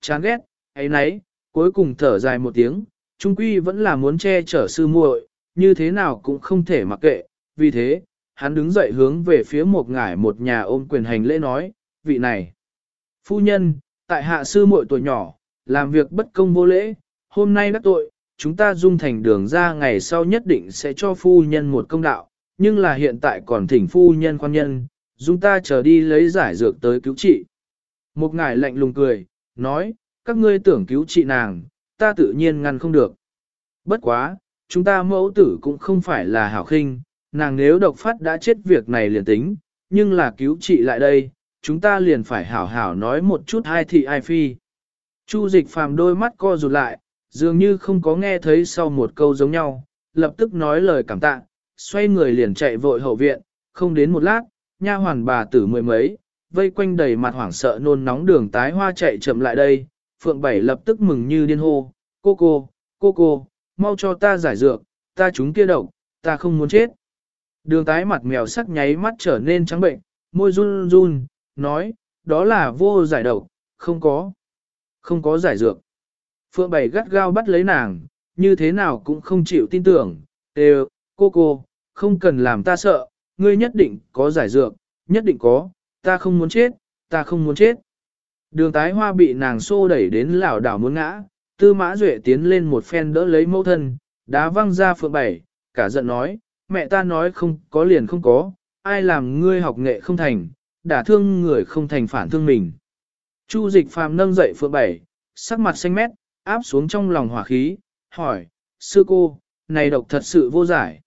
chán ghét, ấy nấy, cuối cùng thở dài một tiếng, trung quy vẫn là muốn che chở sư muội, như thế nào cũng không thể mặc kệ, vì thế, hắn đứng dậy hướng về phía một ngải một nhà ôm quyền hành lễ nói, vị này. Phu nhân, tại hạ sư muội tuổi nhỏ, làm việc bất công vô lễ, hôm nay đắc tội, chúng ta dung thành đường ra ngày sau nhất định sẽ cho phu nhân một công đạo, nhưng là hiện tại còn thỉnh phu nhân quan nhân, dung ta chờ đi lấy giải dược tới cứu trị. Một ngải lạnh lùng cười, nói, các ngươi tưởng cứu trị nàng, ta tự nhiên ngăn không được. Bất quá, chúng ta mẫu tử cũng không phải là hảo khinh, nàng nếu độc phát đã chết việc này liền tính, nhưng là cứu trị lại đây, chúng ta liền phải hảo hảo nói một chút hai thị ai phi. Chu dịch phàm đôi mắt co rụt lại, dường như không có nghe thấy sau một câu giống nhau, lập tức nói lời cảm tạ, xoay người liền chạy vội hậu viện, không đến một lát, nha hoàn bà tử mười mấy, vây quanh đầy mặt hoảng sợ nôn nóng đường tái hoa chạy chậm lại đây, Phượng Bảy lập tức mừng như điên hô, cô cô, cô cô, mau cho ta giải dược, ta chúng kia độc, ta không muốn chết. Đường tái mặt mèo sắc nháy mắt trở nên trắng bệnh, môi run run, nói, đó là vô giải độc, không có, không có giải dược. Phượng Bảy gắt gao bắt lấy nàng, như thế nào cũng không chịu tin tưởng, đều, cô cô, không cần làm ta sợ, ngươi nhất định có giải dược, nhất định có, ta không muốn chết, ta không muốn chết. Đường tái hoa bị nàng xô đẩy đến lảo đảo muốn ngã, tư mã duệ tiến lên một phen đỡ lấy mẫu thân, đá văng ra phượng bảy, cả giận nói, mẹ ta nói không có liền không có, ai làm ngươi học nghệ không thành, đả thương người không thành phản thương mình. Chu dịch phàm nâng dậy phượng bảy, sắc mặt xanh mét, áp xuống trong lòng hỏa khí, hỏi, sư cô, này độc thật sự vô giải.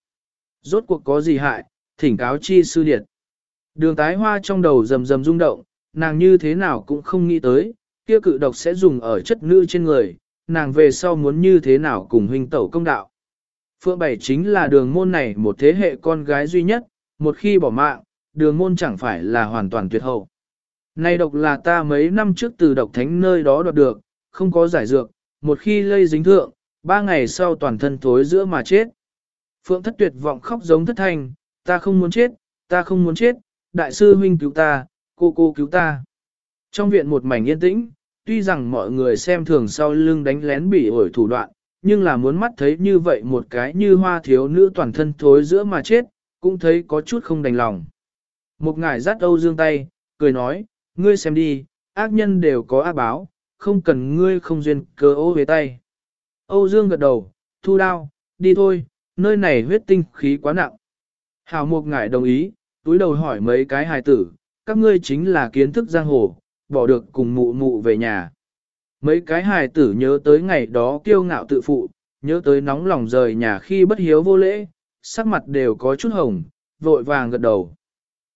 Rốt cuộc có gì hại, thỉnh cáo chi sư điệt. Đường tái hoa trong đầu rầm rầm rung động, nàng như thế nào cũng không nghĩ tới, kia cự độc sẽ dùng ở chất nữ trên người, nàng về sau muốn như thế nào cùng huynh tẩu công đạo. Phượng Bảy chính là đường môn này một thế hệ con gái duy nhất, một khi bỏ mạng, đường môn chẳng phải là hoàn toàn tuyệt hậu. Này độc là ta mấy năm trước từ độc thánh nơi đó đoạt được, không có giải dược, một khi lây dính thượng, ba ngày sau toàn thân thối giữa mà chết. Phượng thất tuyệt vọng khóc giống thất thanh, ta không muốn chết, ta không muốn chết, đại sư huynh cứu ta, cô cô cứu ta. Trong viện một mảnh yên tĩnh, tuy rằng mọi người xem thường sau lưng đánh lén bị ổi thủ đoạn, nhưng là muốn mắt thấy như vậy một cái như hoa thiếu nữ toàn thân thối giữa mà chết, cũng thấy có chút không đành lòng. Một ngài dắt Âu Dương tay, cười nói, ngươi xem đi, ác nhân đều có ác báo, không cần ngươi không duyên cơ ô về tay. Âu Dương gật đầu, thu đao, đi thôi, nơi này huyết tinh khí quá nặng. Hảo một ngài đồng ý, túi đầu hỏi mấy cái hài tử, các ngươi chính là kiến thức giang hồ, bỏ được cùng mụ mụ về nhà. Mấy cái hài tử nhớ tới ngày đó kiêu ngạo tự phụ, nhớ tới nóng lòng rời nhà khi bất hiếu vô lễ, sắc mặt đều có chút hồng, vội vàng gật đầu.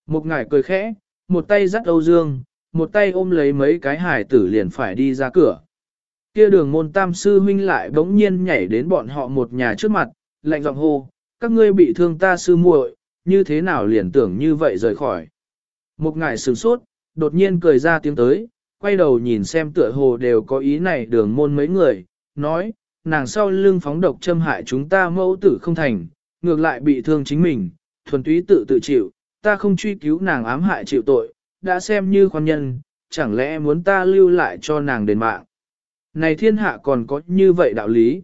Một ngải cười khẽ, một tay dắt Âu Dương, một tay ôm lấy mấy cái hài tử liền phải đi ra cửa. Kia đường môn tam sư huynh lại bỗng nhiên nhảy đến bọn họ một nhà trước mặt, lạnh giọng hô, các ngươi bị thương ta sư muội, như thế nào liền tưởng như vậy rời khỏi. Một ngải sửng sốt, đột nhiên cười ra tiếng tới, quay đầu nhìn xem tựa hồ đều có ý này đường môn mấy người, nói, nàng sau lưng phóng độc châm hại chúng ta mẫu tử không thành, ngược lại bị thương chính mình, thuần túy tự tự chịu, ta không truy cứu nàng ám hại chịu tội, đã xem như khoan nhân, chẳng lẽ muốn ta lưu lại cho nàng đền mạng. Này thiên hạ còn có như vậy đạo lý.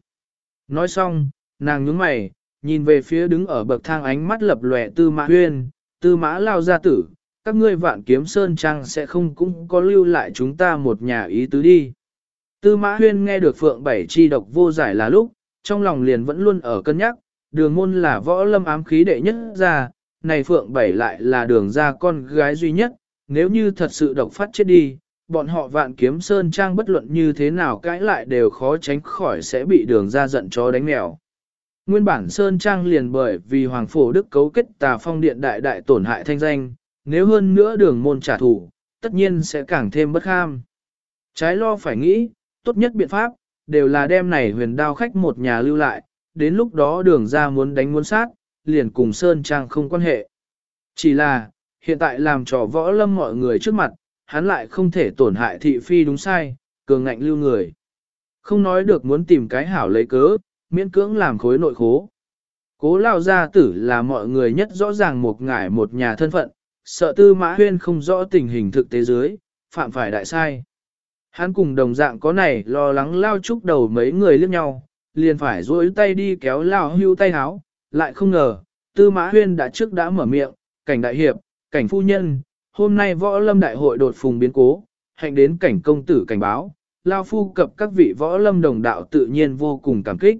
Nói xong, nàng nhướng mày, nhìn về phía đứng ở bậc thang ánh mắt lập lòe tư mã huyên, tư mã lao gia tử, các ngươi vạn kiếm sơn trang sẽ không cũng có lưu lại chúng ta một nhà ý tứ đi. Tư mã huyên nghe được phượng bảy chi độc vô giải là lúc, trong lòng liền vẫn luôn ở cân nhắc, đường môn là võ lâm ám khí đệ nhất ra, này phượng bảy lại là đường ra con gái duy nhất, nếu như thật sự độc phát chết đi, bọn họ vạn kiếm sơn trang bất luận như thế nào cãi lại đều khó tránh khỏi sẽ bị đường ra giận chó đánh mèo. Nguyên bản sơn trang liền bởi vì hoàng phổ đức cấu kết tà phong điện đại đại tổn hại thanh danh, nếu hơn nữa đường môn trả thù, tất nhiên sẽ càng thêm bất kham. Trái lo phải nghĩ, tốt nhất biện pháp, đều là đem này huyền đao khách một nhà lưu lại, đến lúc đó đường ra muốn đánh muốn sát, liền cùng Sơn Trang không quan hệ. Chỉ là, hiện tại làm trò võ lâm mọi người trước mặt, hắn lại không thể tổn hại thị phi đúng sai, cường ngạnh lưu người. Không nói được muốn tìm cái hảo lấy cớ, miễn cưỡng làm khối nội khố. Cố lao gia tử là mọi người nhất rõ ràng một ngải một nhà thân phận, sợ tư mã huyên không rõ tình hình thực tế dưới, phạm phải đại sai. Hắn cùng đồng dạng có này lo lắng lao chúc đầu mấy người liếc nhau, liền phải duỗi tay đi kéo lao hưu tay háo, lại không ngờ, tư mã huyên đã trước đã mở miệng, cảnh đại hiệp, cảnh phu nhân, hôm nay võ lâm đại hội đột phùng biến cố, hạnh đến cảnh công tử cảnh báo, lao phu cập các vị võ lâm đồng đạo tự nhiên vô cùng cảm kích.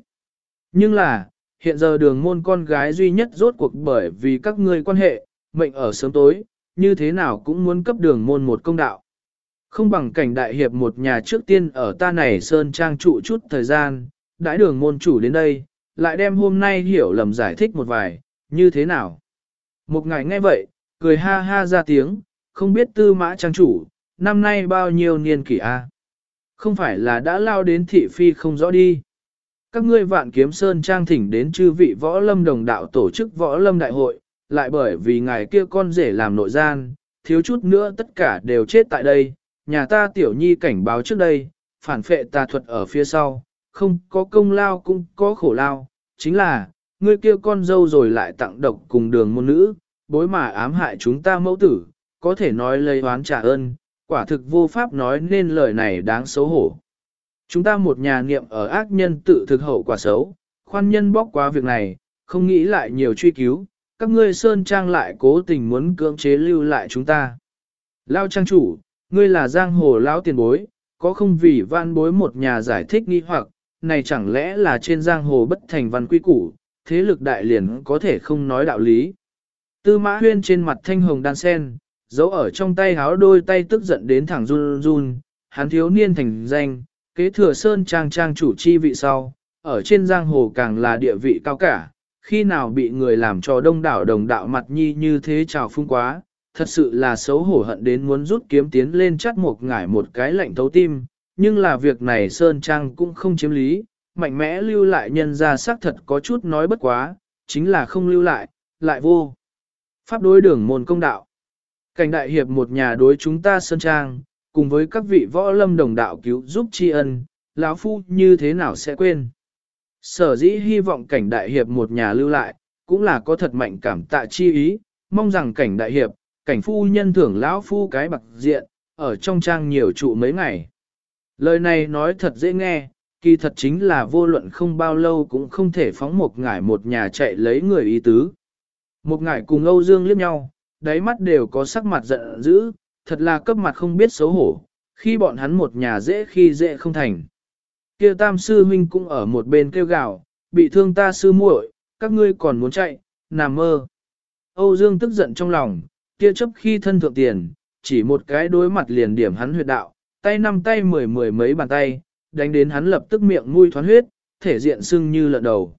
Nhưng là, hiện giờ đường môn con gái duy nhất rốt cuộc bởi vì các ngươi quan hệ, mệnh ở sớm tối, như thế nào cũng muốn cấp đường môn một công đạo. Không bằng cảnh đại hiệp một nhà trước tiên ở ta này sơn trang trụ chút thời gian, đãi đường môn chủ đến đây, lại đem hôm nay hiểu lầm giải thích một vài, như thế nào. Một ngày nghe vậy, cười ha ha ra tiếng, không biết tư mã trang chủ, năm nay bao nhiêu niên kỷ a? Không phải là đã lao đến thị phi không rõ đi. Các ngươi vạn kiếm sơn trang thỉnh đến chư vị võ lâm đồng đạo tổ chức võ lâm đại hội, lại bởi vì ngài kia con rể làm nội gian, thiếu chút nữa tất cả đều chết tại đây, nhà ta tiểu nhi cảnh báo trước đây, phản phệ tà thuật ở phía sau, không có công lao cũng có khổ lao, chính là, ngươi kia con dâu rồi lại tặng độc cùng đường môn nữ, bối mà ám hại chúng ta mẫu tử, có thể nói lấy oán trả ơn, quả thực vô pháp nói nên lời này đáng xấu hổ. Chúng ta một nhà niệm ở ác nhân tự thực hậu quả xấu, khoan nhân bóc qua việc này, không nghĩ lại nhiều truy cứu, các ngươi sơn trang lại cố tình muốn cưỡng chế lưu lại chúng ta. Lao trang chủ, ngươi là giang hồ lão tiền bối, có không vì văn bối một nhà giải thích nghi hoặc, này chẳng lẽ là trên giang hồ bất thành văn quy củ, thế lực đại liền có thể không nói đạo lý. Tư mã huyên trên mặt thanh hồng đan sen, giấu ở trong tay háo đôi tay tức giận đến thẳng run run, hắn thiếu niên thành danh, kế thừa sơn trang trang chủ chi vị sau, ở trên giang hồ càng là địa vị cao cả, khi nào bị người làm cho đông đảo đồng đạo mặt nhi như thế trào phung quá, thật sự là xấu hổ hận đến muốn rút kiếm tiến lên chắt một ngải một cái lạnh thấu tim, nhưng là việc này Sơn Trang cũng không chiếm lý, mạnh mẽ lưu lại nhân ra xác thật có chút nói bất quá, chính là không lưu lại, lại vô. Pháp đối đường môn công đạo. Cảnh đại hiệp một nhà đối chúng ta Sơn Trang, cùng với các vị võ lâm đồng đạo cứu giúp tri ân, lão phu như thế nào sẽ quên. Sở dĩ hy vọng cảnh đại hiệp một nhà lưu lại, cũng là có thật mạnh cảm tạ chi ý, mong rằng cảnh đại hiệp, cảnh phu nhân thưởng lão phu cái bạc diện, ở trong trang nhiều trụ mấy ngày. Lời này nói thật dễ nghe, kỳ thật chính là vô luận không bao lâu cũng không thể phóng một ngải một nhà chạy lấy người ý tứ. Một ngải cùng Âu Dương liếc nhau, đáy mắt đều có sắc mặt giận dữ, thật là cấp mặt không biết xấu hổ, khi bọn hắn một nhà dễ khi dễ không thành. Kia tam sư huynh cũng ở một bên kêu gào, bị thương ta sư muội, các ngươi còn muốn chạy, nằm mơ. Âu Dương tức giận trong lòng, kia chấp khi thân thượng tiền, chỉ một cái đối mặt liền điểm hắn huyệt đạo, tay năm tay mười mười mấy bàn tay, đánh đến hắn lập tức miệng mũi thoát huyết, thể diện sưng như lợn đầu.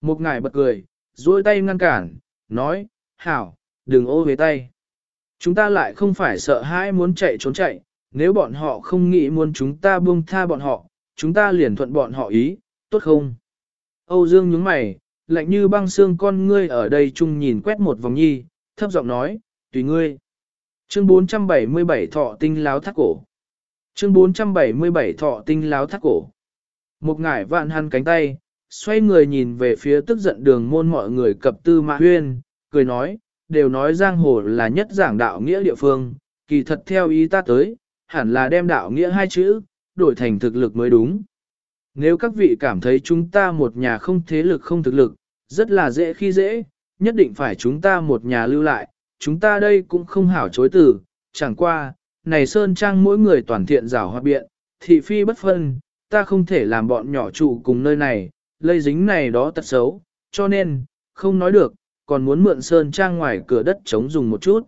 Một ngài bật cười, duỗi tay ngăn cản, nói, hảo, đừng ô về tay. Chúng ta lại không phải sợ hãi muốn chạy trốn chạy, nếu bọn họ không nghĩ muốn chúng ta buông tha bọn họ, chúng ta liền thuận bọn họ ý, tốt không? Âu Dương nhướng mày, lạnh như băng xương con ngươi ở đây chung nhìn quét một vòng nhi, thấp giọng nói, tùy ngươi. Chương 477 thọ tinh láo thắt cổ. Chương 477 thọ tinh láo thắt cổ. Một ngải vạn hăn cánh tay, xoay người nhìn về phía tức giận đường môn mọi người cập tư mã huyên, cười nói, đều nói giang hồ là nhất giảng đạo nghĩa địa phương, kỳ thật theo ý ta tới, hẳn là đem đạo nghĩa hai chữ, đổi thành thực lực mới đúng. Nếu các vị cảm thấy chúng ta một nhà không thế lực không thực lực, rất là dễ khi dễ, nhất định phải chúng ta một nhà lưu lại, chúng ta đây cũng không hảo chối từ, chẳng qua, này Sơn Trang mỗi người toàn thiện rào hoạt biện, thị phi bất phân, ta không thể làm bọn nhỏ trụ cùng nơi này, lây dính này đó tật xấu, cho nên, không nói được, còn muốn mượn Sơn Trang ngoài cửa đất chống dùng một chút.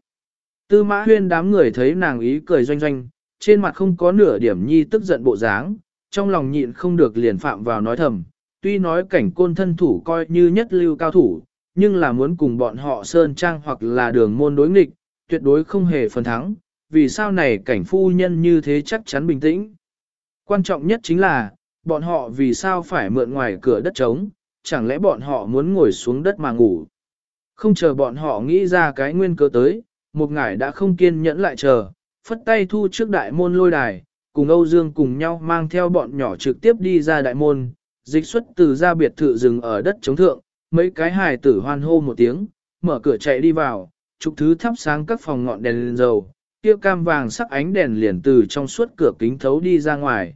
Tư mã huyên đám người thấy nàng ý cười doanh doanh, trên mặt không có nửa điểm nhi tức giận bộ dáng, trong lòng nhịn không được liền phạm vào nói thầm, tuy nói cảnh côn thân thủ coi như nhất lưu cao thủ, nhưng là muốn cùng bọn họ sơn trang hoặc là đường môn đối nghịch, tuyệt đối không hề phần thắng, vì sao này cảnh phu nhân như thế chắc chắn bình tĩnh. Quan trọng nhất chính là, bọn họ vì sao phải mượn ngoài cửa đất trống, chẳng lẽ bọn họ muốn ngồi xuống đất mà ngủ. Không chờ bọn họ nghĩ ra cái nguyên cớ tới, một ngải đã không kiên nhẫn lại chờ, phất tay thu trước đại môn lôi đài, cùng Âu Dương cùng nhau mang theo bọn nhỏ trực tiếp đi ra đại môn, dịch xuất từ ra biệt thự rừng ở đất chống thượng, mấy cái hài tử hoan hô một tiếng, mở cửa chạy đi vào, chục thứ thắp sáng các phòng ngọn đèn lên dầu, kia cam vàng sắc ánh đèn liền từ trong suốt cửa kính thấu đi ra ngoài.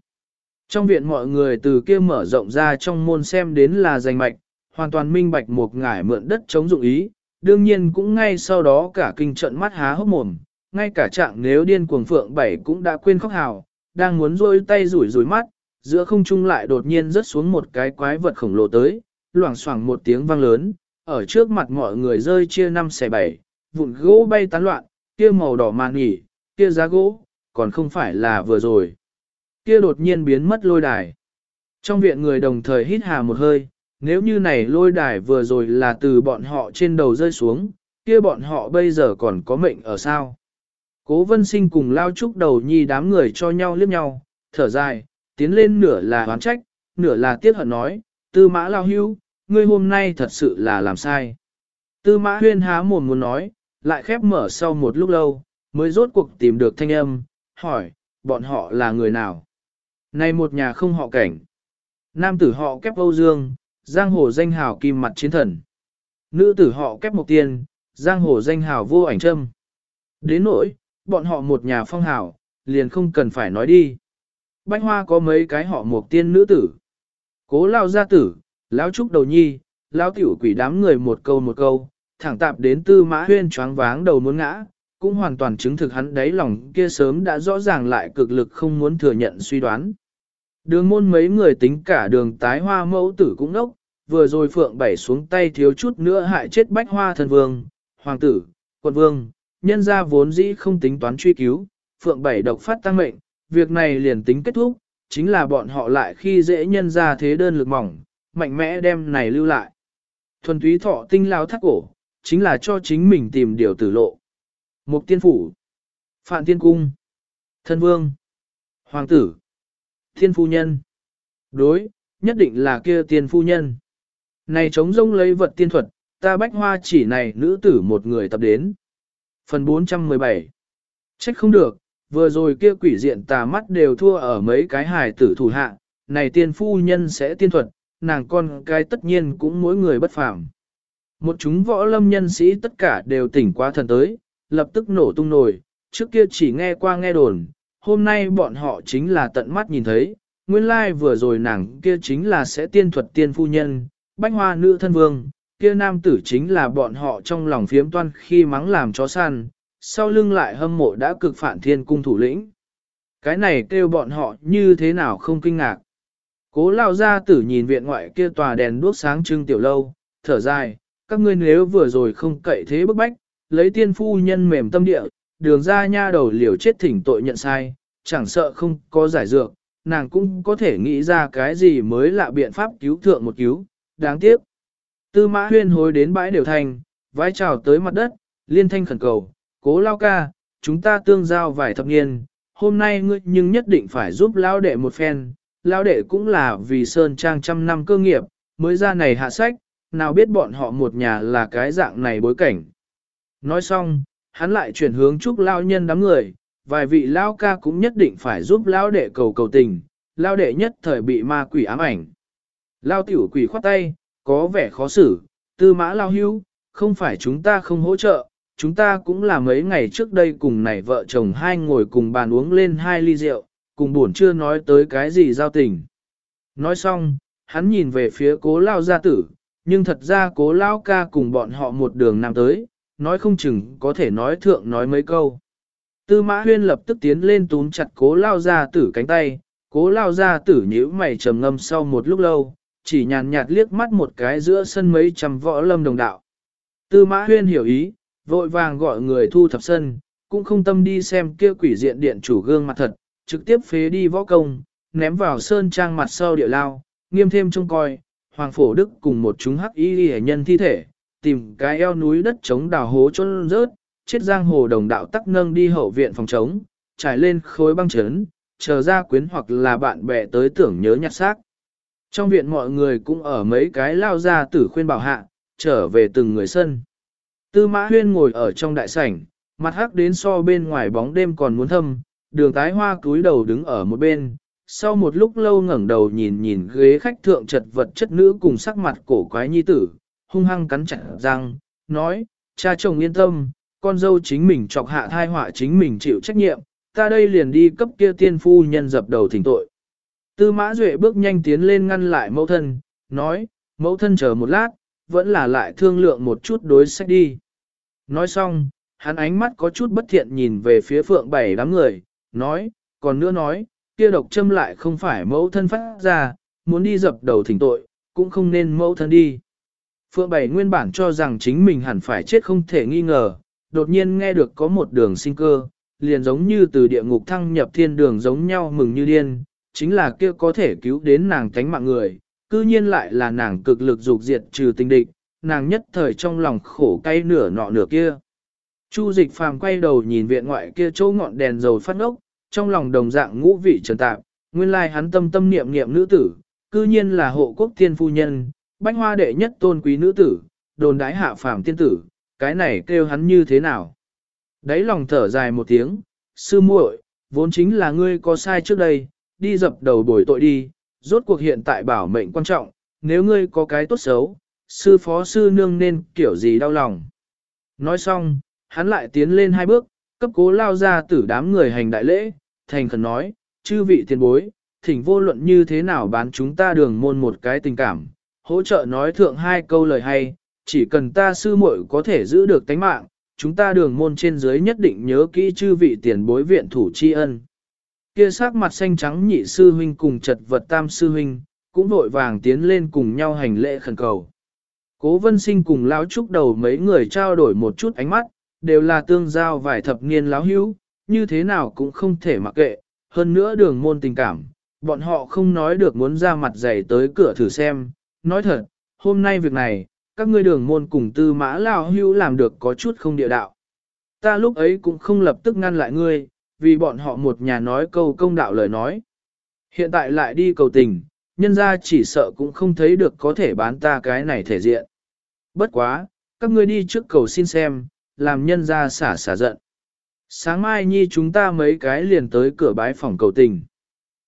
Trong viện mọi người từ kia mở rộng ra trong môn xem đến là danh mạch, hoàn toàn minh bạch một ngải mượn đất chống dụng ý, đương nhiên cũng ngay sau đó cả kinh trận mắt há hốc mồm, ngay cả trạng nếu điên cuồng phượng bảy cũng đã quên khóc hào, đang muốn rôi tay rủi rủi mắt, giữa không trung lại đột nhiên rớt xuống một cái quái vật khổng lồ tới, loảng xoảng một tiếng vang lớn, ở trước mặt mọi người rơi chia năm xẻ bảy, vụn gỗ bay tán loạn, kia màu đỏ màn nghỉ, kia giá gỗ, còn không phải là vừa rồi. Kia đột nhiên biến mất lôi đài. Trong viện người đồng thời hít hà một hơi, nếu như này lôi đài vừa rồi là từ bọn họ trên đầu rơi xuống, kia bọn họ bây giờ còn có mệnh ở sao? Cố vân sinh cùng lao trúc đầu nhi đám người cho nhau liếc nhau, thở dài, tiến lên nửa là oán trách, nửa là tiếc hận nói, tư mã lao hưu, ngươi hôm nay thật sự là làm sai. Tư mã huyên há mồm muốn nói, lại khép mở sau một lúc lâu, mới rốt cuộc tìm được thanh âm, hỏi, bọn họ là người nào? Này một nhà không họ cảnh. Nam tử họ kép Âu Dương, giang hồ danh hào kim mặt chiến thần. Nữ tử họ kép Mộc Tiên, giang hồ danh hào vô ảnh trâm. Đến nỗi, bọn họ một nhà phong hào, liền không cần phải nói đi. Bánh hoa có mấy cái họ Mộc Tiên nữ tử. Cố lao gia tử, lão trúc đầu nhi, lão tiểu quỷ đám người một câu một câu, thẳng tạp đến tư mã huyên choáng váng đầu muốn ngã, cũng hoàn toàn chứng thực hắn đáy lòng kia sớm đã rõ ràng lại cực lực không muốn thừa nhận suy đoán. Đường môn mấy người tính cả đường tái hoa mẫu tử cũng nốc, vừa rồi phượng bảy xuống tay thiếu chút nữa hại chết bách hoa thần vương, hoàng tử, quận vương, nhân ra vốn dĩ không tính toán truy cứu, phượng bảy độc phát tăng mệnh, việc này liền tính kết thúc, chính là bọn họ lại khi dễ nhân ra thế đơn lực mỏng, mạnh mẽ đem này lưu lại. Thuần túy thọ tinh lao thắt cổ, chính là cho chính mình tìm điều tử lộ. Mục tiên phủ, phạn tiên cung, thân vương, hoàng tử, thiên phu nhân. Đối, nhất định là kia tiên phu nhân. Này chống rông lấy vật tiên thuật, ta bách hoa chỉ này nữ tử một người tập đến. Phần 417 Trách không được, vừa rồi kia quỷ diện tà mắt đều thua ở mấy cái hài tử thủ hạ, này tiên phu nhân sẽ tiên thuật, nàng con cái tất nhiên cũng mỗi người bất phàm. Một chúng võ lâm nhân sĩ tất cả đều tỉnh qua thần tới, lập tức nổ tung nổi, trước kia chỉ nghe qua nghe đồn, hôm nay bọn họ chính là tận mắt nhìn thấy, nguyên lai vừa rồi nàng kia chính là sẽ tiên thuật tiên phu nhân, bách hoa nữ thân vương, kia nam tử chính là bọn họ trong lòng phiếm toan khi mắng làm chó săn, sau lưng lại hâm mộ đã cực phản thiên cung thủ lĩnh. Cái này kêu bọn họ như thế nào không kinh ngạc. Cố lao ra tử nhìn viện ngoại kia tòa đèn đuốc sáng trưng tiểu lâu, thở dài, các ngươi nếu vừa rồi không cậy thế bức bách, lấy tiên phu nhân mềm tâm địa, đường ra nha đầu liều chết thỉnh tội nhận sai, chẳng sợ không có giải dược, nàng cũng có thể nghĩ ra cái gì mới là biện pháp cứu thượng một cứu, đáng tiếc. Tư mã huyên hối đến bãi đều thành, vái trào tới mặt đất, liên thanh khẩn cầu, cố lao ca, chúng ta tương giao vài thập niên, hôm nay ngươi nhưng nhất định phải giúp lao đệ một phen, lao đệ cũng là vì sơn trang trăm năm cơ nghiệp, mới ra này hạ sách, nào biết bọn họ một nhà là cái dạng này bối cảnh. Nói xong, hắn lại chuyển hướng chúc lao nhân đám người, vài vị lao ca cũng nhất định phải giúp lao đệ cầu cầu tình, lao đệ nhất thời bị ma quỷ ám ảnh. Lao tiểu quỷ khoát tay, có vẻ khó xử, tư mã lao hưu, không phải chúng ta không hỗ trợ, chúng ta cũng là mấy ngày trước đây cùng này vợ chồng hai ngồi cùng bàn uống lên hai ly rượu, cùng buồn chưa nói tới cái gì giao tình. Nói xong, hắn nhìn về phía cố lao gia tử, nhưng thật ra cố lao ca cùng bọn họ một đường nam tới, nói không chừng có thể nói thượng nói mấy câu. Tư mã huyên lập tức tiến lên túm chặt cố lao gia tử cánh tay, cố lao gia tử nhíu mày trầm ngâm sau một lúc lâu, chỉ nhàn nhạt liếc mắt một cái giữa sân mấy trăm võ lâm đồng đạo. Tư mã huyên hiểu ý, vội vàng gọi người thu thập sân, cũng không tâm đi xem kia quỷ diện điện chủ gương mặt thật, trực tiếp phế đi võ công, ném vào sơn trang mặt sau địa lao, nghiêm thêm trông coi, Hoàng Phổ Đức cùng một chúng hắc y hệ nhân thi thể, tìm cái eo núi đất chống đào hố chôn rớt, chết giang hồ đồng đạo tắc nâng đi hậu viện phòng chống, trải lên khối băng chấn, chờ ra quyến hoặc là bạn bè tới tưởng nhớ nhặt xác. Trong viện mọi người cũng ở mấy cái lao ra tử khuyên bảo hạ, trở về từng người sân. Tư mã huyên ngồi ở trong đại sảnh, mặt hắc đến so bên ngoài bóng đêm còn muốn thâm, đường tái hoa cúi đầu đứng ở một bên, sau một lúc lâu ngẩng đầu nhìn nhìn ghế khách thượng chật vật chất nữ cùng sắc mặt cổ quái nhi tử, hung hăng cắn chặt răng, nói, cha chồng yên tâm, con dâu chính mình chọc hạ thai họa chính mình chịu trách nhiệm, ta đây liền đi cấp kia tiên phu nhân dập đầu thỉnh tội. Tư mã duệ bước nhanh tiến lên ngăn lại mẫu thân, nói, mẫu thân chờ một lát, vẫn là lại thương lượng một chút đối sách đi. Nói xong, hắn ánh mắt có chút bất thiện nhìn về phía phượng bảy đám người, nói, còn nữa nói, kia độc châm lại không phải mẫu thân phát ra, muốn đi dập đầu thỉnh tội, cũng không nên mẫu thân đi. Phượng Bảy nguyên bản cho rằng chính mình hẳn phải chết không thể nghi ngờ, đột nhiên nghe được có một đường sinh cơ, liền giống như từ địa ngục thăng nhập thiên đường giống nhau mừng như điên, chính là kia có thể cứu đến nàng tánh mạng người, cư nhiên lại là nàng cực lực dục diệt trừ tình địch, nàng nhất thời trong lòng khổ cay nửa nọ nửa kia. Chu dịch phàm quay đầu nhìn viện ngoại kia chỗ ngọn đèn dầu phát ốc, trong lòng đồng dạng ngũ vị trần tạp, nguyên lai hắn tâm tâm niệm niệm nữ tử, cư nhiên là hộ quốc thiên phu nhân, bách hoa đệ nhất tôn quý nữ tử, đồn đái hạ phàm tiên tử, cái này kêu hắn như thế nào. Đấy lòng thở dài một tiếng, sư muội, vốn chính là ngươi có sai trước đây, đi dập đầu bồi tội đi, rốt cuộc hiện tại bảo mệnh quan trọng, nếu ngươi có cái tốt xấu, sư phó sư nương nên kiểu gì đau lòng. Nói xong, hắn lại tiến lên hai bước, cấp cố lao ra tử đám người hành đại lễ, thành khẩn nói, chư vị tiền bối, thỉnh vô luận như thế nào bán chúng ta đường môn một cái tình cảm, hỗ trợ nói thượng hai câu lời hay, chỉ cần ta sư muội có thể giữ được tánh mạng, chúng ta đường môn trên dưới nhất định nhớ kỹ chư vị tiền bối viện thủ tri ân. Kia sắc mặt xanh trắng nhị sư huynh cùng chật vật tam sư huynh, cũng vội vàng tiến lên cùng nhau hành lễ khẩn cầu. Cố vân sinh cùng lão trúc đầu mấy người trao đổi một chút ánh mắt, đều là tương giao vài thập niên lão hữu, như thế nào cũng không thể mặc kệ, hơn nữa đường môn tình cảm, bọn họ không nói được muốn ra mặt dày tới cửa thử xem, nói thật, hôm nay việc này, các ngươi đường môn cùng tư mã lão hưu làm được có chút không địa đạo. Ta lúc ấy cũng không lập tức ngăn lại ngươi, vì bọn họ một nhà nói câu công đạo lời nói. Hiện tại lại đi cầu tình, nhân ra chỉ sợ cũng không thấy được có thể bán ta cái này thể diện. Bất quá, các ngươi đi trước cầu xin xem, làm nhân ra xả xả giận. Sáng mai nhi chúng ta mấy cái liền tới cửa bái phòng cầu tình.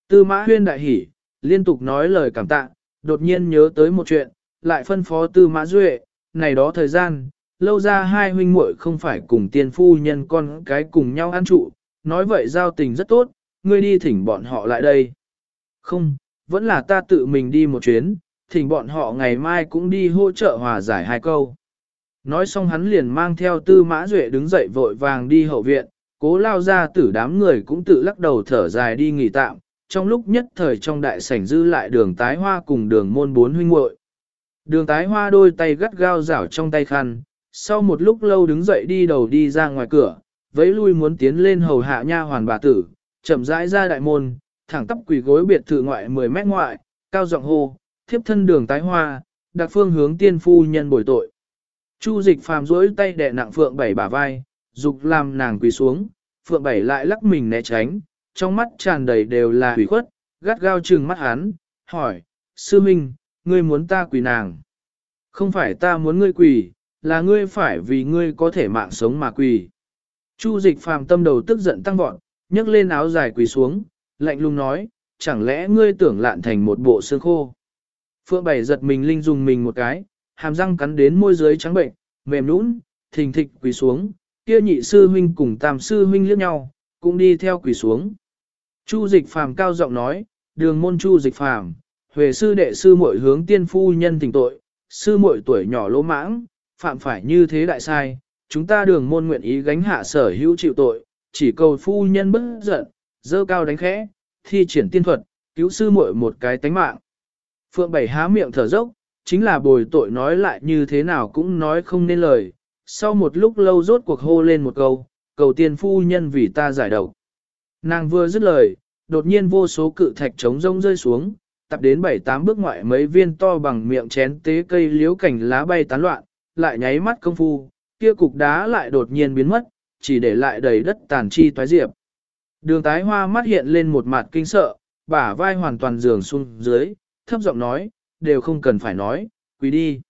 Tư mã huyên đại hỉ, liên tục nói lời cảm tạ, đột nhiên nhớ tới một chuyện, lại phân phó tư mã duệ, này đó thời gian, lâu ra hai huynh muội không phải cùng tiên phu nhân con cái cùng nhau ăn trụ, nói vậy giao tình rất tốt, ngươi đi thỉnh bọn họ lại đây. Không, vẫn là ta tự mình đi một chuyến, thỉnh bọn họ ngày mai cũng đi hỗ trợ hòa giải hai câu. Nói xong hắn liền mang theo tư mã duệ đứng dậy vội vàng đi hậu viện, cố lao ra tử đám người cũng tự lắc đầu thở dài đi nghỉ tạm, trong lúc nhất thời trong đại sảnh dư lại đường tái hoa cùng đường môn bốn huynh muội. Đường tái hoa đôi tay gắt gao rảo trong tay khăn, sau một lúc lâu đứng dậy đi đầu đi ra ngoài cửa, vẫy lui muốn tiến lên hầu hạ nha hoàn bà tử, chậm rãi ra đại môn, thẳng tắp quỳ gối biệt thự ngoại 10 mét ngoại, cao giọng hô, thiếp thân đường tái hoa, đặc phương hướng tiên phu nhân bồi tội. Chu dịch phàm rỗi tay đè nặng phượng bảy bả vai, dục làm nàng quỳ xuống, phượng bảy lại lắc mình né tránh, trong mắt tràn đầy đều là hủy khuất, gắt gao trừng mắt hắn, hỏi, sư minh, ngươi muốn ta quỳ nàng. Không phải ta muốn ngươi quỳ, là ngươi phải vì ngươi có thể mạng sống mà quỳ. Chu dịch phàm tâm đầu tức giận tăng vọt, nhấc lên áo dài quỳ xuống, lạnh lùng nói, chẳng lẽ ngươi tưởng lạn thành một bộ xương khô. Phượng Bảy giật mình linh dùng mình một cái, hàm răng cắn đến môi dưới trắng bệnh, mềm nũng, thình thịch quỳ xuống, kia nhị sư huynh cùng tam sư huynh liếc nhau, cũng đi theo quỳ xuống. Chu dịch phàm cao giọng nói, đường môn chu dịch phàm, huệ sư đệ sư muội hướng tiên phu nhân tình tội, sư muội tuổi nhỏ lỗ mãng, phạm phải như thế đại sai, chúng ta đường môn nguyện ý gánh hạ sở hữu chịu tội, chỉ cầu phu nhân bất giận, dơ cao đánh khẽ, thi triển tiên thuật, cứu sư muội một cái tánh mạng. Phượng Bảy há miệng thở dốc, chính là bồi tội nói lại như thế nào cũng nói không nên lời. Sau một lúc lâu rốt cuộc hô lên một câu, cầu tiên phu nhân vì ta giải độc. Nàng vừa dứt lời, đột nhiên vô số cự thạch trống rông rơi xuống, tập đến bảy tám bước ngoại mấy viên to bằng miệng chén tế cây liếu cảnh lá bay tán loạn, lại nháy mắt công phu, kia cục đá lại đột nhiên biến mất, chỉ để lại đầy đất tàn chi toái diệp. Đường tái hoa mắt hiện lên một mặt kinh sợ, bả vai hoàn toàn dường xuống dưới, thấp giọng nói, đều không cần phải nói, quý đi.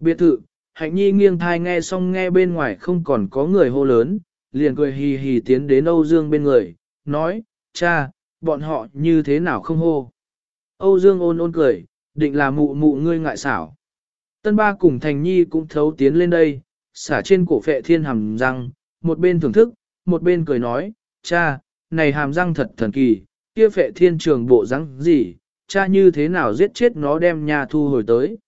Biệt thự, hạnh nhi nghiêng thai nghe xong nghe bên ngoài không còn có người hô lớn, liền cười hì hì tiến đến Âu Dương bên người, nói, cha, bọn họ như thế nào không hô. Âu Dương ôn ôn cười, định là mụ mụ ngươi ngại xảo. Tân ba cùng Thành Nhi cũng thấu tiến lên đây, xả trên cổ phệ thiên hàm răng, một bên thưởng thức, một bên cười nói, cha, này hàm răng thật thần kỳ, kia phệ thiên trường bộ răng gì, cha như thế nào giết chết nó đem nhà thu hồi tới.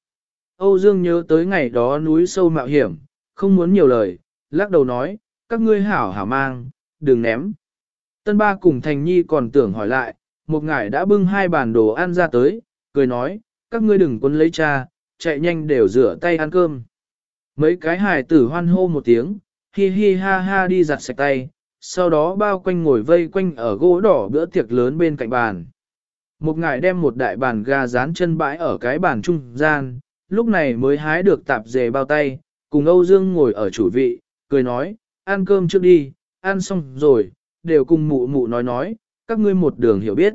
Âu Dương nhớ tới ngày đó núi sâu mạo hiểm, không muốn nhiều lời, lắc đầu nói, các ngươi hảo hảo mang, đừng ném. Tân ba cùng Thành Nhi còn tưởng hỏi lại, một ngải đã bưng hai bàn đồ ăn ra tới, cười nói, các ngươi đừng quân lấy cha, chạy nhanh đều rửa tay ăn cơm. Mấy cái hài tử hoan hô một tiếng, hi hi ha ha đi giặt sạch tay, sau đó bao quanh ngồi vây quanh ở gỗ đỏ bữa tiệc lớn bên cạnh bàn. Một ngải đem một đại bàn gà rán chân bãi ở cái bàn trung gian, lúc này mới hái được tạp dề bao tay, cùng Âu Dương ngồi ở chủ vị, cười nói, ăn cơm trước đi, ăn xong rồi, đều cùng mụ mụ nói nói, các ngươi một đường hiểu biết.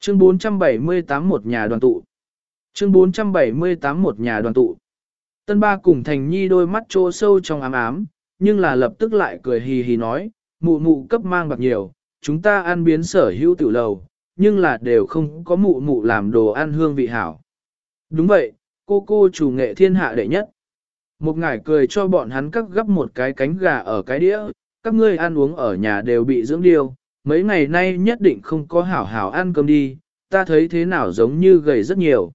Chương 478 một nhà đoàn tụ. Chương 478 một nhà đoàn tụ. Tân ba cùng Thành Nhi đôi mắt trô sâu trong ám ám, nhưng là lập tức lại cười hì hì nói, mụ mụ cấp mang bạc nhiều, chúng ta ăn biến sở hữu tiểu lầu, nhưng là đều không có mụ mụ làm đồ ăn hương vị hảo. Đúng vậy, cô cô chủ nghệ thiên hạ đệ nhất. Một ngải cười cho bọn hắn cắt gấp một cái cánh gà ở cái đĩa, các ngươi ăn uống ở nhà đều bị dưỡng điêu, mấy ngày nay nhất định không có hảo hảo ăn cơm đi, ta thấy thế nào giống như gầy rất nhiều.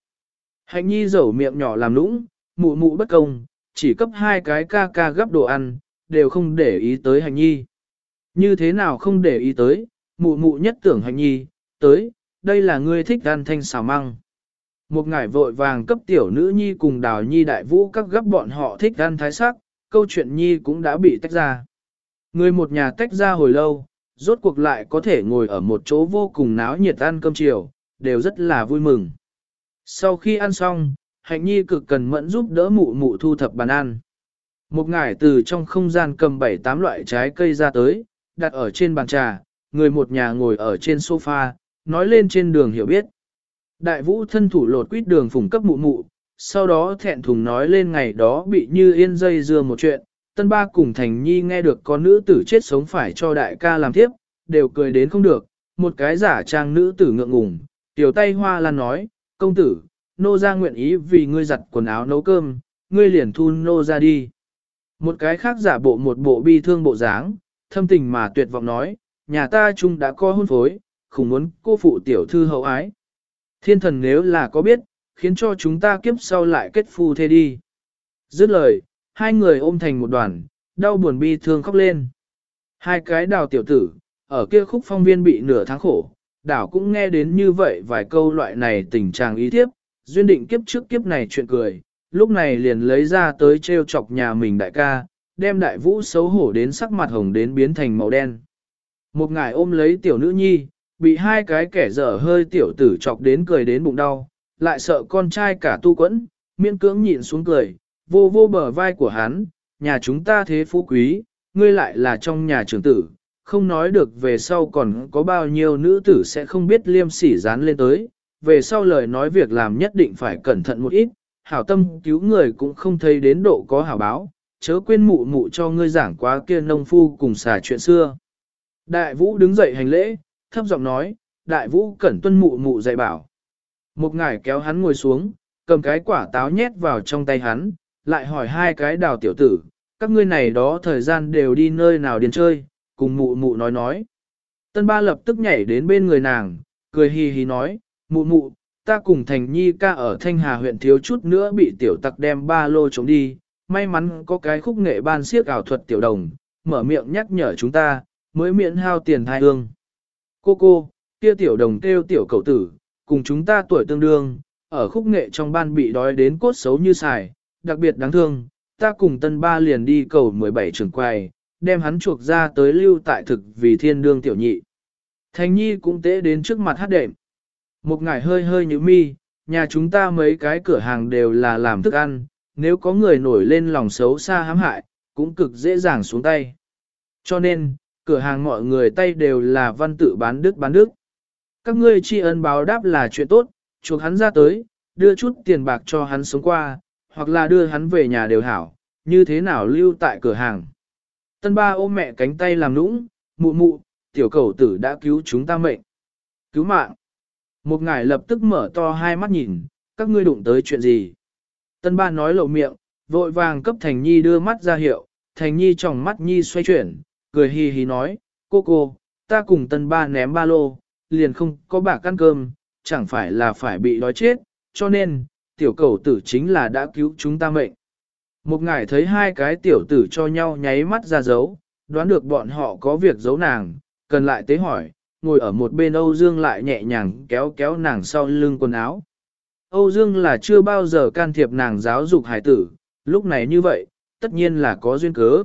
Hạnh nhi dẩu miệng nhỏ làm nũng, mụ mụ bất công, chỉ cấp hai cái ca ca gấp đồ ăn, đều không để ý tới hạnh nhi. Như thế nào không để ý tới, mụ mụ nhất tưởng hạnh nhi, tới, đây là ngươi thích ăn thanh xào măng. Một ngải vội vàng cấp tiểu nữ nhi cùng đào nhi đại vũ các gấp bọn họ thích ăn thái sắc, câu chuyện nhi cũng đã bị tách ra. Người một nhà tách ra hồi lâu, rốt cuộc lại có thể ngồi ở một chỗ vô cùng náo nhiệt ăn cơm chiều, đều rất là vui mừng. Sau khi ăn xong, hạnh nhi cực cần mẫn giúp đỡ mụ mụ thu thập bàn ăn. Một ngải từ trong không gian cầm bảy tám loại trái cây ra tới, đặt ở trên bàn trà, người một nhà ngồi ở trên sofa, nói lên trên đường hiểu biết. Đại vũ thân thủ lột quýt đường phùng cấp mụ mụ, sau đó thẹn thùng nói lên ngày đó bị như yên dây dưa một chuyện, tân ba cùng thành nhi nghe được có nữ tử chết sống phải cho đại ca làm tiếp, đều cười đến không được, một cái giả trang nữ tử ngượng ngùng, tiểu tay hoa lan nói, công tử, nô ra nguyện ý vì ngươi giặt quần áo nấu cơm, ngươi liền thu nô ra đi. Một cái khác giả bộ một bộ bi thương bộ dáng, thâm tình mà tuyệt vọng nói, nhà ta chung đã co hôn phối, không muốn cô phụ tiểu thư hậu ái. Thiên thần nếu là có biết, khiến cho chúng ta kiếp sau lại kết phu thế đi. Dứt lời, hai người ôm thành một đoàn, đau buồn bi thương khóc lên. Hai cái đào tiểu tử, ở kia khúc phong viên bị nửa tháng khổ, đảo cũng nghe đến như vậy vài câu loại này tình trạng ý tiếp, duyên định kiếp trước kiếp này chuyện cười, lúc này liền lấy ra tới treo chọc nhà mình đại ca, đem đại vũ xấu hổ đến sắc mặt hồng đến biến thành màu đen. Một ngài ôm lấy tiểu nữ nhi, bị hai cái kẻ dở hơi tiểu tử chọc đến cười đến bụng đau, lại sợ con trai cả tu quẫn, miễn cưỡng nhịn xuống cười, vô vô bờ vai của hắn, nhà chúng ta thế phú quý, ngươi lại là trong nhà trưởng tử, không nói được về sau còn có bao nhiêu nữ tử sẽ không biết liêm sỉ dán lên tới, về sau lời nói việc làm nhất định phải cẩn thận một ít, hảo tâm cứu người cũng không thấy đến độ có hảo báo, chớ quên mụ mụ cho ngươi giảng quá kia nông phu cùng xả chuyện xưa. Đại vũ đứng dậy hành lễ, thấp giọng nói, đại vũ cẩn tuân mụ mụ dạy bảo. Một ngải kéo hắn ngồi xuống, cầm cái quả táo nhét vào trong tay hắn, lại hỏi hai cái đào tiểu tử, các ngươi này đó thời gian đều đi nơi nào điền chơi, cùng mụ mụ nói nói. Tân ba lập tức nhảy đến bên người nàng, cười hì hì nói, mụ mụ, ta cùng thành nhi ca ở Thanh Hà huyện thiếu chút nữa bị tiểu tặc đem ba lô chống đi, may mắn có cái khúc nghệ ban siếc ảo thuật tiểu đồng, mở miệng nhắc nhở chúng ta, mới miễn hao tiền thai hương. Cô cô, kia tiểu đồng kêu tiểu cậu tử, cùng chúng ta tuổi tương đương, ở khúc nghệ trong ban bị đói đến cốt xấu như xài, đặc biệt đáng thương, ta cùng tân ba liền đi cầu 17 trường quầy, đem hắn chuộc ra tới lưu tại thực vì thiên đương tiểu nhị. Thành nhi cũng tế đến trước mặt hát đệm. Một ngải hơi hơi như mi, nhà chúng ta mấy cái cửa hàng đều là làm thức ăn, nếu có người nổi lên lòng xấu xa hãm hại, cũng cực dễ dàng xuống tay. Cho nên, cửa hàng mọi người tay đều là văn tự bán đức bán đức. Các ngươi tri ân báo đáp là chuyện tốt, chuộc hắn ra tới, đưa chút tiền bạc cho hắn sống qua, hoặc là đưa hắn về nhà đều hảo, như thế nào lưu tại cửa hàng. Tân ba ôm mẹ cánh tay làm nũng, mụ mụ, tiểu cầu tử đã cứu chúng ta mệnh. Cứu mạng. Một ngài lập tức mở to hai mắt nhìn, các ngươi đụng tới chuyện gì. Tân ba nói lộ miệng, vội vàng cấp Thành Nhi đưa mắt ra hiệu, Thành Nhi tròng mắt Nhi xoay chuyển, cười hì hì nói, cô cô, ta cùng tân ba ném ba lô, liền không có bạc ăn cơm, chẳng phải là phải bị đói chết, cho nên, tiểu cầu tử chính là đã cứu chúng ta mệnh. Một ngải thấy hai cái tiểu tử cho nhau nháy mắt ra dấu, đoán được bọn họ có việc giấu nàng, cần lại tế hỏi, ngồi ở một bên Âu Dương lại nhẹ nhàng kéo kéo nàng sau lưng quần áo. Âu Dương là chưa bao giờ can thiệp nàng giáo dục hải tử, lúc này như vậy, tất nhiên là có duyên cớ.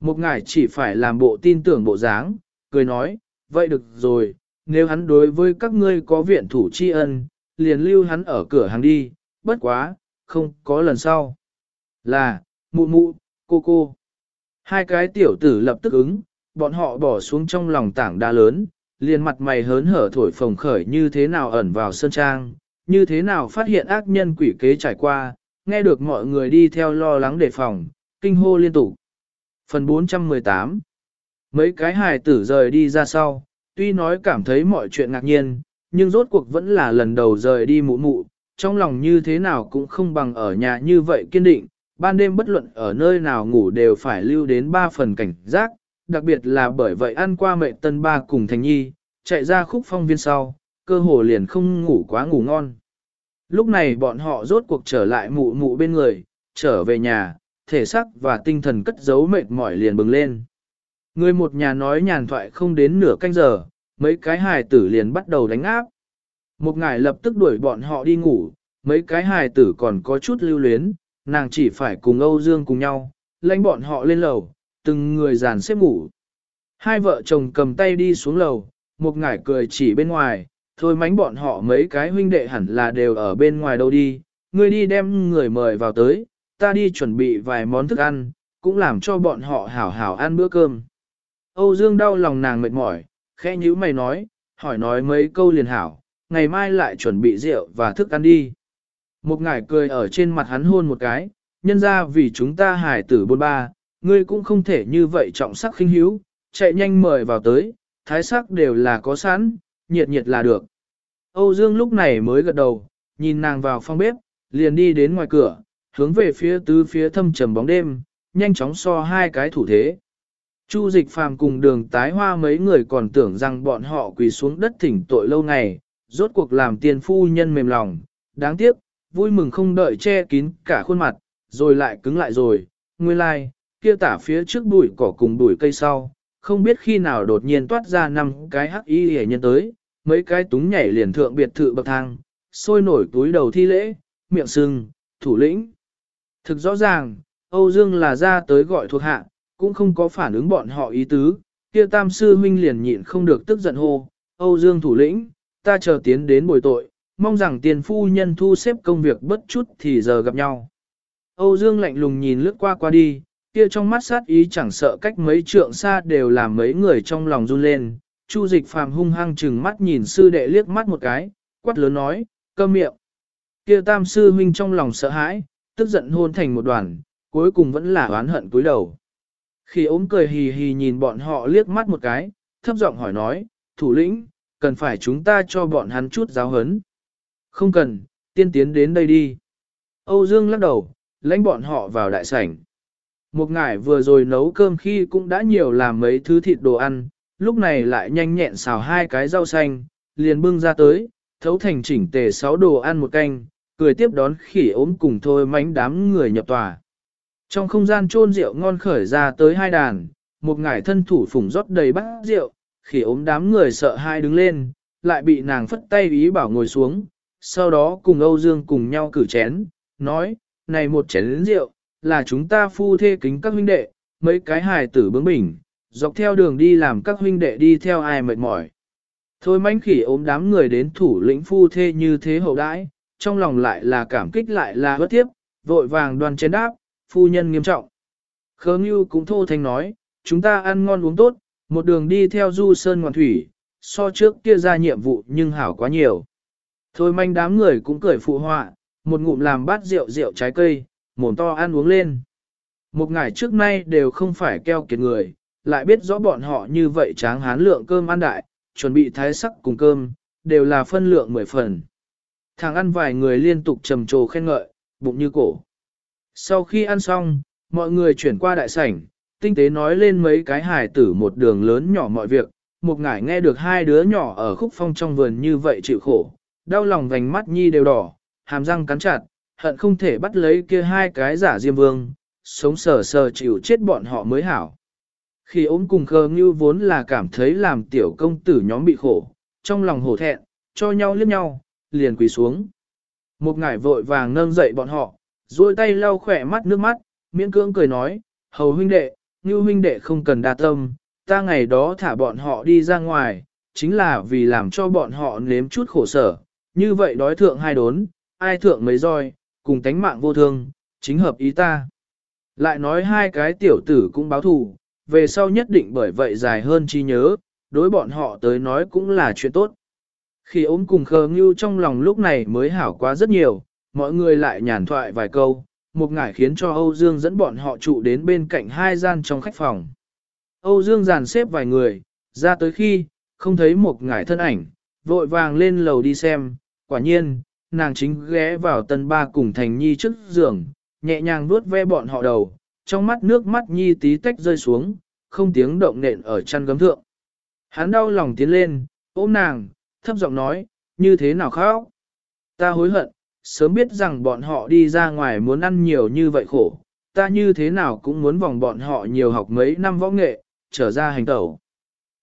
Một ngải chỉ phải làm bộ tin tưởng bộ dáng, cười nói, vậy được rồi, nếu hắn đối với các ngươi có viện thủ tri ân, liền lưu hắn ở cửa hàng đi, bất quá, không có lần sau. Là, mụ mụ, cô cô. Hai cái tiểu tử lập tức ứng, bọn họ bỏ xuống trong lòng tảng đá lớn, liền mặt mày hớn hở thổi phồng khởi như thế nào ẩn vào sơn trang, như thế nào phát hiện ác nhân quỷ kế trải qua, nghe được mọi người đi theo lo lắng đề phòng, kinh hô liên tục. Phần 418 Mấy cái hài tử rời đi ra sau, tuy nói cảm thấy mọi chuyện ngạc nhiên, nhưng rốt cuộc vẫn là lần đầu rời đi mụ mụ, trong lòng như thế nào cũng không bằng ở nhà như vậy kiên định, ban đêm bất luận ở nơi nào ngủ đều phải lưu đến ba phần cảnh giác, đặc biệt là bởi vậy ăn qua mẹ tân ba cùng thành nhi, chạy ra khúc phong viên sau, cơ hồ liền không ngủ quá ngủ ngon. Lúc này bọn họ rốt cuộc trở lại mụ mụ bên người, trở về nhà, thể xác và tinh thần cất giấu mệt mỏi liền bừng lên. Người một nhà nói nhàn thoại không đến nửa canh giờ, mấy cái hài tử liền bắt đầu đánh áp. Một ngài lập tức đuổi bọn họ đi ngủ, mấy cái hài tử còn có chút lưu luyến, nàng chỉ phải cùng Âu Dương cùng nhau, lãnh bọn họ lên lầu, từng người dàn xếp ngủ. Hai vợ chồng cầm tay đi xuống lầu, một ngải cười chỉ bên ngoài, thôi mánh bọn họ mấy cái huynh đệ hẳn là đều ở bên ngoài đâu đi, ngươi đi đem người mời vào tới, ta đi chuẩn bị vài món thức ăn, cũng làm cho bọn họ hảo hảo ăn bữa cơm. Âu Dương đau lòng nàng mệt mỏi, khẽ nhíu mày nói, hỏi nói mấy câu liền hảo, ngày mai lại chuẩn bị rượu và thức ăn đi. Một ngải cười ở trên mặt hắn hôn một cái, nhân ra vì chúng ta hải tử bôn ba, ngươi cũng không thể như vậy trọng sắc khinh hiếu, chạy nhanh mời vào tới, thái sắc đều là có sẵn, nhiệt nhiệt là được. Âu Dương lúc này mới gật đầu, nhìn nàng vào phòng bếp, liền đi đến ngoài cửa, hướng về phía tứ phía thâm trầm bóng đêm, nhanh chóng so hai cái thủ thế. Chu dịch phàm cùng đường tái hoa mấy người còn tưởng rằng bọn họ quỳ xuống đất thỉnh tội lâu ngày, rốt cuộc làm tiền phu nhân mềm lòng, đáng tiếc, vui mừng không đợi che kín cả khuôn mặt, rồi lại cứng lại rồi, nguyên lai, like, kia tả phía trước bụi cỏ cùng bụi cây sau, không biết khi nào đột nhiên toát ra năm cái hắc y hề nhân tới, mấy cái túng nhảy liền thượng biệt thự bậc thang, sôi nổi túi đầu thi lễ, miệng sưng, thủ lĩnh. Thực rõ ràng, Âu Dương là ra tới gọi thuộc hạ, cũng không có phản ứng bọn họ ý tứ, kia tam sư huynh liền nhịn không được tức giận hô, Âu Dương thủ lĩnh, ta chờ tiến đến bồi tội, mong rằng tiền phu nhân thu xếp công việc bất chút thì giờ gặp nhau. Âu Dương lạnh lùng nhìn lướt qua qua đi, kia trong mắt sát ý chẳng sợ cách mấy trượng xa đều làm mấy người trong lòng run lên. Chu dịch phàm hung hăng chừng mắt nhìn sư đệ liếc mắt một cái, quát lớn nói, câm miệng. Kia tam sư huynh trong lòng sợ hãi, tức giận hôn thành một đoàn, cuối cùng vẫn là oán hận cúi đầu. Khi ốm cười hì hì nhìn bọn họ liếc mắt một cái, thấp giọng hỏi nói, thủ lĩnh, cần phải chúng ta cho bọn hắn chút giáo hấn. Không cần, tiên tiến đến đây đi. Âu Dương lắc đầu, lãnh bọn họ vào đại sảnh. Một ngải vừa rồi nấu cơm khi cũng đã nhiều làm mấy thứ thịt đồ ăn, lúc này lại nhanh nhẹn xào hai cái rau xanh, liền bưng ra tới, thấu thành chỉnh tề sáu đồ ăn một canh, cười tiếp đón khỉ ốm cùng thôi mánh đám người nhập tòa. Trong không gian trôn rượu ngon khởi ra tới hai đàn, một ngải thân thủ phủng rót đầy bát rượu, khỉ ốm đám người sợ hai đứng lên, lại bị nàng phất tay ý bảo ngồi xuống, sau đó cùng Âu Dương cùng nhau cử chén, nói, này một chén rượu, là chúng ta phu thê kính các huynh đệ, mấy cái hài tử bướng bỉnh, dọc theo đường đi làm các huynh đệ đi theo ai mệt mỏi. Thôi manh khỉ ốm đám người đến thủ lĩnh phu thê như thế hậu đãi, trong lòng lại là cảm kích lại là bất tiếp, vội vàng đoàn chén đáp, phu nhân nghiêm trọng. Khớ Ngưu cũng thô thanh nói, chúng ta ăn ngon uống tốt, một đường đi theo du sơn ngoạn thủy, so trước kia ra nhiệm vụ nhưng hảo quá nhiều. Thôi manh đám người cũng cười phụ họa, một ngụm làm bát rượu rượu trái cây, mồm to ăn uống lên. Một ngày trước nay đều không phải keo kiệt người, lại biết rõ bọn họ như vậy tráng hán lượng cơm ăn đại, chuẩn bị thái sắc cùng cơm, đều là phân lượng mười phần. Thằng ăn vài người liên tục trầm trồ khen ngợi, bụng như cổ. Sau khi ăn xong, mọi người chuyển qua đại sảnh, tinh tế nói lên mấy cái hài tử một đường lớn nhỏ mọi việc, một ngải nghe được hai đứa nhỏ ở khúc phong trong vườn như vậy chịu khổ, đau lòng vành mắt nhi đều đỏ, hàm răng cắn chặt, hận không thể bắt lấy kia hai cái giả diêm vương, sống sờ sờ chịu chết bọn họ mới hảo. Khi ốm cùng khờ như vốn là cảm thấy làm tiểu công tử nhóm bị khổ, trong lòng hổ thẹn, cho nhau liếc nhau, liền quỳ xuống. Một ngải vội vàng nâng dậy bọn họ, duỗi tay lau khỏe mắt nước mắt, miễn cưỡng cười nói, hầu huynh đệ, như huynh đệ không cần đa tâm, ta ngày đó thả bọn họ đi ra ngoài, chính là vì làm cho bọn họ nếm chút khổ sở, như vậy đói thượng hai đốn, ai thượng mấy roi, cùng tánh mạng vô thương, chính hợp ý ta. Lại nói hai cái tiểu tử cũng báo thù, về sau nhất định bởi vậy dài hơn chi nhớ, đối bọn họ tới nói cũng là chuyện tốt. Khi ốm cùng khờ ngưu trong lòng lúc này mới hảo quá rất nhiều, mọi người lại nhàn thoại vài câu, một ngải khiến cho Âu Dương dẫn bọn họ trụ đến bên cạnh hai gian trong khách phòng. Âu Dương dàn xếp vài người, ra tới khi, không thấy một ngải thân ảnh, vội vàng lên lầu đi xem, quả nhiên, nàng chính ghé vào tân ba cùng thành nhi trước giường, nhẹ nhàng vuốt ve bọn họ đầu, trong mắt nước mắt nhi tí tách rơi xuống, không tiếng động nện ở chăn gấm thượng. Hắn đau lòng tiến lên, ôm nàng, thấp giọng nói, như thế nào khóc? Ta hối hận, sớm biết rằng bọn họ đi ra ngoài muốn ăn nhiều như vậy khổ, ta như thế nào cũng muốn vòng bọn họ nhiều học mấy năm võ nghệ, trở ra hành tẩu.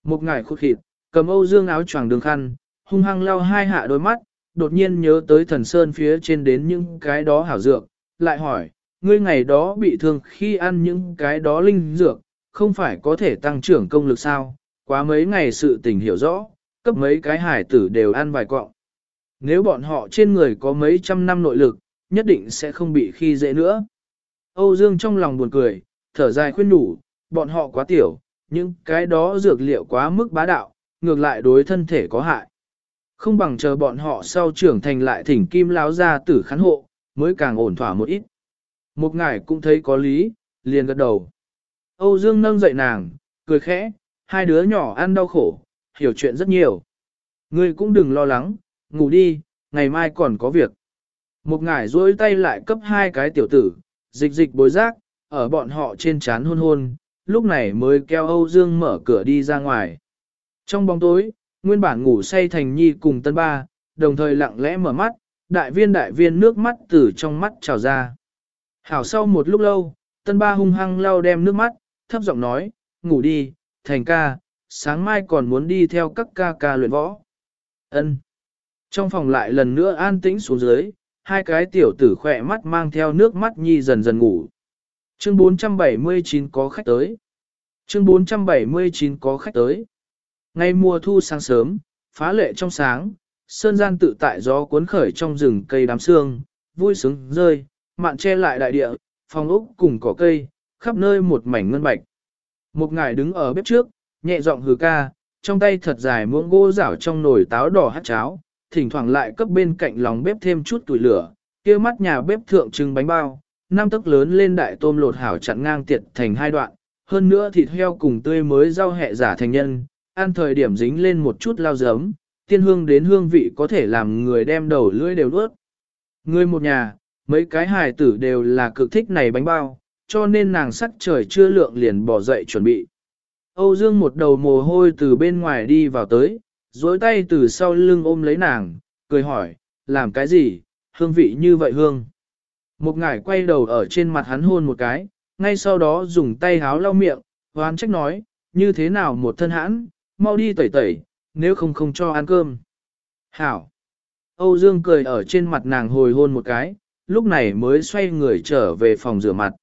Một ngày khuất khịt, cầm Âu Dương áo choàng đường khăn, hung hăng lau hai hạ đôi mắt, đột nhiên nhớ tới thần sơn phía trên đến những cái đó hảo dược, lại hỏi, ngươi ngày đó bị thương khi ăn những cái đó linh dược, không phải có thể tăng trưởng công lực sao, quá mấy ngày sự tình hiểu rõ, cấp mấy cái hải tử đều ăn vài cọng. Nếu bọn họ trên người có mấy trăm năm nội lực, nhất định sẽ không bị khi dễ nữa. Âu Dương trong lòng buồn cười, thở dài khuyên đủ, bọn họ quá tiểu, những cái đó dược liệu quá mức bá đạo, ngược lại đối thân thể có hại. Không bằng chờ bọn họ sau trưởng thành lại thỉnh kim láo ra tử khán hộ, mới càng ổn thỏa một ít. Một ngải cũng thấy có lý, liền gật đầu. Âu Dương nâng dậy nàng, cười khẽ, hai đứa nhỏ ăn đau khổ, hiểu chuyện rất nhiều. Ngươi cũng đừng lo lắng, ngủ đi, ngày mai còn có việc. Một ngải duỗi tay lại cấp hai cái tiểu tử, dịch dịch bối rác ở bọn họ trên chán hôn hôn, lúc này mới kêu Âu Dương mở cửa đi ra ngoài. Trong bóng tối, nguyên bản ngủ say thành nhi cùng tân ba, đồng thời lặng lẽ mở mắt, đại viên đại viên nước mắt từ trong mắt trào ra. Hảo sau một lúc lâu, tân ba hung hăng lau đem nước mắt, thấp giọng nói, ngủ đi, thành ca, sáng mai còn muốn đi theo các ca ca luyện võ. Ân. Trong phòng lại lần nữa an tĩnh xuống dưới, hai cái tiểu tử khỏe mắt mang theo nước mắt nhi dần dần ngủ. Chương 479 có khách tới. Chương 479 có khách tới. Ngày mùa thu sáng sớm, phá lệ trong sáng, sơn gian tự tại gió cuốn khởi trong rừng cây đám sương, vui sướng rơi, mạn che lại đại địa, phòng ốc cùng cỏ cây, khắp nơi một mảnh ngân bạch. Một ngài đứng ở bếp trước, nhẹ giọng hừ ca, trong tay thật dài muỗng gỗ rảo trong nồi táo đỏ hát cháo, thỉnh thoảng lại cấp bên cạnh lòng bếp thêm chút tuổi lửa, kia mắt nhà bếp thượng trưng bánh bao, năm tấc lớn lên đại tôm lột hảo chặn ngang tiệt thành hai đoạn, hơn nữa thịt heo cùng tươi mới rau hẹ giả thành nhân, ăn thời điểm dính lên một chút lao giấm, tiên hương đến hương vị có thể làm người đem đầu lưỡi đều nuốt. Người một nhà, mấy cái hài tử đều là cực thích này bánh bao, cho nên nàng sắc trời chưa lượng liền bỏ dậy chuẩn bị. Âu Dương một đầu mồ hôi từ bên ngoài đi vào tới, dối tay từ sau lưng ôm lấy nàng, cười hỏi, làm cái gì, hương vị như vậy hương. Một ngải quay đầu ở trên mặt hắn hôn một cái, ngay sau đó dùng tay háo lau miệng, hoán trách nói, như thế nào một thân hãn, mau đi tẩy tẩy, nếu không không cho ăn cơm. Hảo! Âu Dương cười ở trên mặt nàng hồi hôn một cái, lúc này mới xoay người trở về phòng rửa mặt.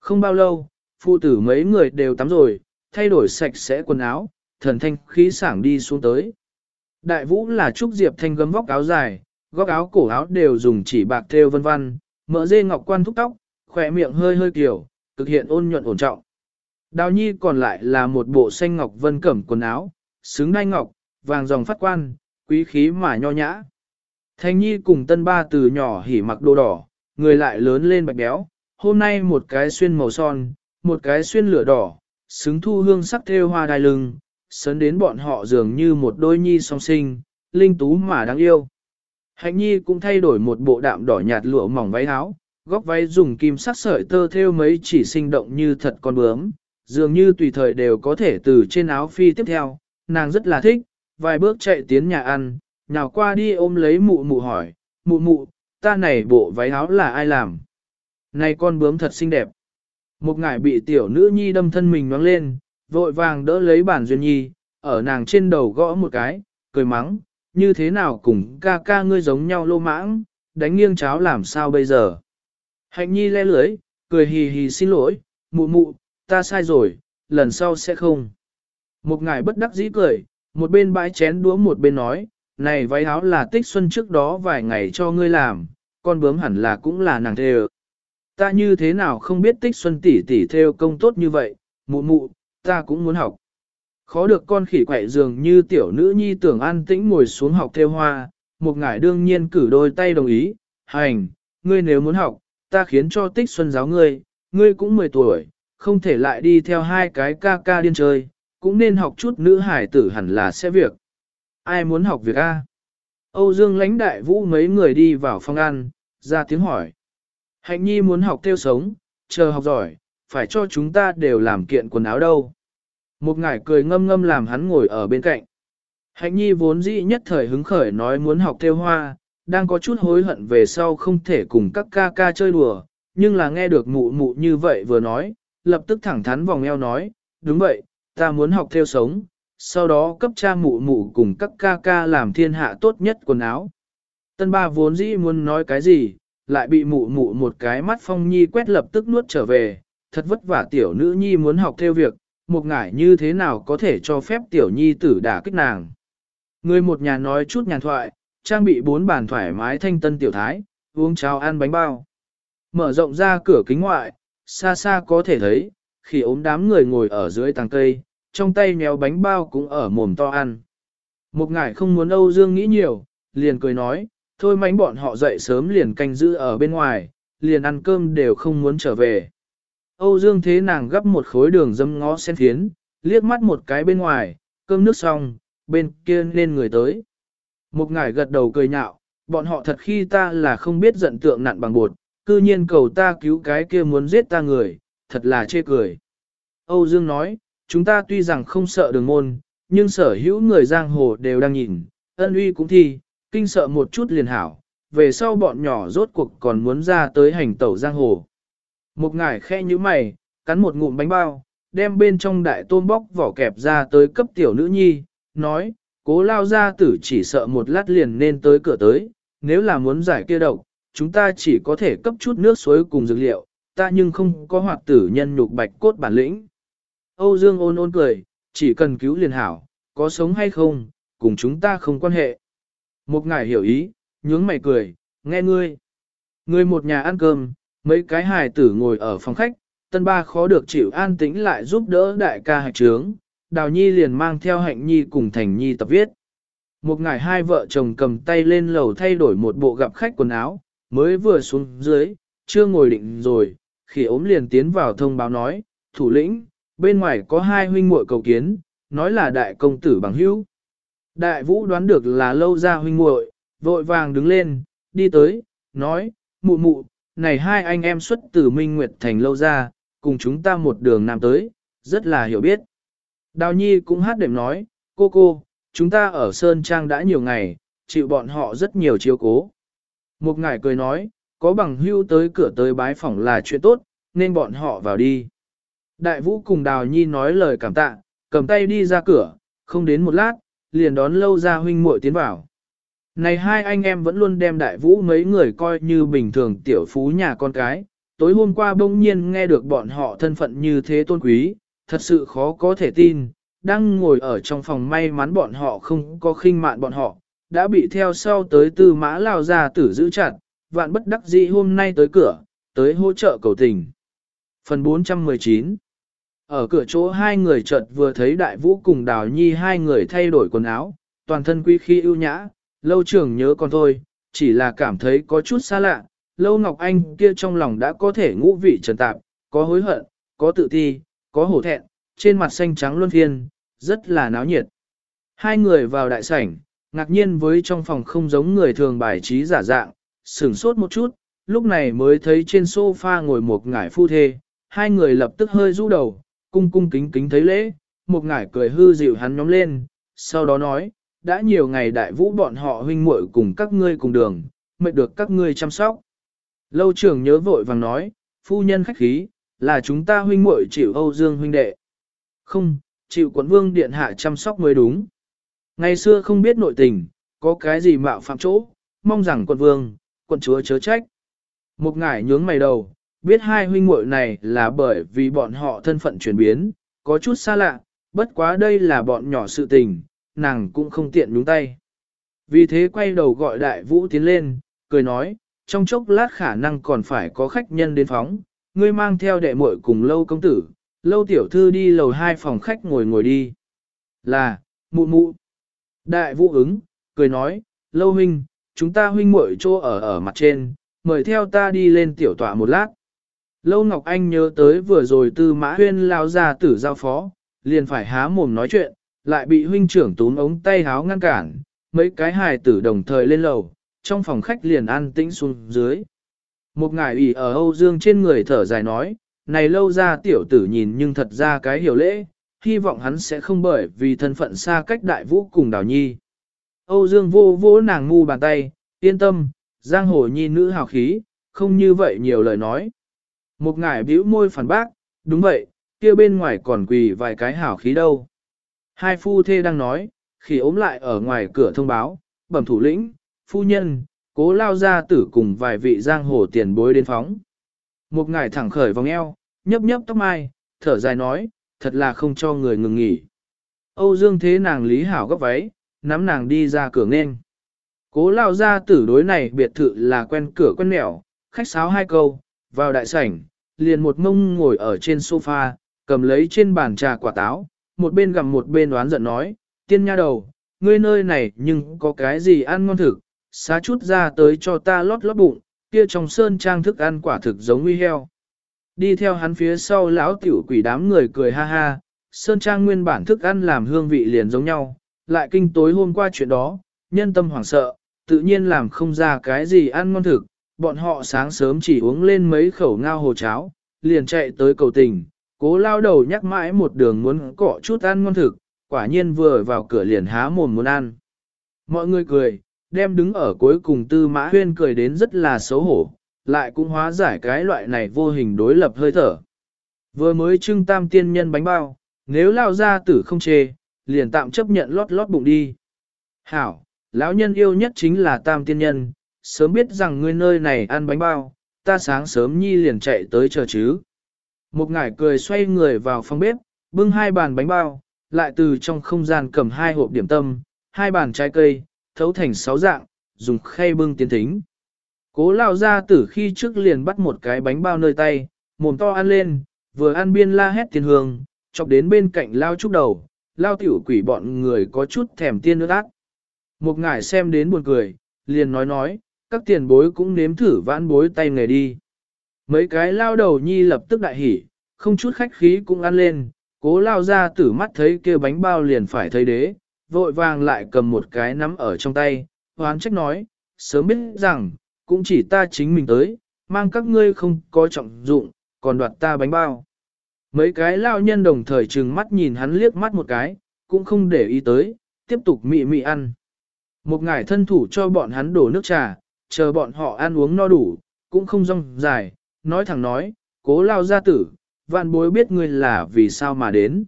Không bao lâu, phụ tử mấy người đều tắm rồi, thay đổi sạch sẽ quần áo, thần thanh khí sảng đi xuống tới. Đại vũ là trúc diệp thanh gấm vóc áo dài, góc áo cổ áo đều dùng chỉ bạc thêu vân vân, mỡ dê ngọc quan thúc tóc, khỏe miệng hơi hơi kiểu, cực hiện ôn nhuận ổn trọng. Đào nhi còn lại là một bộ xanh ngọc vân cẩm quần áo, xứng đai ngọc, vàng dòng phát quan, quý khí mà nho nhã. Thanh nhi cùng tân ba từ nhỏ hỉ mặc đồ đỏ, người lại lớn lên bạch béo, hôm nay một cái xuyên màu son, một cái xuyên lửa đỏ, xứng thu hương sắc thêu hoa đai lưng, sấn đến bọn họ dường như một đôi nhi song sinh, linh tú mà đáng yêu. Hạnh nhi cũng thay đổi một bộ đạm đỏ nhạt lụa mỏng váy áo, góc váy dùng kim sắc sợi tơ thêu mấy chỉ sinh động như thật con bướm, dường như tùy thời đều có thể từ trên áo phi tiếp theo, nàng rất là thích, vài bước chạy tiến nhà ăn, nào qua đi ôm lấy mụ mụ hỏi, mụ mụ, ta này bộ váy áo là ai làm? Này con bướm thật xinh đẹp. Một ngải bị tiểu nữ nhi đâm thân mình nhoáng lên, vội vàng đỡ lấy bản duyên nhi, ở nàng trên đầu gõ một cái, cười mắng, như thế nào cùng ca ca ngươi giống nhau lô mãng, đánh nghiêng cháo làm sao bây giờ. Hạnh nhi le lưới, cười hì hì xin lỗi, mụ mụ, ta sai rồi, lần sau sẽ không. Một ngài bất đắc dĩ cười, một bên bãi chén đũa một bên nói, này váy áo là tích xuân trước đó vài ngày cho ngươi làm, con bướm hẳn là cũng là nàng thê Ta như thế nào không biết tích xuân tỷ tỷ theo công tốt như vậy, mụ mụ, ta cũng muốn học. Khó được con khỉ quậy dường như tiểu nữ nhi tưởng an tĩnh ngồi xuống học theo hoa, một ngải đương nhiên cử đôi tay đồng ý, hành, ngươi nếu muốn học, ta khiến cho tích xuân giáo ngươi, ngươi cũng 10 tuổi, không thể lại đi theo hai cái ca ca điên chơi, cũng nên học chút nữ hải tử hẳn là sẽ việc. Ai muốn học việc A? Âu Dương lãnh đại vũ mấy người đi vào phòng ăn, ra tiếng hỏi. Hạnh nhi muốn học tiêu sống, chờ học giỏi, phải cho chúng ta đều làm kiện quần áo đâu. Một ngải cười ngâm ngâm làm hắn ngồi ở bên cạnh. Hạnh nhi vốn dĩ nhất thời hứng khởi nói muốn học theo hoa, đang có chút hối hận về sau không thể cùng các ca ca chơi đùa, nhưng là nghe được mụ mụ như vậy vừa nói, lập tức thẳng thắn vòng eo nói, đúng vậy, ta muốn học theo sống, sau đó cấp cha mụ mụ cùng các ca ca làm thiên hạ tốt nhất quần áo. Tân ba vốn dĩ muốn nói cái gì, lại bị mụ mụ một cái mắt phong nhi quét lập tức nuốt trở về, thật vất vả tiểu nữ nhi muốn học theo việc, một ngải như thế nào có thể cho phép tiểu nhi tử đả kích nàng. Người một nhà nói chút nhàn thoại, trang bị bốn bàn thoải mái thanh tân tiểu thái, uống cháo ăn bánh bao. Mở rộng ra cửa kính ngoại, xa xa có thể thấy, khi ốm đám người ngồi ở dưới tàng cây, trong tay nhéo bánh bao cũng ở mồm to ăn. Một ngải không muốn Âu Dương nghĩ nhiều, liền cười nói, thôi mánh bọn họ dậy sớm liền canh giữ ở bên ngoài, liền ăn cơm đều không muốn trở về. Âu Dương thế nàng gấp một khối đường dâm ngó sen thiến, liếc mắt một cái bên ngoài, cơm nước xong, bên kia lên người tới. Một ngải gật đầu cười nhạo, bọn họ thật khi ta là không biết giận tượng nặn bằng bột, cư nhiên cầu ta cứu cái kia muốn giết ta người, thật là chê cười. Âu Dương nói, chúng ta tuy rằng không sợ đường môn, nhưng sở hữu người giang hồ đều đang nhìn, ân uy cũng thi, kinh sợ một chút liền hảo, về sau bọn nhỏ rốt cuộc còn muốn ra tới hành tẩu giang hồ. Một ngải khe như mày, cắn một ngụm bánh bao, đem bên trong đại tôm bóc vỏ kẹp ra tới cấp tiểu nữ nhi, nói, cố lao ra tử chỉ sợ một lát liền nên tới cửa tới, nếu là muốn giải kia độc, chúng ta chỉ có thể cấp chút nước suối cùng dược liệu, ta nhưng không có hoạt tử nhân nhục bạch cốt bản lĩnh. Âu Dương ôn ôn cười, chỉ cần cứu liền hảo, có sống hay không, cùng chúng ta không quan hệ. Một ngài hiểu ý, nhướng mày cười, nghe ngươi. Ngươi một nhà ăn cơm, mấy cái hài tử ngồi ở phòng khách, tân ba khó được chịu an tĩnh lại giúp đỡ đại ca hạch trướng, đào nhi liền mang theo hạnh nhi cùng thành nhi tập viết. Một ngày hai vợ chồng cầm tay lên lầu thay đổi một bộ gặp khách quần áo, mới vừa xuống dưới, chưa ngồi định rồi, khi ốm liền tiến vào thông báo nói, thủ lĩnh, bên ngoài có hai huynh muội cầu kiến, nói là đại công tử bằng hữu. Đại vũ đoán được là lâu ra huynh muội, vội vàng đứng lên, đi tới, nói, mụ mụ, này hai anh em xuất từ Minh Nguyệt Thành lâu ra, cùng chúng ta một đường nam tới, rất là hiểu biết. Đào Nhi cũng hát đệm nói, cô cô, chúng ta ở Sơn Trang đã nhiều ngày, chịu bọn họ rất nhiều chiếu cố. Một ngải cười nói, có bằng hưu tới cửa tới bái phỏng là chuyện tốt, nên bọn họ vào đi. Đại vũ cùng Đào Nhi nói lời cảm tạ, cầm tay đi ra cửa, không đến một lát, liền đón lâu ra huynh muội tiến vào. Này hai anh em vẫn luôn đem đại vũ mấy người coi như bình thường tiểu phú nhà con cái, tối hôm qua bỗng nhiên nghe được bọn họ thân phận như thế tôn quý, thật sự khó có thể tin, đang ngồi ở trong phòng may mắn bọn họ không có khinh mạn bọn họ, đã bị theo sau tới tư mã lao ra tử giữ chặt, vạn bất đắc dĩ hôm nay tới cửa, tới hỗ trợ cầu tình. Phần 419 Ở cửa chỗ hai người chợt vừa thấy đại vũ cùng đào nhi hai người thay đổi quần áo, toàn thân quý khí ưu nhã, lâu trường nhớ con thôi, chỉ là cảm thấy có chút xa lạ, lâu Ngọc Anh kia trong lòng đã có thể ngũ vị trần tạp, có hối hận, có tự ti, có hổ thẹn, trên mặt xanh trắng luân phiên, rất là náo nhiệt. Hai người vào đại sảnh, ngạc nhiên với trong phòng không giống người thường bài trí giả dạng, sửng sốt một chút, lúc này mới thấy trên sofa ngồi một ngải phu thê, hai người lập tức hơi rũ đầu, cung cung kính kính thấy lễ, một ngải cười hư dịu hắn nhóm lên, sau đó nói, đã nhiều ngày đại vũ bọn họ huynh muội cùng các ngươi cùng đường, mệt được các ngươi chăm sóc. Lâu trưởng nhớ vội vàng nói, phu nhân khách khí, là chúng ta huynh muội chịu Âu Dương huynh đệ. Không, chịu quận vương điện hạ chăm sóc mới đúng. Ngày xưa không biết nội tình, có cái gì mạo phạm chỗ, mong rằng quận vương, quận chúa chớ trách. Một ngải nhướng mày đầu, biết hai huynh muội này là bởi vì bọn họ thân phận chuyển biến, có chút xa lạ, bất quá đây là bọn nhỏ sự tình, nàng cũng không tiện nhúng tay. Vì thế quay đầu gọi đại vũ tiến lên, cười nói, trong chốc lát khả năng còn phải có khách nhân đến phóng, ngươi mang theo đệ muội cùng lâu công tử, lâu tiểu thư đi lầu hai phòng khách ngồi ngồi đi. Là, mụ mụ. Đại vũ ứng, cười nói, lâu huynh, chúng ta huynh muội chỗ ở ở mặt trên, mời theo ta đi lên tiểu tọa một lát. Lâu Ngọc Anh nhớ tới vừa rồi tư mã huyên lao ra tử giao phó, liền phải há mồm nói chuyện, lại bị huynh trưởng túm ống tay háo ngăn cản, mấy cái hài tử đồng thời lên lầu, trong phòng khách liền an tĩnh xuống dưới. Một ngài ủy ở Âu Dương trên người thở dài nói, này lâu ra tiểu tử nhìn nhưng thật ra cái hiểu lễ, hy vọng hắn sẽ không bởi vì thân phận xa cách đại vũ cùng đào nhi. Âu Dương vô vô nàng ngu bàn tay, yên tâm, giang hồ nhi nữ hào khí, không như vậy nhiều lời nói. Một ngài bĩu môi phản bác, đúng vậy, kia bên ngoài còn quỳ vài cái hảo khí đâu. Hai phu thê đang nói, khi ốm lại ở ngoài cửa thông báo, bẩm thủ lĩnh, phu nhân, cố lao ra tử cùng vài vị giang hồ tiền bối đến phóng. Một ngài thẳng khởi vòng eo, nhấp nhấp tóc mai, thở dài nói, thật là không cho người ngừng nghỉ. Âu Dương thế nàng lý hảo gấp váy, nắm nàng đi ra cửa nghênh. Cố lao ra tử đối này biệt thự là quen cửa quen mẹo, khách sáo hai câu, vào đại sảnh, liền một mông ngồi ở trên sofa, cầm lấy trên bàn trà quả táo, một bên gặm một bên đoán giận nói, tiên nha đầu, ngươi nơi này nhưng có cái gì ăn ngon thực, xá chút ra tới cho ta lót lót bụng, kia trong sơn trang thức ăn quả thực giống uy heo. Đi theo hắn phía sau lão tiểu quỷ đám người cười ha ha, sơn trang nguyên bản thức ăn làm hương vị liền giống nhau, lại kinh tối hôm qua chuyện đó, nhân tâm hoảng sợ, tự nhiên làm không ra cái gì ăn ngon thực, bọn họ sáng sớm chỉ uống lên mấy khẩu ngao hồ cháo, liền chạy tới cầu tình, cố lao đầu nhắc mãi một đường muốn cọ chút ăn ngon thực, quả nhiên vừa vào cửa liền há mồm muốn ăn. Mọi người cười, đem đứng ở cuối cùng tư mã huyên cười đến rất là xấu hổ, lại cũng hóa giải cái loại này vô hình đối lập hơi thở. Vừa mới trưng tam tiên nhân bánh bao, nếu lao ra tử không chê, liền tạm chấp nhận lót lót bụng đi. Hảo, lão nhân yêu nhất chính là tam tiên nhân, sớm biết rằng ngươi nơi này ăn bánh bao, ta sáng sớm nhi liền chạy tới chờ chứ. Một ngải cười xoay người vào phòng bếp, bưng hai bàn bánh bao, lại từ trong không gian cầm hai hộp điểm tâm, hai bàn trái cây, thấu thành sáu dạng, dùng khay bưng tiến thính. Cố lao ra tử khi trước liền bắt một cái bánh bao nơi tay, mồm to ăn lên, vừa ăn biên la hét tiền hương, chọc đến bên cạnh lao trúc đầu, lao tiểu quỷ bọn người có chút thèm tiên nước ác. Một ngải xem đến buồn cười, liền nói nói, các tiền bối cũng nếm thử vãn bối tay nghề đi. Mấy cái lao đầu nhi lập tức đại hỉ, không chút khách khí cũng ăn lên, cố lao ra tử mắt thấy kia bánh bao liền phải thấy đế, vội vàng lại cầm một cái nắm ở trong tay, hoán trách nói, sớm biết rằng, cũng chỉ ta chính mình tới, mang các ngươi không có trọng dụng, còn đoạt ta bánh bao. Mấy cái lao nhân đồng thời trừng mắt nhìn hắn liếc mắt một cái, cũng không để ý tới, tiếp tục mị mị ăn. Một ngải thân thủ cho bọn hắn đổ nước trà, chờ bọn họ ăn uống no đủ, cũng không rong dài, nói thẳng nói, cố lao gia tử, vạn bối biết ngươi là vì sao mà đến.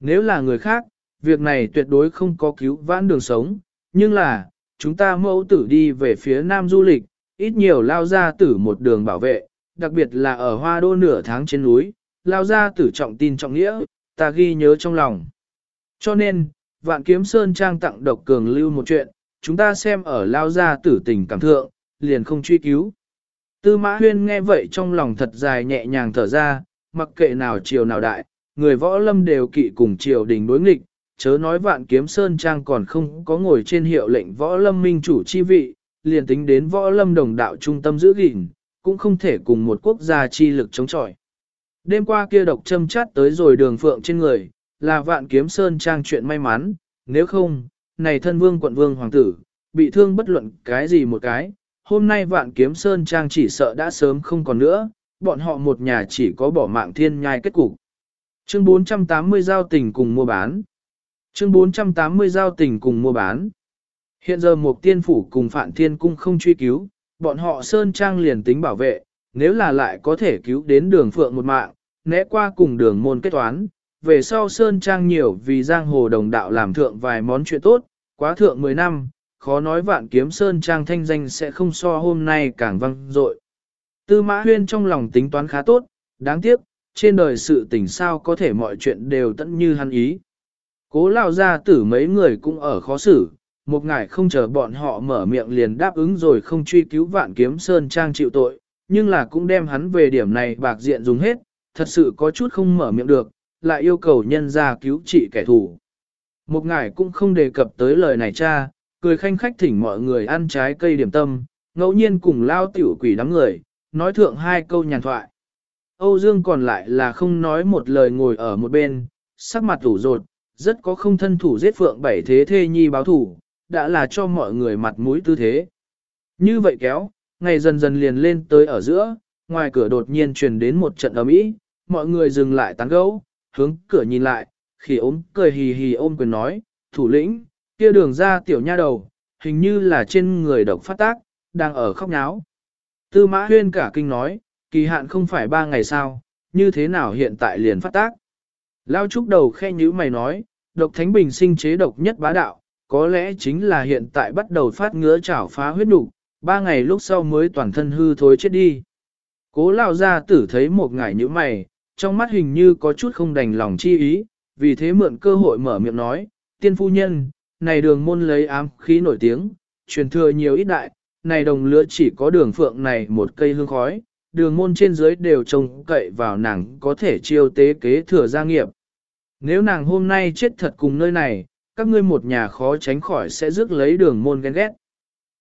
Nếu là người khác, việc này tuyệt đối không có cứu vãn đường sống, nhưng là, chúng ta mẫu tử đi về phía nam du lịch, ít nhiều lao gia tử một đường bảo vệ, đặc biệt là ở hoa đô nửa tháng trên núi, lao gia tử trọng tin trọng nghĩa, ta ghi nhớ trong lòng. Cho nên, vạn kiếm sơn trang tặng độc cường lưu một chuyện, chúng ta xem ở lao gia tử tình cảm thượng, liền không truy cứu. Tư mã huyên nghe vậy trong lòng thật dài nhẹ nhàng thở ra, mặc kệ nào triều nào đại, người võ lâm đều kỵ cùng triều đình đối nghịch, chớ nói vạn kiếm sơn trang còn không có ngồi trên hiệu lệnh võ lâm minh chủ chi vị, liền tính đến võ lâm đồng đạo trung tâm giữ gìn, cũng không thể cùng một quốc gia chi lực chống chọi. Đêm qua kia độc châm chát tới rồi đường phượng trên người, là vạn kiếm sơn trang chuyện may mắn, nếu không, này thân vương quận vương hoàng tử, bị thương bất luận cái gì một cái, hôm nay vạn kiếm sơn trang chỉ sợ đã sớm không còn nữa, bọn họ một nhà chỉ có bỏ mạng thiên nhai kết cục. Chương 480 giao tình cùng mua bán. Chương 480 giao tình cùng mua bán. Hiện giờ một tiên phủ cùng Phạn Thiên Cung không truy cứu, bọn họ Sơn Trang liền tính bảo vệ, nếu là lại có thể cứu đến đường phượng một mạng, né qua cùng đường môn kết toán, về sau Sơn Trang nhiều vì giang hồ đồng đạo làm thượng vài món chuyện tốt, quá thượng 10 năm, khó nói vạn kiếm Sơn Trang thanh danh sẽ không so hôm nay càng văng dội. Tư Mã Huyên trong lòng tính toán khá tốt, đáng tiếc, trên đời sự tình sao có thể mọi chuyện đều tận như hắn ý. Cố lao ra tử mấy người cũng ở khó xử, một ngày không chờ bọn họ mở miệng liền đáp ứng rồi không truy cứu vạn kiếm sơn trang chịu tội, nhưng là cũng đem hắn về điểm này bạc diện dùng hết, thật sự có chút không mở miệng được, lại yêu cầu nhân ra cứu trị kẻ thù. Một ngài cũng không đề cập tới lời này cha, cười khanh khách thỉnh mọi người ăn trái cây điểm tâm, ngẫu nhiên cùng lao tiểu quỷ đám người, nói thượng hai câu nhàn thoại. Âu Dương còn lại là không nói một lời ngồi ở một bên, sắc mặt ủ rột, rất có không thân thủ giết phượng bảy thế thê nhi báo thủ, đã là cho mọi người mặt mũi tư thế. Như vậy kéo, ngày dần dần liền lên tới ở giữa, ngoài cửa đột nhiên truyền đến một trận ấm ý, mọi người dừng lại tán gẫu, hướng cửa nhìn lại, khi ôm cười hì hì ôm quyền nói, thủ lĩnh, kia đường ra tiểu nha đầu, hình như là trên người độc phát tác, đang ở khóc náo. Tư mã huyên cả kinh nói, kỳ hạn không phải ba ngày sao, như thế nào hiện tại liền phát tác. Lao trúc đầu khe nhữ mày nói, độc thánh bình sinh chế độc nhất bá đạo, có lẽ chính là hiện tại bắt đầu phát ngứa chảo phá huyết đủ, ba ngày lúc sau mới toàn thân hư thối chết đi. Cố lao ra tử thấy một ngày như mày, trong mắt hình như có chút không đành lòng chi ý, vì thế mượn cơ hội mở miệng nói, tiên phu nhân, này đường môn lấy ám khí nổi tiếng, truyền thừa nhiều ít đại, này đồng lứa chỉ có đường phượng này một cây hương khói, đường môn trên dưới đều trông cậy vào nàng có thể chiêu tế kế thừa gia nghiệp. Nếu nàng hôm nay chết thật cùng nơi này, các ngươi một nhà khó tránh khỏi sẽ rước lấy đường môn ghen ghét.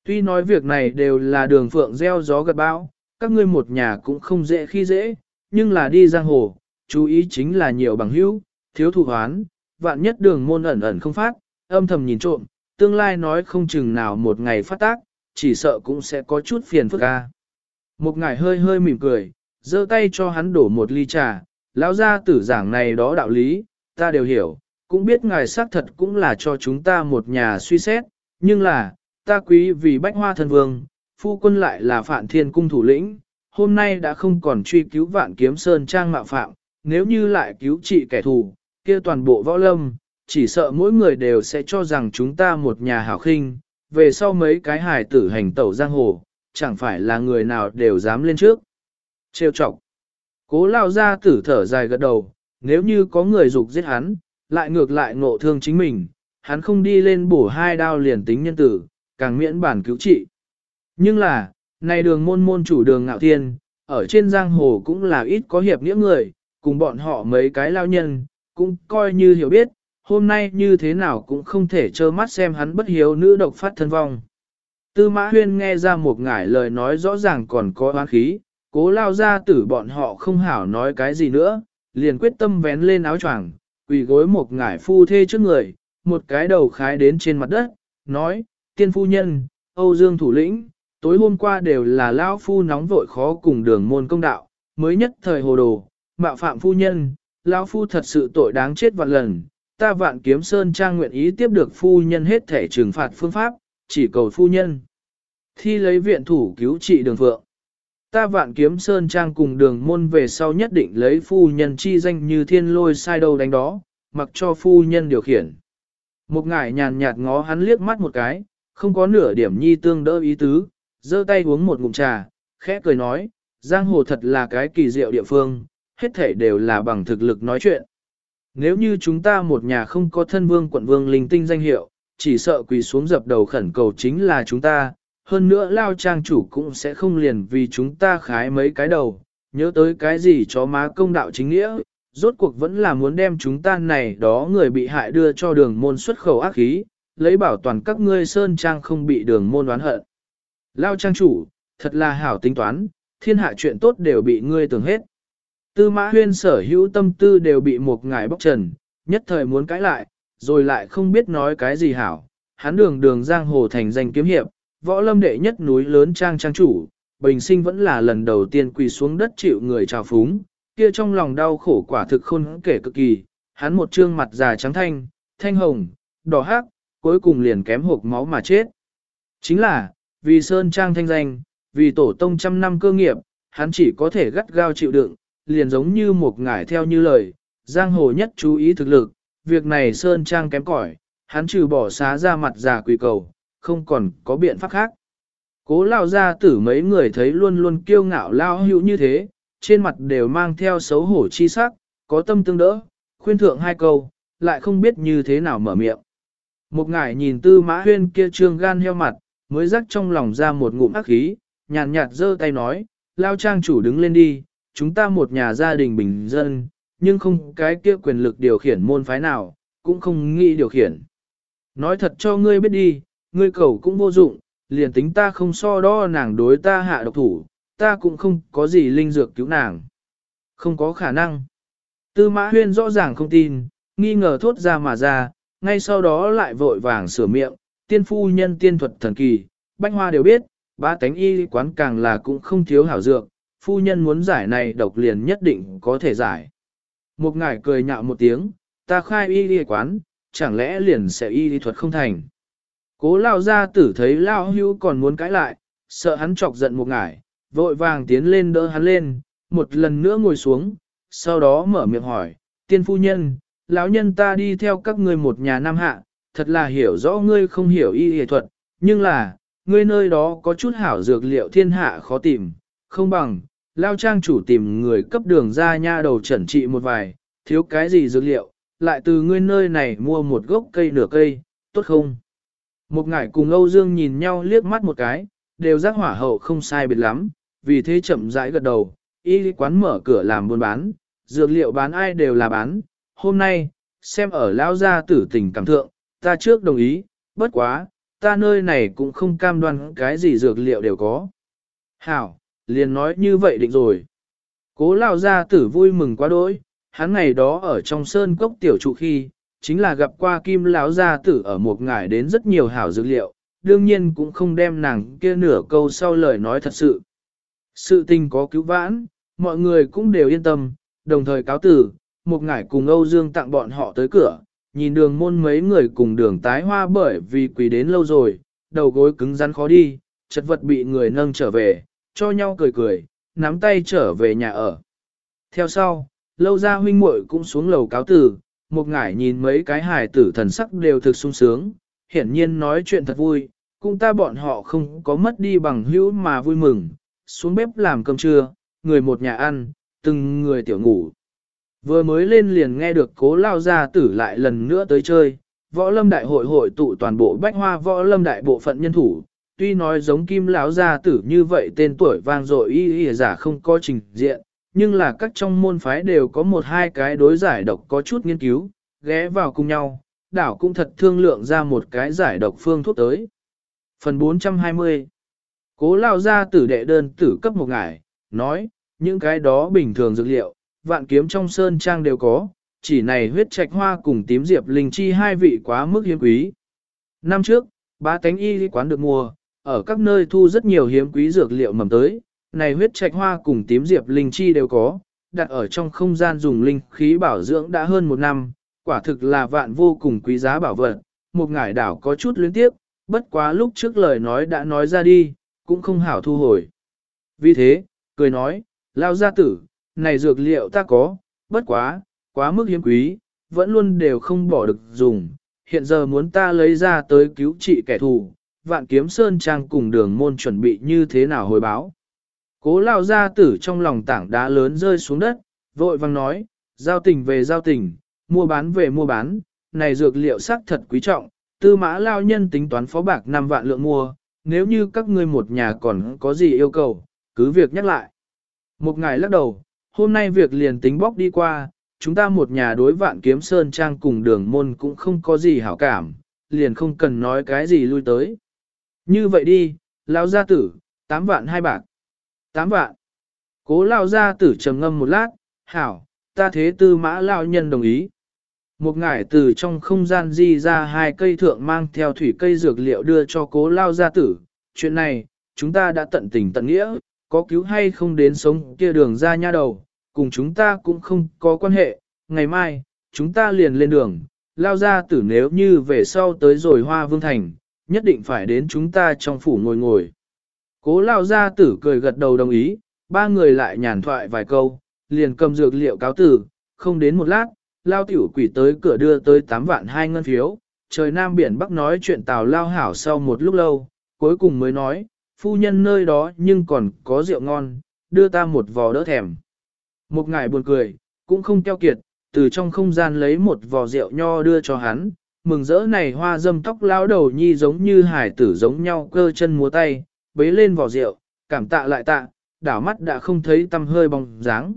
Tuy nói việc này đều là đường phượng gieo gió gật bão, các ngươi một nhà cũng không dễ khi dễ, nhưng là đi giang hồ, chú ý chính là nhiều bằng hữu, thiếu thủ hoán, vạn nhất đường môn ẩn ẩn không phát, âm thầm nhìn trộm, tương lai nói không chừng nào một ngày phát tác, chỉ sợ cũng sẽ có chút phiền phức ca. Một ngài hơi hơi mỉm cười, giơ tay cho hắn đổ một ly trà, lão gia tử giảng này đó đạo lý, ta đều hiểu, cũng biết ngài xác thật cũng là cho chúng ta một nhà suy xét, nhưng là, ta quý vì bách hoa thần vương, phu quân lại là phản thiên cung thủ lĩnh, hôm nay đã không còn truy cứu vạn kiếm sơn trang mạo phạm, nếu như lại cứu trị kẻ thù, kia toàn bộ võ lâm, chỉ sợ mỗi người đều sẽ cho rằng chúng ta một nhà hảo khinh, về sau mấy cái hài tử hành tẩu giang hồ, chẳng phải là người nào đều dám lên trước. Trêu chọc. Cố lao ra tử thở dài gật đầu, nếu như có người dục giết hắn, lại ngược lại ngộ thương chính mình, hắn không đi lên bổ hai đao liền tính nhân tử, càng miễn bản cứu trị. Nhưng là, này đường môn môn chủ đường ngạo thiên, ở trên giang hồ cũng là ít có hiệp nghĩa người, cùng bọn họ mấy cái lao nhân, cũng coi như hiểu biết, hôm nay như thế nào cũng không thể trơ mắt xem hắn bất hiếu nữ độc phát thân vong. Tư mã huyên nghe ra một ngải lời nói rõ ràng còn có oán khí, cố lao ra tử bọn họ không hảo nói cái gì nữa, liền quyết tâm vén lên áo choàng, quỳ gối một ngải phu thê trước người, một cái đầu khái đến trên mặt đất, nói, tiên phu nhân, Âu Dương thủ lĩnh, tối hôm qua đều là lao phu nóng vội khó cùng đường môn công đạo, mới nhất thời hồ đồ, mạo phạm phu nhân, lao phu thật sự tội đáng chết vạn lần, ta vạn kiếm sơn trang nguyện ý tiếp được phu nhân hết thể trừng phạt phương pháp, chỉ cầu phu nhân. Thi lấy viện thủ cứu trị đường phượng. Ta vạn kiếm sơn trang cùng đường môn về sau nhất định lấy phu nhân chi danh như thiên lôi sai đâu đánh đó, mặc cho phu nhân điều khiển. Một ngải nhàn nhạt ngó hắn liếc mắt một cái, không có nửa điểm nhi tương đỡ ý tứ, giơ tay uống một ngụm trà, khẽ cười nói, giang hồ thật là cái kỳ diệu địa phương, hết thể đều là bằng thực lực nói chuyện. Nếu như chúng ta một nhà không có thân vương quận vương linh tinh danh hiệu, chỉ sợ quỳ xuống dập đầu khẩn cầu chính là chúng ta, hơn nữa lao trang chủ cũng sẽ không liền vì chúng ta khái mấy cái đầu, nhớ tới cái gì chó má công đạo chính nghĩa, rốt cuộc vẫn là muốn đem chúng ta này đó người bị hại đưa cho đường môn xuất khẩu ác khí, lấy bảo toàn các ngươi sơn trang không bị đường môn đoán hận. Lao trang chủ, thật là hảo tính toán, thiên hạ chuyện tốt đều bị ngươi tưởng hết. Tư mã huyên sở hữu tâm tư đều bị một ngài bóc trần, nhất thời muốn cãi lại, rồi lại không biết nói cái gì hảo. Hắn đường đường giang hồ thành danh kiếm hiệp, võ lâm đệ nhất núi lớn trang trang chủ, bình sinh vẫn là lần đầu tiên quỳ xuống đất chịu người trào phúng, kia trong lòng đau khổ quả thực khôn kể cực kỳ, hắn một trương mặt già trắng thanh, thanh hồng, đỏ hắc, cuối cùng liền kém hộp máu mà chết. Chính là, vì Sơn Trang thanh danh, vì tổ tông trăm năm cơ nghiệp, hắn chỉ có thể gắt gao chịu đựng, liền giống như một ngải theo như lời, giang hồ nhất chú ý thực lực, việc này Sơn Trang kém cỏi, hắn trừ bỏ xá ra mặt già quỳ cầu, không còn có biện pháp khác. Cố lao ra tử mấy người thấy luôn luôn kiêu ngạo lao hữu như thế, trên mặt đều mang theo xấu hổ chi sắc, có tâm tương đỡ, khuyên thượng hai câu, lại không biết như thế nào mở miệng. Một ngải nhìn tư mã huyên kia trương gan heo mặt, mới rắc trong lòng ra một ngụm ác khí, nhàn nhạt giơ tay nói, lao trang chủ đứng lên đi, chúng ta một nhà gia đình bình dân, nhưng không cái kia quyền lực điều khiển môn phái nào, cũng không nghĩ điều khiển. Nói thật cho ngươi biết đi, ngươi cầu cũng vô dụng, liền tính ta không so đo nàng đối ta hạ độc thủ, ta cũng không có gì linh dược cứu nàng. Không có khả năng. Tư mã huyên rõ ràng không tin, nghi ngờ thốt ra mà ra, ngay sau đó lại vội vàng sửa miệng, tiên phu nhân tiên thuật thần kỳ, bách hoa đều biết, ba tánh y quán càng là cũng không thiếu hảo dược, phu nhân muốn giải này độc liền nhất định có thể giải. Một ngải cười nhạo một tiếng, ta khai y y quán, chẳng lẽ liền sẽ y y thuật không thành. Cố lao ra tử thấy lao hưu còn muốn cãi lại, sợ hắn chọc giận một ngải, vội vàng tiến lên đỡ hắn lên, một lần nữa ngồi xuống, sau đó mở miệng hỏi, tiên phu nhân, lão nhân ta đi theo các ngươi một nhà nam hạ, thật là hiểu rõ ngươi không hiểu y y thuật, nhưng là, ngươi nơi đó có chút hảo dược liệu thiên hạ khó tìm, không bằng, lao trang chủ tìm người cấp đường ra nha đầu trần trị một vài, thiếu cái gì dược liệu, lại từ ngươi nơi này mua một gốc cây nửa cây, tốt không? Một ngải cùng Âu Dương nhìn nhau liếc mắt một cái, đều giác hỏa hậu không sai biệt lắm, vì thế chậm rãi gật đầu, y quán mở cửa làm buôn bán, dược liệu bán ai đều là bán, hôm nay, xem ở lão gia tử tình cảm thượng, ta trước đồng ý, bất quá, ta nơi này cũng không cam đoan cái gì dược liệu đều có. Hảo, liền nói như vậy định rồi. Cố lão gia tử vui mừng quá đỗi, hắn ngày đó ở trong sơn cốc tiểu trụ khi, chính là gặp qua kim lão gia tử ở một ngải đến rất nhiều hảo dược liệu, đương nhiên cũng không đem nàng kia nửa câu sau lời nói thật sự. Sự tình có cứu vãn, mọi người cũng đều yên tâm, đồng thời cáo tử, một ngải cùng Âu Dương tặng bọn họ tới cửa, nhìn đường môn mấy người cùng đường tái hoa bởi vì quỳ đến lâu rồi, đầu gối cứng rắn khó đi, chật vật bị người nâng trở về, cho nhau cười cười, nắm tay trở về nhà ở. Theo sau, lâu ra huynh muội cũng xuống lầu cáo tử, một ngải nhìn mấy cái hài tử thần sắc đều thực sung sướng, hiển nhiên nói chuyện thật vui, cũng ta bọn họ không có mất đi bằng hữu mà vui mừng, xuống bếp làm cơm trưa, người một nhà ăn, từng người tiểu ngủ. Vừa mới lên liền nghe được cố lao gia tử lại lần nữa tới chơi, võ lâm đại hội hội tụ toàn bộ bách hoa võ lâm đại bộ phận nhân thủ, tuy nói giống kim lão gia tử như vậy tên tuổi vang dội y y giả không có trình diện, nhưng là các trong môn phái đều có một hai cái đối giải độc có chút nghiên cứu, ghé vào cùng nhau, đảo cũng thật thương lượng ra một cái giải độc phương thuốc tới. Phần 420 Cố lao gia tử đệ đơn tử cấp một ngải, nói, những cái đó bình thường dược liệu, vạn kiếm trong sơn trang đều có, chỉ này huyết trạch hoa cùng tím diệp linh chi hai vị quá mức hiếm quý. Năm trước, ba tánh y quán được mua, ở các nơi thu rất nhiều hiếm quý dược liệu mầm tới, này huyết trạch hoa cùng tím diệp linh chi đều có, đặt ở trong không gian dùng linh khí bảo dưỡng đã hơn một năm, quả thực là vạn vô cùng quý giá bảo vật, một ngải đảo có chút luyến tiếp, bất quá lúc trước lời nói đã nói ra đi, cũng không hảo thu hồi. Vì thế, cười nói, lao gia tử, này dược liệu ta có, bất quá, quá mức hiếm quý, vẫn luôn đều không bỏ được dùng, hiện giờ muốn ta lấy ra tới cứu trị kẻ thù, vạn kiếm sơn trang cùng đường môn chuẩn bị như thế nào hồi báo. Cố lao gia tử trong lòng tảng đá lớn rơi xuống đất, vội vang nói, giao tình về giao tình, mua bán về mua bán, này dược liệu sắc thật quý trọng, tư mã lao nhân tính toán phó bạc 5 vạn lượng mua, nếu như các ngươi một nhà còn có gì yêu cầu, cứ việc nhắc lại. Một ngày lắc đầu, hôm nay việc liền tính bóc đi qua, chúng ta một nhà đối vạn kiếm sơn trang cùng đường môn cũng không có gì hảo cảm, liền không cần nói cái gì lui tới. Như vậy đi, lao gia tử, 8 vạn hai bạc. 8 vạn. Cố lao gia tử trầm ngâm một lát, hảo, ta thế tư mã lao nhân đồng ý. Một ngải từ trong không gian di ra hai cây thượng mang theo thủy cây dược liệu đưa cho cố lao gia tử, chuyện này, chúng ta đã tận tình tận nghĩa, có cứu hay không đến sống kia đường ra nha đầu, cùng chúng ta cũng không có quan hệ, ngày mai, chúng ta liền lên đường, lao gia tử nếu như về sau tới rồi hoa vương thành, nhất định phải đến chúng ta trong phủ ngồi ngồi. Cố lao ra tử cười gật đầu đồng ý, ba người lại nhàn thoại vài câu, liền cầm dược liệu cáo tử, không đến một lát, lao tiểu quỷ tới cửa đưa tới 8 vạn hai ngân phiếu, trời Nam Biển Bắc nói chuyện tào lao hảo sau một lúc lâu, cuối cùng mới nói, phu nhân nơi đó nhưng còn có rượu ngon, đưa ta một vò đỡ thèm. Một ngài buồn cười, cũng không keo kiệt, từ trong không gian lấy một vò rượu nho đưa cho hắn, mừng rỡ này hoa dâm tóc lao đầu nhi giống như hải tử giống nhau cơ chân múa tay, bế lên vỏ rượu, cảm tạ lại tạ, đảo mắt đã không thấy tâm hơi bóng dáng.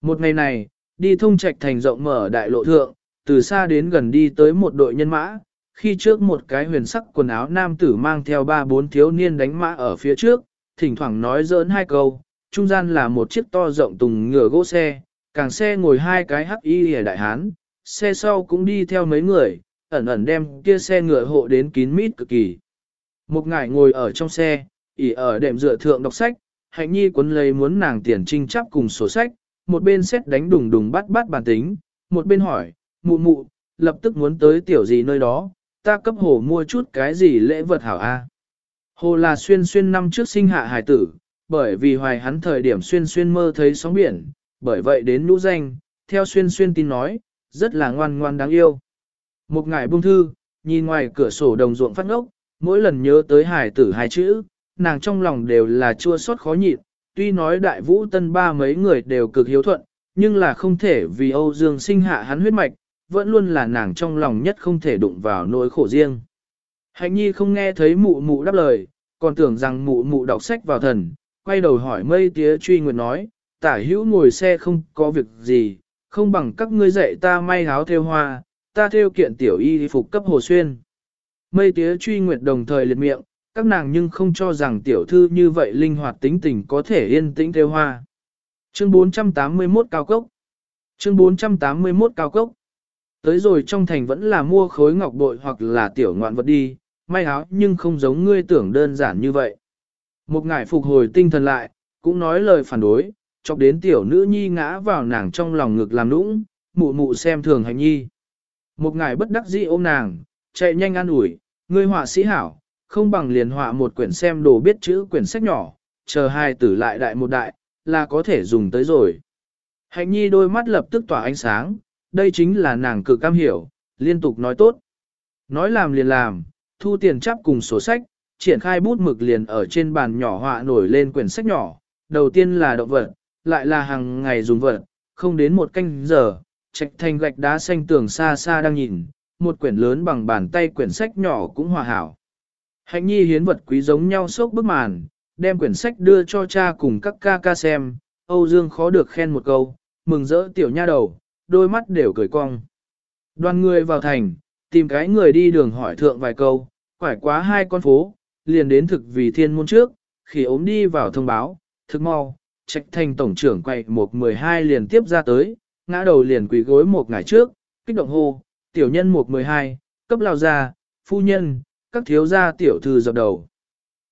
Một ngày này, đi thông trạch thành rộng mở đại lộ thượng, từ xa đến gần đi tới một đội nhân mã, khi trước một cái huyền sắc quần áo nam tử mang theo ba bốn thiếu niên đánh mã ở phía trước, thỉnh thoảng nói giỡn hai câu, trung gian là một chiếc to rộng tùng ngựa gỗ xe, càng xe ngồi hai cái hắc y hề đại hán, xe sau cũng đi theo mấy người, ẩn ẩn đem kia xe ngựa hộ đến kín mít cực kỳ. Một ngải ngồi ở trong xe, ỉ ở đệm dựa thượng đọc sách, hạnh nhi quấn lấy muốn nàng tiền trinh chắp cùng sổ sách, một bên xét đánh đùng đùng bắt bắt bản tính, một bên hỏi, mụ mụ, lập tức muốn tới tiểu gì nơi đó, ta cấp hồ mua chút cái gì lễ vật hảo a. Hồ là xuyên xuyên năm trước sinh hạ hải tử, bởi vì hoài hắn thời điểm xuyên xuyên mơ thấy sóng biển, bởi vậy đến lũ danh, theo xuyên xuyên tin nói, rất là ngoan ngoan đáng yêu. Một ngày buông thư, nhìn ngoài cửa sổ đồng ruộng phát ngốc, mỗi lần nhớ tới hải tử hai chữ, nàng trong lòng đều là chua xót khó nhịn, tuy nói đại vũ tân ba mấy người đều cực hiếu thuận, nhưng là không thể vì Âu Dương sinh hạ hắn huyết mạch, vẫn luôn là nàng trong lòng nhất không thể đụng vào nỗi khổ riêng. Hạnh nhi không nghe thấy mụ mụ đáp lời, còn tưởng rằng mụ mụ đọc sách vào thần, quay đầu hỏi mây tía truy nguyệt nói, tả hữu ngồi xe không có việc gì, không bằng các ngươi dạy ta may áo theo hoa, ta theo kiện tiểu y phục cấp hồ xuyên. Mây tía truy nguyệt đồng thời liệt miệng, các nàng nhưng không cho rằng tiểu thư như vậy linh hoạt tính tình có thể yên tĩnh theo hoa. Chương 481 cao cốc Chương 481 cao cốc Tới rồi trong thành vẫn là mua khối ngọc bội hoặc là tiểu ngoạn vật đi, may áo nhưng không giống ngươi tưởng đơn giản như vậy. Một ngải phục hồi tinh thần lại, cũng nói lời phản đối, chọc đến tiểu nữ nhi ngã vào nàng trong lòng ngực làm nũng, mụ mụ xem thường hành nhi. Một ngài bất đắc dĩ ôm nàng, chạy nhanh an ủi, ngươi họa sĩ hảo, không bằng liền họa một quyển xem đồ biết chữ quyển sách nhỏ, chờ hai tử lại đại một đại, là có thể dùng tới rồi. Hạnh nhi đôi mắt lập tức tỏa ánh sáng, đây chính là nàng cực cam hiểu, liên tục nói tốt. Nói làm liền làm, thu tiền chắp cùng sổ sách, triển khai bút mực liền ở trên bàn nhỏ họa nổi lên quyển sách nhỏ, đầu tiên là động vật, lại là hàng ngày dùng vật, không đến một canh giờ, trạch thành gạch đá xanh tường xa xa đang nhìn, một quyển lớn bằng bàn tay quyển sách nhỏ cũng hòa hảo. Hạnh nhi hiến vật quý giống nhau sốc bức màn, đem quyển sách đưa cho cha cùng các ca ca xem, Âu Dương khó được khen một câu, mừng rỡ tiểu nha đầu, đôi mắt đều cười cong. Đoàn người vào thành, tìm cái người đi đường hỏi thượng vài câu, quải quá hai con phố, liền đến thực vì thiên môn trước, khi ốm đi vào thông báo, thực mau, trạch thành tổng trưởng quay một mười hai liền tiếp ra tới, ngã đầu liền quỳ gối một ngày trước, kích động hô, tiểu nhân một mười hai, cấp lao ra, phu nhân, các thiếu gia tiểu thư dập đầu.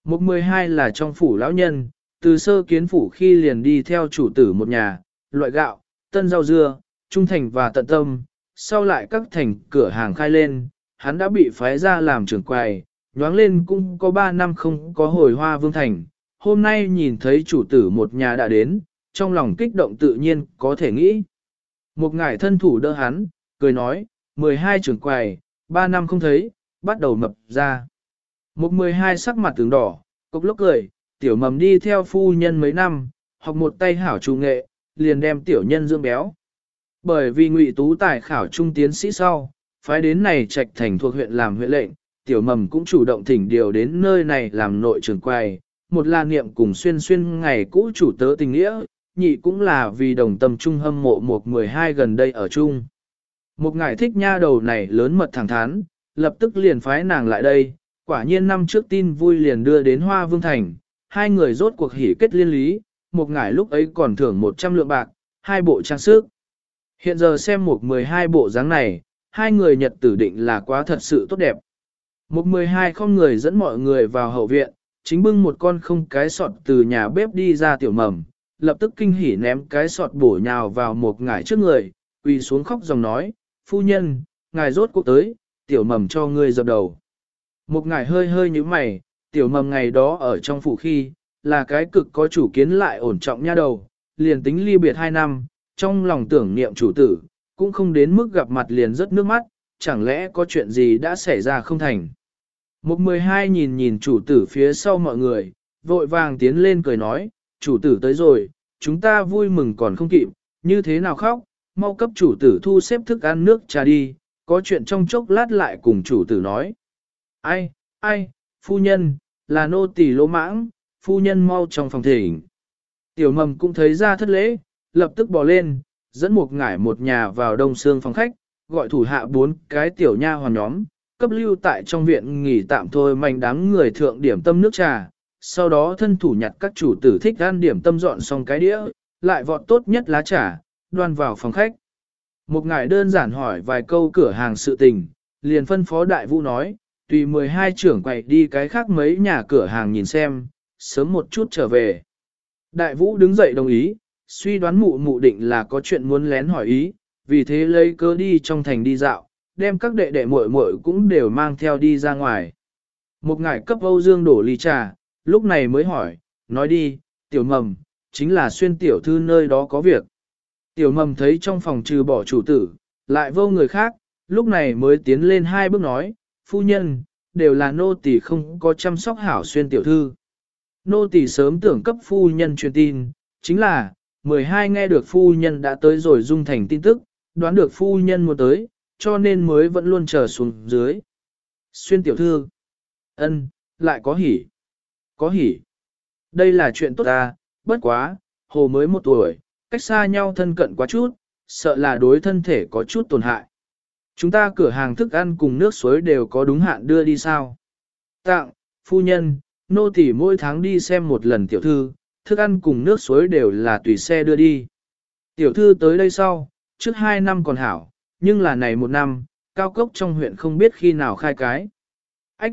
Một mười hai là trong phủ lão nhân, từ sơ kiến phủ khi liền đi theo chủ tử một nhà, loại gạo, tân rau dưa, trung thành và tận tâm, sau lại các thành cửa hàng khai lên, hắn đã bị phái ra làm trưởng quầy, nhoáng lên cũng có 3 năm không có hồi hoa vương thành, hôm nay nhìn thấy chủ tử một nhà đã đến, trong lòng kích động tự nhiên có thể nghĩ. Một ngải thân thủ đỡ hắn, cười nói, 12 trưởng quầy, 3 năm không thấy, bắt đầu mập ra. Một 12 sắc mặt tướng đỏ, cốc lốc cười, tiểu mầm đi theo phu nhân mấy năm, học một tay hảo trù nghệ, liền đem tiểu nhân dưỡng béo. Bởi vì ngụy tú tài khảo trung tiến sĩ sau, phái đến này trạch thành thuộc huyện làm huyện lệnh, tiểu mầm cũng chủ động thỉnh điều đến nơi này làm nội trưởng quầy, một là niệm cùng xuyên xuyên ngày cũ chủ tớ tình nghĩa, nhị cũng là vì đồng tâm trung hâm mộ một mười hai gần đây ở chung. Một ngài thích nha đầu này lớn mật thẳng thắn, lập tức liền phái nàng lại đây, quả nhiên năm trước tin vui liền đưa đến Hoa Vương Thành, hai người rốt cuộc hỉ kết liên lý, một ngài lúc ấy còn thưởng 100 lượng bạc, hai bộ trang sức. Hiện giờ xem một 12 bộ dáng này, hai người nhật tử định là quá thật sự tốt đẹp. Một 12 không người dẫn mọi người vào hậu viện, chính bưng một con không cái sọt từ nhà bếp đi ra tiểu mầm, lập tức kinh hỉ ném cái sọt bổ nhào vào một ngải trước người, quỳ xuống khóc dòng nói, phu nhân, ngài rốt cuộc tới, tiểu mầm cho ngươi dập đầu. Một ngải hơi hơi như mày, tiểu mầm ngày đó ở trong phủ khi, là cái cực có chủ kiến lại ổn trọng nha đầu, liền tính ly biệt hai năm, trong lòng tưởng niệm chủ tử, cũng không đến mức gặp mặt liền rất nước mắt, chẳng lẽ có chuyện gì đã xảy ra không thành. Một mười hai nhìn nhìn chủ tử phía sau mọi người, vội vàng tiến lên cười nói, chủ tử tới rồi, chúng ta vui mừng còn không kịp, như thế nào khóc, mau cấp chủ tử thu xếp thức ăn nước trà đi, có chuyện trong chốc lát lại cùng chủ tử nói. Ai, ai, phu nhân, là nô tỳ lỗ mãng, phu nhân mau trong phòng thỉnh. Tiểu mầm cũng thấy ra thất lễ, lập tức bò lên, dẫn một ngải một nhà vào đông xương phòng khách, gọi thủ hạ bốn cái tiểu nha hoàn nhóm, cấp lưu tại trong viện nghỉ tạm thôi manh đám người thượng điểm tâm nước trà, sau đó thân thủ nhặt các chủ tử thích ăn điểm tâm dọn xong cái đĩa, lại vọt tốt nhất lá trà, đoan vào phòng khách. Một ngài đơn giản hỏi vài câu cửa hàng sự tình, liền phân phó đại vũ nói, tùy 12 trưởng quậy đi cái khác mấy nhà cửa hàng nhìn xem, sớm một chút trở về. Đại vũ đứng dậy đồng ý, suy đoán mụ mụ định là có chuyện muốn lén hỏi ý, vì thế lấy cơ đi trong thành đi dạo, đem các đệ đệ muội muội cũng đều mang theo đi ra ngoài. Một ngài cấp Âu Dương đổ ly trà, lúc này mới hỏi, nói đi, tiểu mầm, chính là xuyên tiểu thư nơi đó có việc. Tiểu mầm thấy trong phòng trừ bỏ chủ tử, lại vô người khác, lúc này mới tiến lên hai bước nói, phu nhân, đều là nô tỳ không có chăm sóc hảo xuyên tiểu thư. Nô tỳ sớm tưởng cấp phu nhân truyền tin, chính là, 12 nghe được phu nhân đã tới rồi dung thành tin tức, đoán được phu nhân muốn tới, cho nên mới vẫn luôn chờ xuống dưới. Xuyên tiểu thư, ân, lại có hỉ, có hỉ. Đây là chuyện tốt ta, bất quá, hồ mới một tuổi, cách xa nhau thân cận quá chút, sợ là đối thân thể có chút tổn hại. Chúng ta cửa hàng thức ăn cùng nước suối đều có đúng hạn đưa đi sao? Tạng, phu nhân, nô tỳ mỗi tháng đi xem một lần tiểu thư, thức ăn cùng nước suối đều là tùy xe đưa đi. Tiểu thư tới đây sau, trước hai năm còn hảo, nhưng là này một năm, cao cốc trong huyện không biết khi nào khai cái. Ách!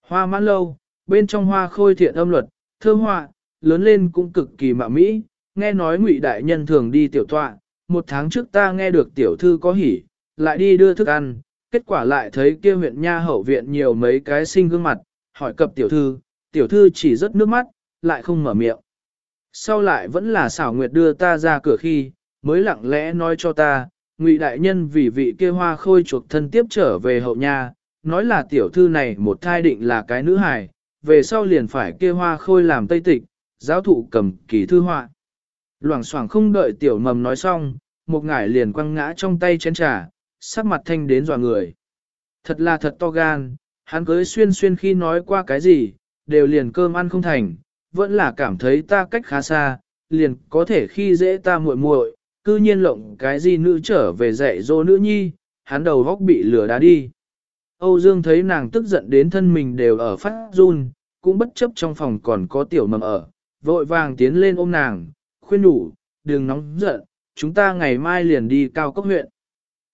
Hoa mãn lâu, bên trong hoa khôi thiện âm luật, thơ họa, lớn lên cũng cực kỳ mạ mỹ, nghe nói ngụy đại nhân thường đi tiểu tọa, một tháng trước ta nghe được tiểu thư có hỉ, lại đi đưa thức ăn, kết quả lại thấy kia huyện nha hậu viện nhiều mấy cái sinh gương mặt, hỏi cập tiểu thư, tiểu thư chỉ rất nước mắt, lại không mở miệng. Sau lại vẫn là xảo nguyệt đưa ta ra cửa khi, mới lặng lẽ nói cho ta, ngụy đại nhân vì vị kia hoa khôi chuộc thân tiếp trở về hậu nha, nói là tiểu thư này một thai định là cái nữ hài, về sau liền phải kia hoa khôi làm tây tịch, giáo thụ cầm kỳ thư họa. Loảng xoảng không đợi tiểu mầm nói xong, một ngải liền quăng ngã trong tay chén trà, sắc mặt thanh đến dò người. Thật là thật to gan, hắn cưới xuyên xuyên khi nói qua cái gì, đều liền cơm ăn không thành, vẫn là cảm thấy ta cách khá xa, liền có thể khi dễ ta muội muội, cư nhiên lộng cái gì nữ trở về dạy dỗ nữ nhi, hắn đầu góc bị lửa đá đi. Âu Dương thấy nàng tức giận đến thân mình đều ở phát run, cũng bất chấp trong phòng còn có tiểu mầm ở, vội vàng tiến lên ôm nàng, khuyên đủ, đừng nóng giận, chúng ta ngày mai liền đi cao cốc huyện.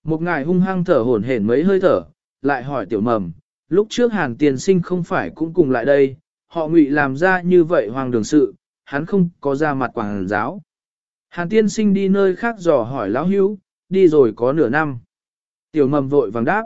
Một ngài hung hăng thở hổn hển mấy hơi thở, lại hỏi tiểu mầm, lúc trước hàn tiền sinh không phải cũng cùng lại đây, họ ngụy làm ra như vậy hoàng đường sự, hắn không có ra mặt quảng giáo. Hàn tiên sinh đi nơi khác dò hỏi lão hữu, đi rồi có nửa năm. Tiểu mầm vội vàng đáp.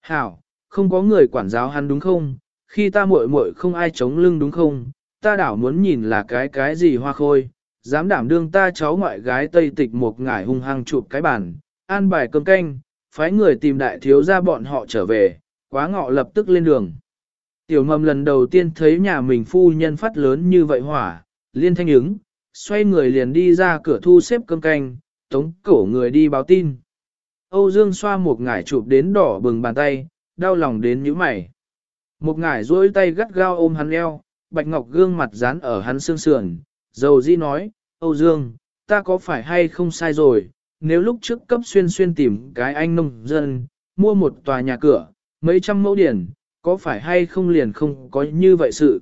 Hảo, không có người quản giáo hắn đúng không? Khi ta muội muội không ai chống lưng đúng không? Ta đảo muốn nhìn là cái cái gì hoa khôi, dám đảm đương ta cháu ngoại gái tây tịch một ngải hung hăng chụp cái bàn, an bài cơm canh, phái người tìm đại thiếu ra bọn họ trở về, quá ngọ lập tức lên đường. Tiểu mầm lần đầu tiên thấy nhà mình phu nhân phát lớn như vậy hỏa, liên thanh ứng, xoay người liền đi ra cửa thu xếp cơm canh, tống cổ người đi báo tin. Âu Dương xoa một ngải chụp đến đỏ bừng bàn tay, đau lòng đến nhíu mày. Một ngải duỗi tay gắt gao ôm hắn eo, bạch ngọc gương mặt dán ở hắn xương sườn, dầu di nói, Âu Dương, ta có phải hay không sai rồi, nếu lúc trước cấp xuyên xuyên tìm cái anh nông dân, mua một tòa nhà cửa, mấy trăm mẫu điển, có phải hay không liền không có như vậy sự.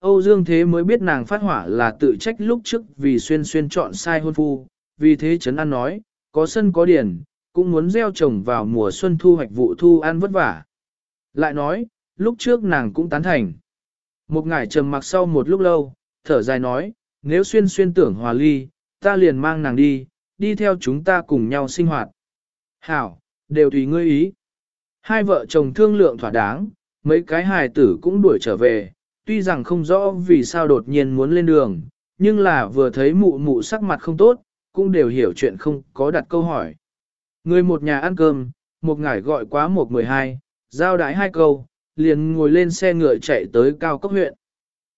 Âu Dương Thế mới biết nàng phát hỏa là tự trách lúc trước vì xuyên xuyên chọn sai hôn phu, vì thế Trấn An nói, có sân có điển, cũng muốn gieo trồng vào mùa xuân thu hoạch vụ thu ăn vất vả. Lại nói, lúc trước nàng cũng tán thành. Một ngải trầm mặc sau một lúc lâu, thở dài nói, nếu xuyên xuyên tưởng hòa ly, ta liền mang nàng đi, đi theo chúng ta cùng nhau sinh hoạt. Hảo, đều tùy ngươi ý. Hai vợ chồng thương lượng thỏa đáng, mấy cái hài tử cũng đuổi trở về, tuy rằng không rõ vì sao đột nhiên muốn lên đường, nhưng là vừa thấy mụ mụ sắc mặt không tốt, cũng đều hiểu chuyện không có đặt câu hỏi. Người một nhà ăn cơm, một ngải gọi quá một mười hai, giao đái hai câu, liền ngồi lên xe ngựa chạy tới Cao Cốc huyện.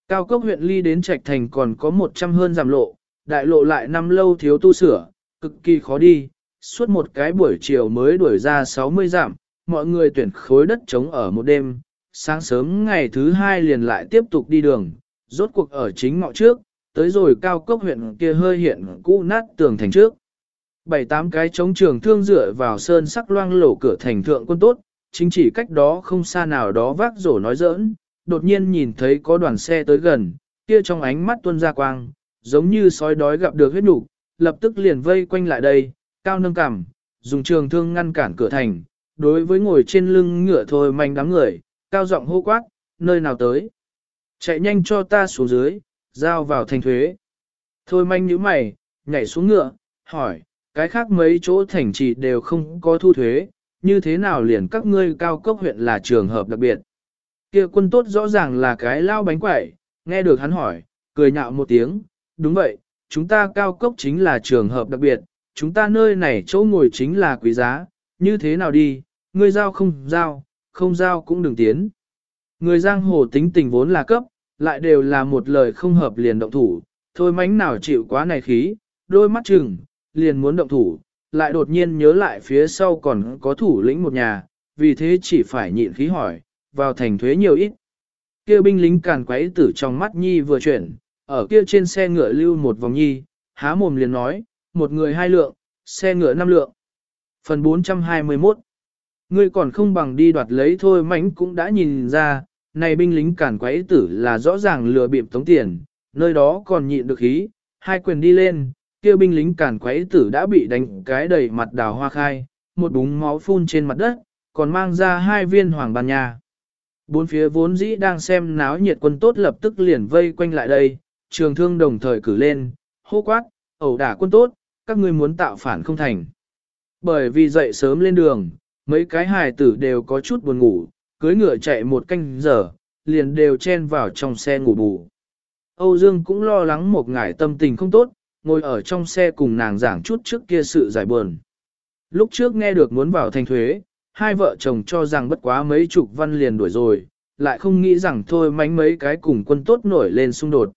Cao Cốc huyện ly đến Trạch Thành còn có một trăm hơn giảm lộ, đại lộ lại năm lâu thiếu tu sửa, cực kỳ khó đi, suốt một cái buổi chiều mới đuổi ra 60 giảm, mọi người tuyển khối đất trống ở một đêm, sáng sớm ngày thứ hai liền lại tiếp tục đi đường, rốt cuộc ở chính ngọ trước, tới rồi cao cốc huyện kia hơi hiện cũ nát tường thành trước. Bảy tám cái trống trường thương dựa vào sơn sắc loang lổ cửa thành thượng quân tốt, chính chỉ cách đó không xa nào đó vác rổ nói giỡn, đột nhiên nhìn thấy có đoàn xe tới gần, kia trong ánh mắt tuôn ra quang, giống như sói đói gặp được huyết nục, lập tức liền vây quanh lại đây, cao nâng cằm, dùng trường thương ngăn cản cửa thành, đối với ngồi trên lưng ngựa thôi manh đám người, cao giọng hô quát, nơi nào tới. Chạy nhanh cho ta xuống dưới, giao vào thành thuế. Thôi manh nhíu mày, nhảy xuống ngựa, hỏi, cái khác mấy chỗ thành trì đều không có thu thuế, như thế nào liền các ngươi cao cấp huyện là trường hợp đặc biệt. Kia quân tốt rõ ràng là cái lao bánh quẩy, nghe được hắn hỏi, cười nhạo một tiếng, đúng vậy, chúng ta cao cấp chính là trường hợp đặc biệt, chúng ta nơi này chỗ ngồi chính là quý giá, như thế nào đi, ngươi giao không giao, không giao cũng đừng tiến. Người giang hồ tính tình vốn là cấp, lại đều là một lời không hợp liền động thủ, thôi mánh nào chịu quá này khí, đôi mắt chừng, liền muốn động thủ, lại đột nhiên nhớ lại phía sau còn có thủ lĩnh một nhà, vì thế chỉ phải nhịn khí hỏi, vào thành thuế nhiều ít. Kia binh lính càn quấy tử trong mắt nhi vừa chuyển, ở kia trên xe ngựa lưu một vòng nhi, há mồm liền nói, một người hai lượng, xe ngựa năm lượng. Phần 421 Ngươi còn không bằng đi đoạt lấy thôi mánh cũng đã nhìn ra, này binh lính cản quấy tử là rõ ràng lừa bịp tống tiền, nơi đó còn nhịn được khí, hai quyền đi lên, kia binh lính cản quấy tử đã bị đánh cái đầy mặt đào hoa khai, một búng máu phun trên mặt đất, còn mang ra hai viên hoàng bàn nhà. Bốn phía vốn dĩ đang xem náo nhiệt quân tốt lập tức liền vây quanh lại đây, trường thương đồng thời cử lên, hô quát, ẩu đả quân tốt, các ngươi muốn tạo phản không thành. Bởi vì dậy sớm lên đường, mấy cái hài tử đều có chút buồn ngủ, cưới ngựa chạy một canh giờ, liền đều chen vào trong xe ngủ bù. Âu Dương cũng lo lắng một ngải tâm tình không tốt, ngồi ở trong xe cùng nàng giảng chút trước kia sự giải buồn. Lúc trước nghe được muốn vào thành thuế, hai vợ chồng cho rằng bất quá mấy chục văn liền đuổi rồi, lại không nghĩ rằng thôi mánh mấy cái cùng quân tốt nổi lên xung đột.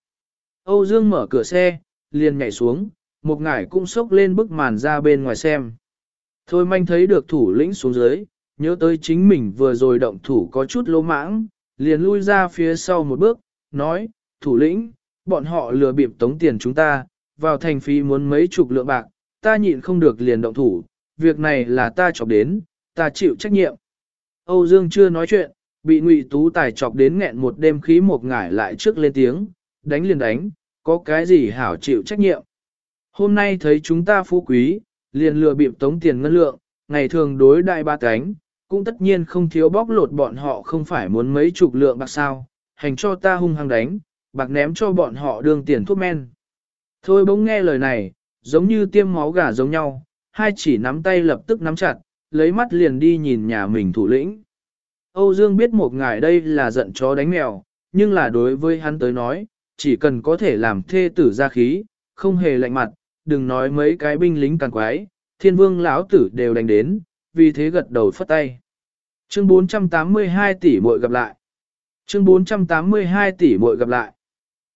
Âu Dương mở cửa xe, liền nhảy xuống, một ngải cũng sốc lên bức màn ra bên ngoài xem. Thôi manh thấy được thủ lĩnh xuống dưới, nhớ tới chính mình vừa rồi động thủ có chút lỗ mãng, liền lui ra phía sau một bước, nói, thủ lĩnh, bọn họ lừa bịp tống tiền chúng ta, vào thành phí muốn mấy chục lượng bạc, ta nhịn không được liền động thủ, việc này là ta chọc đến, ta chịu trách nhiệm. Âu Dương chưa nói chuyện, bị Ngụy Tú Tài chọc đến nghẹn một đêm khí một ngải lại trước lên tiếng, đánh liền đánh, có cái gì hảo chịu trách nhiệm. Hôm nay thấy chúng ta phú quý, liền lừa bịp tống tiền ngân lượng, ngày thường đối đại ba cánh, cũng tất nhiên không thiếu bóc lột bọn họ không phải muốn mấy chục lượng bạc sao, hành cho ta hung hăng đánh, bạc ném cho bọn họ đương tiền thuốc men. Thôi bỗng nghe lời này, giống như tiêm máu gà giống nhau, hai chỉ nắm tay lập tức nắm chặt, lấy mắt liền đi nhìn nhà mình thủ lĩnh. Âu Dương biết một ngài đây là giận chó đánh mèo, nhưng là đối với hắn tới nói, chỉ cần có thể làm thê tử ra khí, không hề lạnh mặt, đừng nói mấy cái binh lính càng quái, thiên vương lão tử đều đánh đến, vì thế gật đầu phất tay. Chương 482 tỷ muội gặp lại. Chương 482 tỷ muội gặp lại.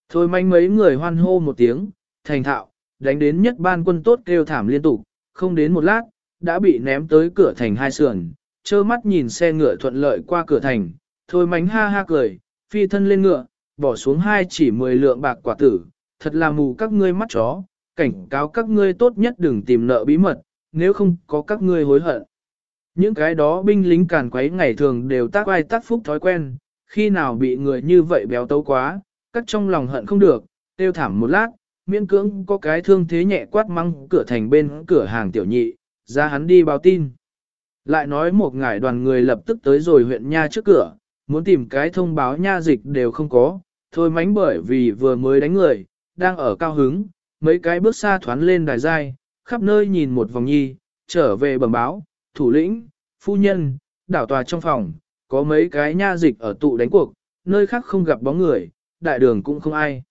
Thôi manh mấy người hoan hô một tiếng, thành thạo, đánh đến nhất ban quân tốt kêu thảm liên tục, không đến một lát, đã bị ném tới cửa thành hai sườn, trơ mắt nhìn xe ngựa thuận lợi qua cửa thành, thôi mánh ha ha cười, phi thân lên ngựa, bỏ xuống hai chỉ mười lượng bạc quả tử, thật là mù các ngươi mắt chó, cảnh cáo các ngươi tốt nhất đừng tìm nợ bí mật, nếu không có các ngươi hối hận. Những cái đó binh lính càn quấy ngày thường đều tác ai tác phúc thói quen, khi nào bị người như vậy béo tấu quá, các trong lòng hận không được, tiêu thảm một lát, miễn cưỡng có cái thương thế nhẹ quát măng cửa thành bên cửa hàng tiểu nhị, ra hắn đi báo tin. Lại nói một ngải đoàn người lập tức tới rồi huyện Nha trước cửa, muốn tìm cái thông báo nha dịch đều không có, thôi mánh bởi vì vừa mới đánh người, đang ở cao hứng, mấy cái bước xa thoán lên đài dai, khắp nơi nhìn một vòng nhi, trở về bẩm báo, thủ lĩnh, phu nhân, đảo tòa trong phòng, có mấy cái nha dịch ở tụ đánh cuộc, nơi khác không gặp bóng người, đại đường cũng không ai.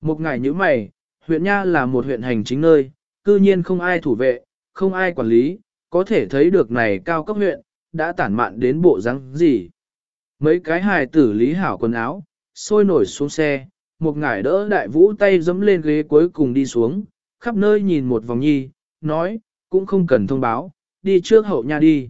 Một ngày như mày, huyện nha là một huyện hành chính nơi, cư nhiên không ai thủ vệ, không ai quản lý, có thể thấy được này cao cấp huyện, đã tản mạn đến bộ răng gì. Mấy cái hài tử lý hảo quần áo, sôi nổi xuống xe, một ngải đỡ đại vũ tay dẫm lên ghế cuối cùng đi xuống, khắp nơi nhìn một vòng nhi, nói, cũng không cần thông báo, đi trước hậu nha đi.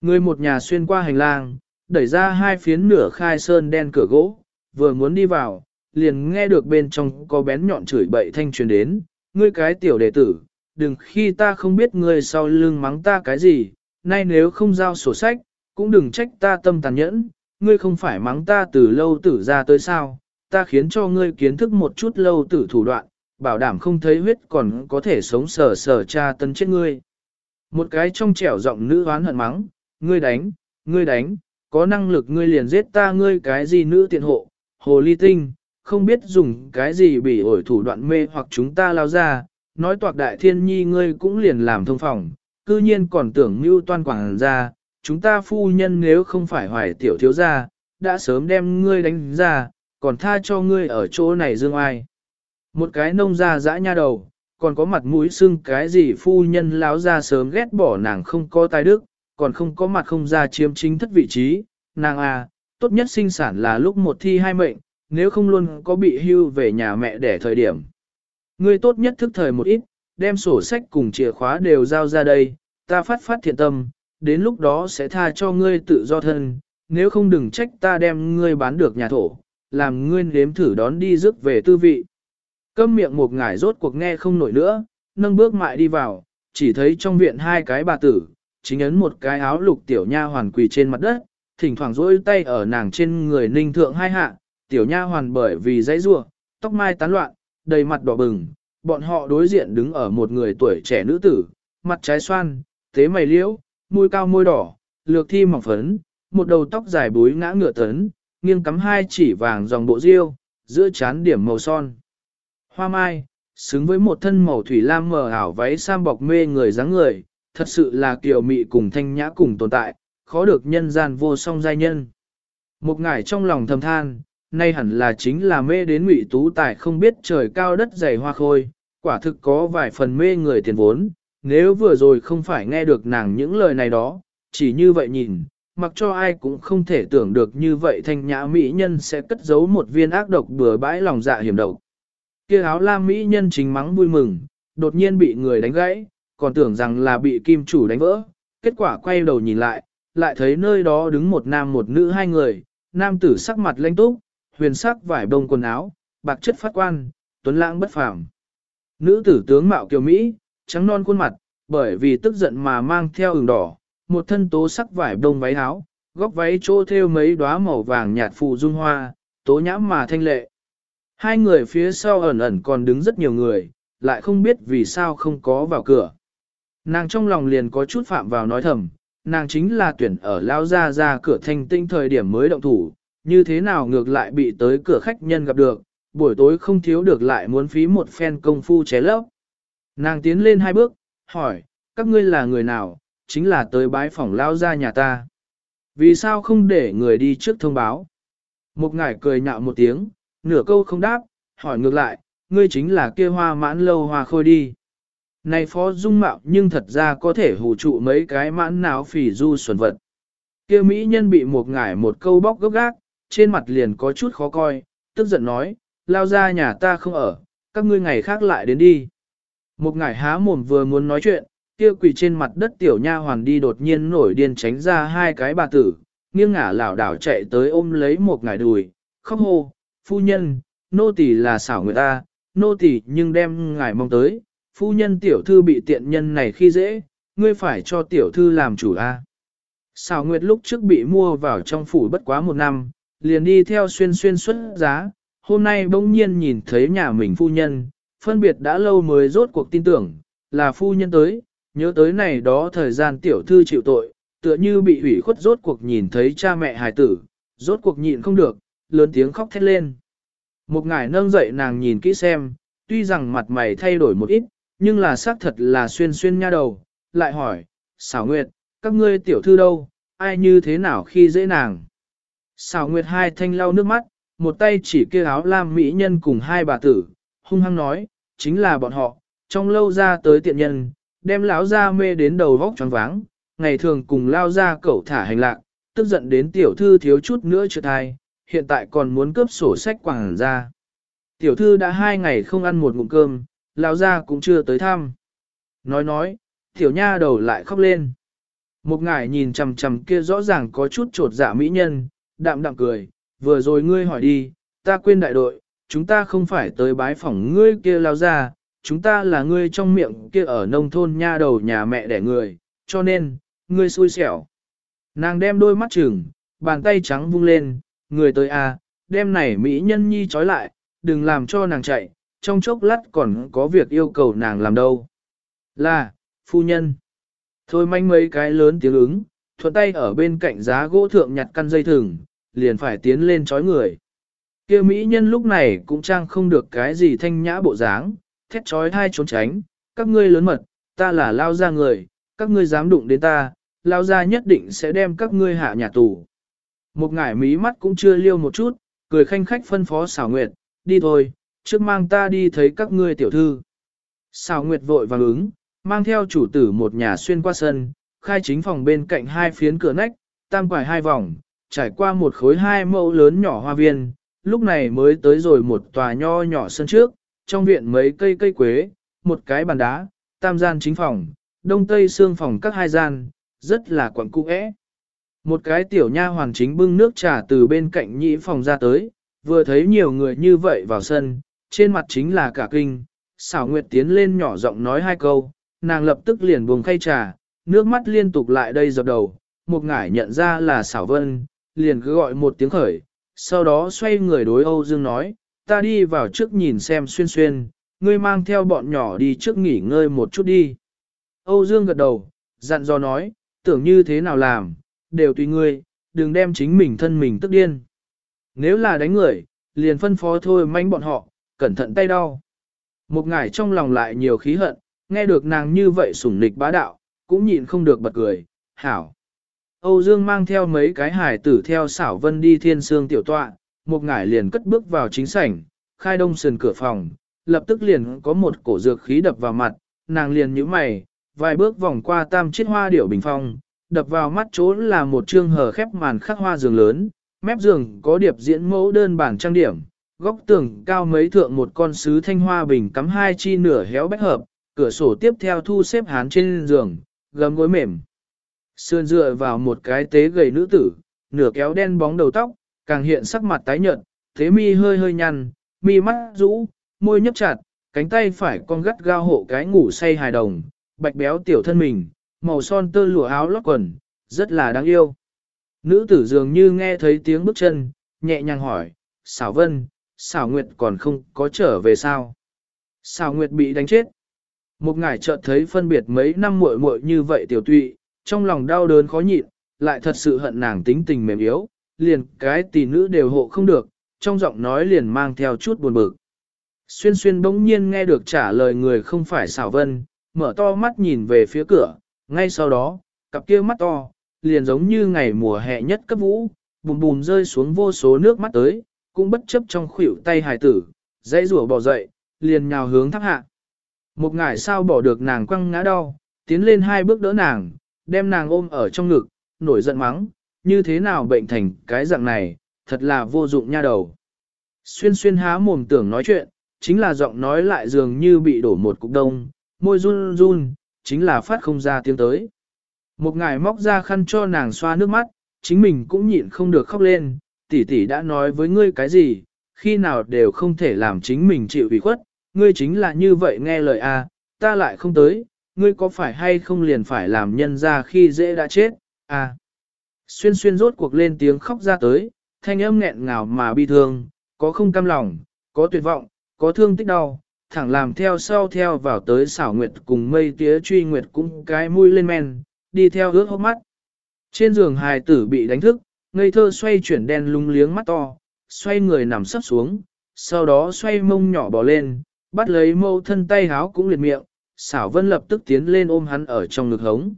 Người một nhà xuyên qua hành lang, đẩy ra hai phiến nửa khai sơn đen cửa gỗ, vừa muốn đi vào, liền nghe được bên trong có bén nhọn chửi bậy thanh truyền đến, ngươi cái tiểu đệ tử, đừng khi ta không biết ngươi sau lưng mắng ta cái gì, nay nếu không giao sổ sách, cũng đừng trách ta tâm tàn nhẫn, ngươi không phải mắng ta từ lâu tử ra tới sao, ta khiến cho ngươi kiến thức một chút lâu tử thủ đoạn, bảo đảm không thấy huyết còn có thể sống sờ sờ cha tân chết ngươi. Một cái trong trẻo giọng nữ oán hận mắng, ngươi đánh, ngươi đánh, có năng lực ngươi liền giết ta ngươi cái gì nữ tiện hộ, hồ ly tinh, không biết dùng cái gì bị ổi thủ đoạn mê hoặc chúng ta lao ra, nói toạc đại thiên nhi ngươi cũng liền làm thông phòng, cư nhiên còn tưởng mưu toan quảng ra, chúng ta phu nhân nếu không phải hoài tiểu thiếu gia, đã sớm đem ngươi đánh ra, còn tha cho ngươi ở chỗ này dương ai. Một cái nông gia dã nha đầu, còn có mặt mũi xưng cái gì phu nhân láo ra sớm ghét bỏ nàng không có tài đức, còn không có mặt không ra chiếm chính thất vị trí, nàng à, tốt nhất sinh sản là lúc một thi hai mệnh, nếu không luôn có bị hưu về nhà mẹ để thời điểm. Ngươi tốt nhất thức thời một ít, đem sổ sách cùng chìa khóa đều giao ra đây, ta phát phát thiện tâm, đến lúc đó sẽ tha cho ngươi tự do thân, nếu không đừng trách ta đem ngươi bán được nhà thổ, làm ngươi nếm thử đón đi rước về tư vị. Câm miệng một ngải rốt cuộc nghe không nổi nữa, nâng bước mại đi vào, chỉ thấy trong viện hai cái bà tử, chính ấn một cái áo lục tiểu nha hoàn quỳ trên mặt đất, thỉnh thoảng rỗi tay ở nàng trên người ninh thượng hai hạ, tiểu nha hoàn bởi vì dãy rua, tóc mai tán loạn, đầy mặt đỏ bừng, bọn họ đối diện đứng ở một người tuổi trẻ nữ tử, mặt trái xoan, tế mày liễu, môi cao môi đỏ, lược thi mỏng phấn, một đầu tóc dài búi ngã ngựa tấn, nghiêng cắm hai chỉ vàng dòng bộ riêu, giữa chán điểm màu son. Hoa mai, xứng với một thân màu thủy lam mờ ảo váy sam bọc mê người dáng người, thật sự là kiều mị cùng thanh nhã cùng tồn tại, khó được nhân gian vô song giai nhân. Một ngải trong lòng thầm than, nay hẳn là chính là mê đến ngụy tú tài không biết trời cao đất dày hoa khôi, quả thực có vài phần mê người tiền vốn, nếu vừa rồi không phải nghe được nàng những lời này đó, chỉ như vậy nhìn, mặc cho ai cũng không thể tưởng được như vậy thanh nhã mỹ nhân sẽ cất giấu một viên ác độc bừa bãi lòng dạ hiểm độc. Kia áo lam mỹ nhân chính mắng vui mừng, đột nhiên bị người đánh gãy, còn tưởng rằng là bị kim chủ đánh vỡ, kết quả quay đầu nhìn lại, lại thấy nơi đó đứng một nam một nữ hai người, nam tử sắc mặt lãnh túc, huyền sắc vải bông quần áo, bạc chất phát quan, tuấn lãng bất phàm. Nữ tử tướng mạo kiều Mỹ, trắng non khuôn mặt, bởi vì tức giận mà mang theo ửng đỏ, một thân tố sắc vải bông váy áo, góc váy chỗ thêu mấy đóa màu vàng nhạt phù dung hoa, tố nhãm mà thanh lệ. Hai người phía sau ẩn ẩn còn đứng rất nhiều người, lại không biết vì sao không có vào cửa. Nàng trong lòng liền có chút phạm vào nói thầm, nàng chính là tuyển ở lao ra ra cửa thanh tinh thời điểm mới động thủ, như thế nào ngược lại bị tới cửa khách nhân gặp được, buổi tối không thiếu được lại muốn phí một phen công phu ché lấp. Nàng tiến lên hai bước, hỏi, các ngươi là người nào, chính là tới bái phỏng lao ra nhà ta. Vì sao không để người đi trước thông báo? Một ngải cười nhạo một tiếng, nửa câu không đáp, hỏi ngược lại, ngươi chính là kia hoa mãn lâu hoa khôi đi. Này phó dung mạo nhưng thật ra có thể hù trụ mấy cái mãn não phỉ du xuẩn vật. Kia mỹ nhân bị một ngải một câu bóc gốc gác, trên mặt liền có chút khó coi, tức giận nói, lao ra nhà ta không ở, các ngươi ngày khác lại đến đi. Một ngải há mồm vừa muốn nói chuyện, kia quỳ trên mặt đất tiểu nha hoàn đi đột nhiên nổi điên tránh ra hai cái bà tử, nghiêng ngả lảo đảo chạy tới ôm lấy một ngải đùi, khóc hô, phu nhân, nô tỳ là xảo người ta, nô tỳ nhưng đem ngài mong tới, phu nhân tiểu thư bị tiện nhân này khi dễ, ngươi phải cho tiểu thư làm chủ a. Xảo Nguyệt lúc trước bị mua vào trong phủ bất quá một năm, liền đi theo xuyên xuyên xuất giá, hôm nay bỗng nhiên nhìn thấy nhà mình phu nhân, phân biệt đã lâu mới rốt cuộc tin tưởng, là phu nhân tới, nhớ tới này đó thời gian tiểu thư chịu tội, tựa như bị hủy khuất rốt cuộc nhìn thấy cha mẹ hài tử, rốt cuộc nhịn không được, lớn tiếng khóc thét lên. Một ngải nâng dậy nàng nhìn kỹ xem, tuy rằng mặt mày thay đổi một ít, nhưng là xác thật là xuyên xuyên nha đầu, lại hỏi, xảo nguyệt, các ngươi tiểu thư đâu, ai như thế nào khi dễ nàng. Xào nguyệt hai thanh lau nước mắt, một tay chỉ kia áo lam mỹ nhân cùng hai bà tử, hung hăng nói, chính là bọn họ, trong lâu ra tới tiện nhân, đem lão ra mê đến đầu vóc tròn váng, ngày thường cùng lao ra cẩu thả hành lạc, tức giận đến tiểu thư thiếu chút nữa trượt thai, hiện tại còn muốn cướp sổ sách quảng ra. Tiểu thư đã hai ngày không ăn một ngụm cơm, lão ra cũng chưa tới thăm. Nói nói, tiểu nha đầu lại khóc lên. Một ngải nhìn chằm chằm kia rõ ràng có chút trột dạ mỹ nhân, đạm đạm cười, vừa rồi ngươi hỏi đi, ta quên đại đội, chúng ta không phải tới bái phỏng ngươi kia lao ra, chúng ta là ngươi trong miệng kia ở nông thôn nha đầu nhà mẹ đẻ người, cho nên, ngươi xui xẻo. Nàng đem đôi mắt trừng, bàn tay trắng vung lên, người tới à, đem này mỹ nhân nhi trói lại, đừng làm cho nàng chạy, trong chốc lát còn có việc yêu cầu nàng làm đâu. Là, phu nhân. Thôi manh mấy cái lớn tiếng ứng, thuận tay ở bên cạnh giá gỗ thượng nhặt căn dây thừng, liền phải tiến lên chói người. kia mỹ nhân lúc này cũng trang không được cái gì thanh nhã bộ dáng, thét chói thai trốn tránh, các ngươi lớn mật, ta là lao ra người, các ngươi dám đụng đến ta, lao ra nhất định sẽ đem các ngươi hạ nhà tù. Một ngải mí mắt cũng chưa liêu một chút, cười khanh khách phân phó xảo nguyệt, đi thôi, trước mang ta đi thấy các ngươi tiểu thư. Xảo nguyệt vội vàng ứng, mang theo chủ tử một nhà xuyên qua sân, khai chính phòng bên cạnh hai phiến cửa nách, tam quải hai vòng, trải qua một khối hai mẫu lớn nhỏ hoa viên, lúc này mới tới rồi một tòa nho nhỏ sân trước, trong viện mấy cây cây quế, một cái bàn đá, tam gian chính phòng, đông tây xương phòng các hai gian, rất là quẩn cung ẽ. Một cái tiểu nha hoàng chính bưng nước trà từ bên cạnh nhĩ phòng ra tới, vừa thấy nhiều người như vậy vào sân, trên mặt chính là cả kinh, xảo nguyệt tiến lên nhỏ giọng nói hai câu, nàng lập tức liền buông khay trà, nước mắt liên tục lại đây dập đầu, một ngải nhận ra là xảo vân, liền cứ gọi một tiếng khởi, sau đó xoay người đối Âu Dương nói, ta đi vào trước nhìn xem xuyên xuyên, ngươi mang theo bọn nhỏ đi trước nghỉ ngơi một chút đi. Âu Dương gật đầu, dặn dò nói, tưởng như thế nào làm, đều tùy ngươi, đừng đem chính mình thân mình tức điên. Nếu là đánh người, liền phân phó thôi manh bọn họ, cẩn thận tay đau. Một ngải trong lòng lại nhiều khí hận, nghe được nàng như vậy sủng nịch bá đạo, cũng nhịn không được bật cười, hảo. Âu Dương mang theo mấy cái hải tử theo xảo vân đi thiên sương tiểu tọa, một ngải liền cất bước vào chính sảnh, khai đông sườn cửa phòng, lập tức liền có một cổ dược khí đập vào mặt, nàng liền nhíu mày, vài bước vòng qua tam chiếc hoa điểu bình phong, đập vào mắt chỗ là một trương hờ khép màn khắc hoa giường lớn, mép giường có điệp diễn mẫu đơn bản trang điểm, góc tường cao mấy thượng một con sứ thanh hoa bình cắm hai chi nửa héo bách hợp, cửa sổ tiếp theo thu xếp hán trên giường, gấm gối mềm. Sườn dựa vào một cái tế gầy nữ tử, nửa kéo đen bóng đầu tóc, càng hiện sắc mặt tái nhợt, thế mi hơi hơi nhăn, mi mắt rũ, môi nhấp chặt, cánh tay phải con gắt gao hộ cái ngủ say hài đồng, bạch béo tiểu thân mình, màu son tơ lụa áo lót quần, rất là đáng yêu. Nữ tử dường như nghe thấy tiếng bước chân, nhẹ nhàng hỏi, xảo vân, xảo nguyệt còn không có trở về sao? Xảo nguyệt bị đánh chết. Một ngải chợt thấy phân biệt mấy năm muội muội như vậy tiểu tụy, trong lòng đau đớn khó nhịn, lại thật sự hận nàng tính tình mềm yếu, liền cái tỷ nữ đều hộ không được, trong giọng nói liền mang theo chút buồn bực. Xuyên xuyên bỗng nhiên nghe được trả lời người không phải xảo vân, mở to mắt nhìn về phía cửa, ngay sau đó, cặp kia mắt to, liền giống như ngày mùa hè nhất cấp vũ, bùm bùm rơi xuống vô số nước mắt tới, cũng bất chấp trong khuỷu tay hài tử, dãy rủa bỏ dậy, liền nhào hướng tháp hạ. Một ngải sao bỏ được nàng quăng ngã đau, tiến lên hai bước đỡ nàng, đem nàng ôm ở trong ngực, nổi giận mắng, như thế nào bệnh thành cái dạng này, thật là vô dụng nha đầu. Xuyên xuyên há mồm tưởng nói chuyện, chính là giọng nói lại dường như bị đổ một cục đông, môi run run, chính là phát không ra tiếng tới. Một ngài móc ra khăn cho nàng xoa nước mắt, chính mình cũng nhịn không được khóc lên, tỷ tỷ đã nói với ngươi cái gì, khi nào đều không thể làm chính mình chịu ủy khuất, ngươi chính là như vậy nghe lời a, ta lại không tới, ngươi có phải hay không liền phải làm nhân ra khi dễ đã chết, À, Xuyên xuyên rốt cuộc lên tiếng khóc ra tới, thanh âm nghẹn ngào mà bi thương, có không cam lòng, có tuyệt vọng, có thương tích đau, thẳng làm theo sau theo vào tới xảo nguyệt cùng mây tía truy nguyệt cũng cái mũi lên men, đi theo ướt hốc mắt. Trên giường hài tử bị đánh thức, ngây thơ xoay chuyển đen lung liếng mắt to, xoay người nằm sấp xuống, sau đó xoay mông nhỏ bỏ lên, bắt lấy mâu thân tay háo cũng liệt miệng, xảo vân lập tức tiến lên ôm hắn ở trong ngực hống.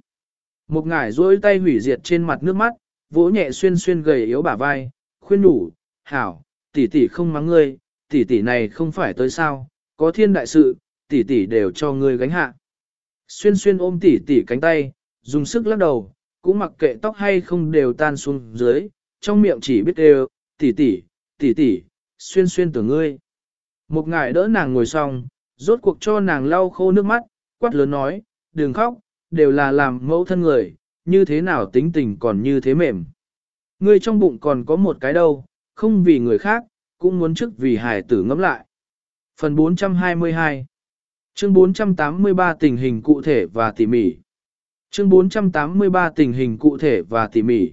Một ngải duỗi tay hủy diệt trên mặt nước mắt, vỗ nhẹ xuyên xuyên gầy yếu bả vai, khuyên đủ, hảo, tỷ tỷ không mắng ngươi, tỷ tỷ này không phải tới sao, có thiên đại sự, tỷ tỷ đều cho ngươi gánh hạ. Xuyên xuyên ôm tỷ tỷ cánh tay, dùng sức lắc đầu, cũng mặc kệ tóc hay không đều tan xuống dưới, trong miệng chỉ biết đều, tỷ tỷ, tỷ tỷ, xuyên xuyên tưởng ngươi. Một ngải đỡ nàng ngồi xong, rốt cuộc cho nàng lau khô nước mắt, quát lớn nói, đừng khóc, đều là làm mẫu thân người, như thế nào tính tình còn như thế mềm. Ngươi trong bụng còn có một cái đâu, không vì người khác, cũng muốn trước vì hải tử ngẫm lại. Phần 422 Chương 483 tình hình cụ thể và tỉ mỉ Chương 483 tình hình cụ thể và tỉ mỉ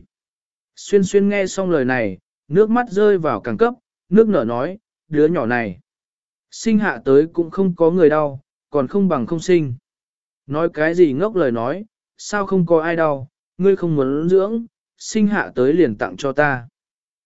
Xuyên xuyên nghe xong lời này, nước mắt rơi vào càng cấp, nước nở nói, đứa nhỏ này. Sinh hạ tới cũng không có người đau, còn không bằng không sinh. Nói cái gì ngốc lời nói, sao không có ai đau, ngươi không muốn dưỡng, sinh hạ tới liền tặng cho ta.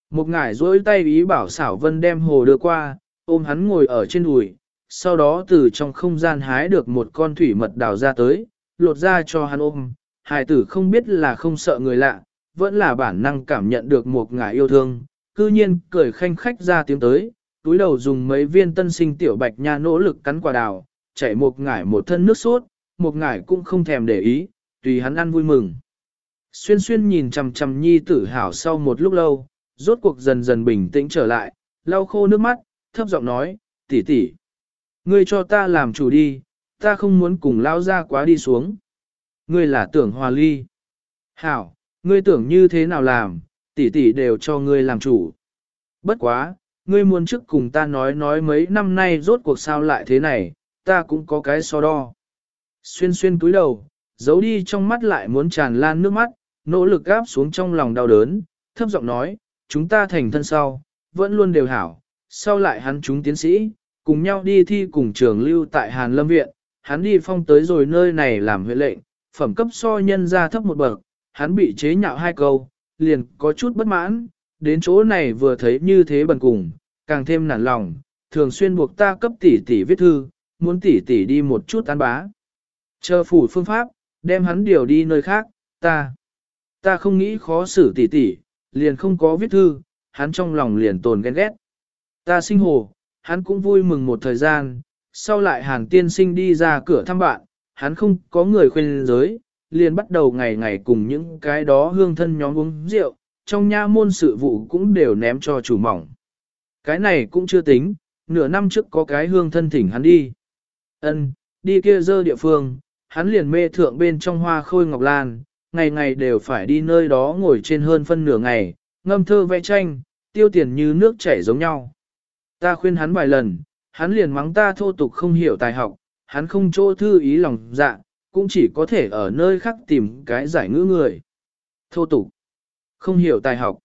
Một ngải dối tay ý bảo xảo vân đem hồ đưa qua, ôm hắn ngồi ở trên đùi, sau đó từ trong không gian hái được một con thủy mật đào ra tới, lột ra cho hắn ôm. Hải tử không biết là không sợ người lạ, vẫn là bản năng cảm nhận được một ngải yêu thương, cư nhiên cười khanh khách ra tiếng tới, túi đầu dùng mấy viên tân sinh tiểu bạch nha nỗ lực cắn quả đào, chảy một ngải một thân nước sốt, một ngải cũng không thèm để ý, tùy hắn ăn vui mừng. Xuyên xuyên nhìn chằm chằm nhi tử hảo sau một lúc lâu, rốt cuộc dần dần bình tĩnh trở lại, lau khô nước mắt, thấp giọng nói, tỷ tỷ, ngươi cho ta làm chủ đi, ta không muốn cùng lao ra quá đi xuống. Ngươi là tưởng hòa ly. Hảo, ngươi tưởng như thế nào làm, tỷ tỷ đều cho ngươi làm chủ. Bất quá, ngươi muốn trước cùng ta nói nói mấy năm nay rốt cuộc sao lại thế này, ta cũng có cái so đo. Xuyên xuyên túi đầu, giấu đi trong mắt lại muốn tràn lan nước mắt, nỗ lực gáp xuống trong lòng đau đớn, thấp giọng nói, chúng ta thành thân sau, vẫn luôn đều hảo, sau lại hắn chúng tiến sĩ, cùng nhau đi thi cùng trường lưu tại Hàn Lâm Viện, hắn đi phong tới rồi nơi này làm huệ lệnh, phẩm cấp so nhân ra thấp một bậc, hắn bị chế nhạo hai câu, liền có chút bất mãn, đến chỗ này vừa thấy như thế bần cùng, càng thêm nản lòng, thường xuyên buộc ta cấp tỷ tỷ viết thư, muốn tỷ tỷ đi một chút tán bá. Chờ phủ phương pháp, đem hắn điều đi nơi khác, ta, ta không nghĩ khó xử tỷ tỷ, liền không có viết thư, hắn trong lòng liền tồn ghen ghét. Ta sinh hồ, hắn cũng vui mừng một thời gian, sau lại hàn tiên sinh đi ra cửa thăm bạn, hắn không có người khuyên giới, liền bắt đầu ngày ngày cùng những cái đó hương thân nhóm uống rượu, trong nha môn sự vụ cũng đều ném cho chủ mỏng. Cái này cũng chưa tính, nửa năm trước có cái hương thân thỉnh hắn đi ân đi kia dơ địa phương, hắn liền mê thượng bên trong hoa khôi ngọc lan, ngày ngày đều phải đi nơi đó ngồi trên hơn phân nửa ngày, ngâm thơ vẽ tranh, tiêu tiền như nước chảy giống nhau. Ta khuyên hắn vài lần, hắn liền mắng ta thô tục không hiểu tài học, hắn không chỗ thư ý lòng dạ, cũng chỉ có thể ở nơi khác tìm cái giải ngữ người. Thô tục, không hiểu tài học.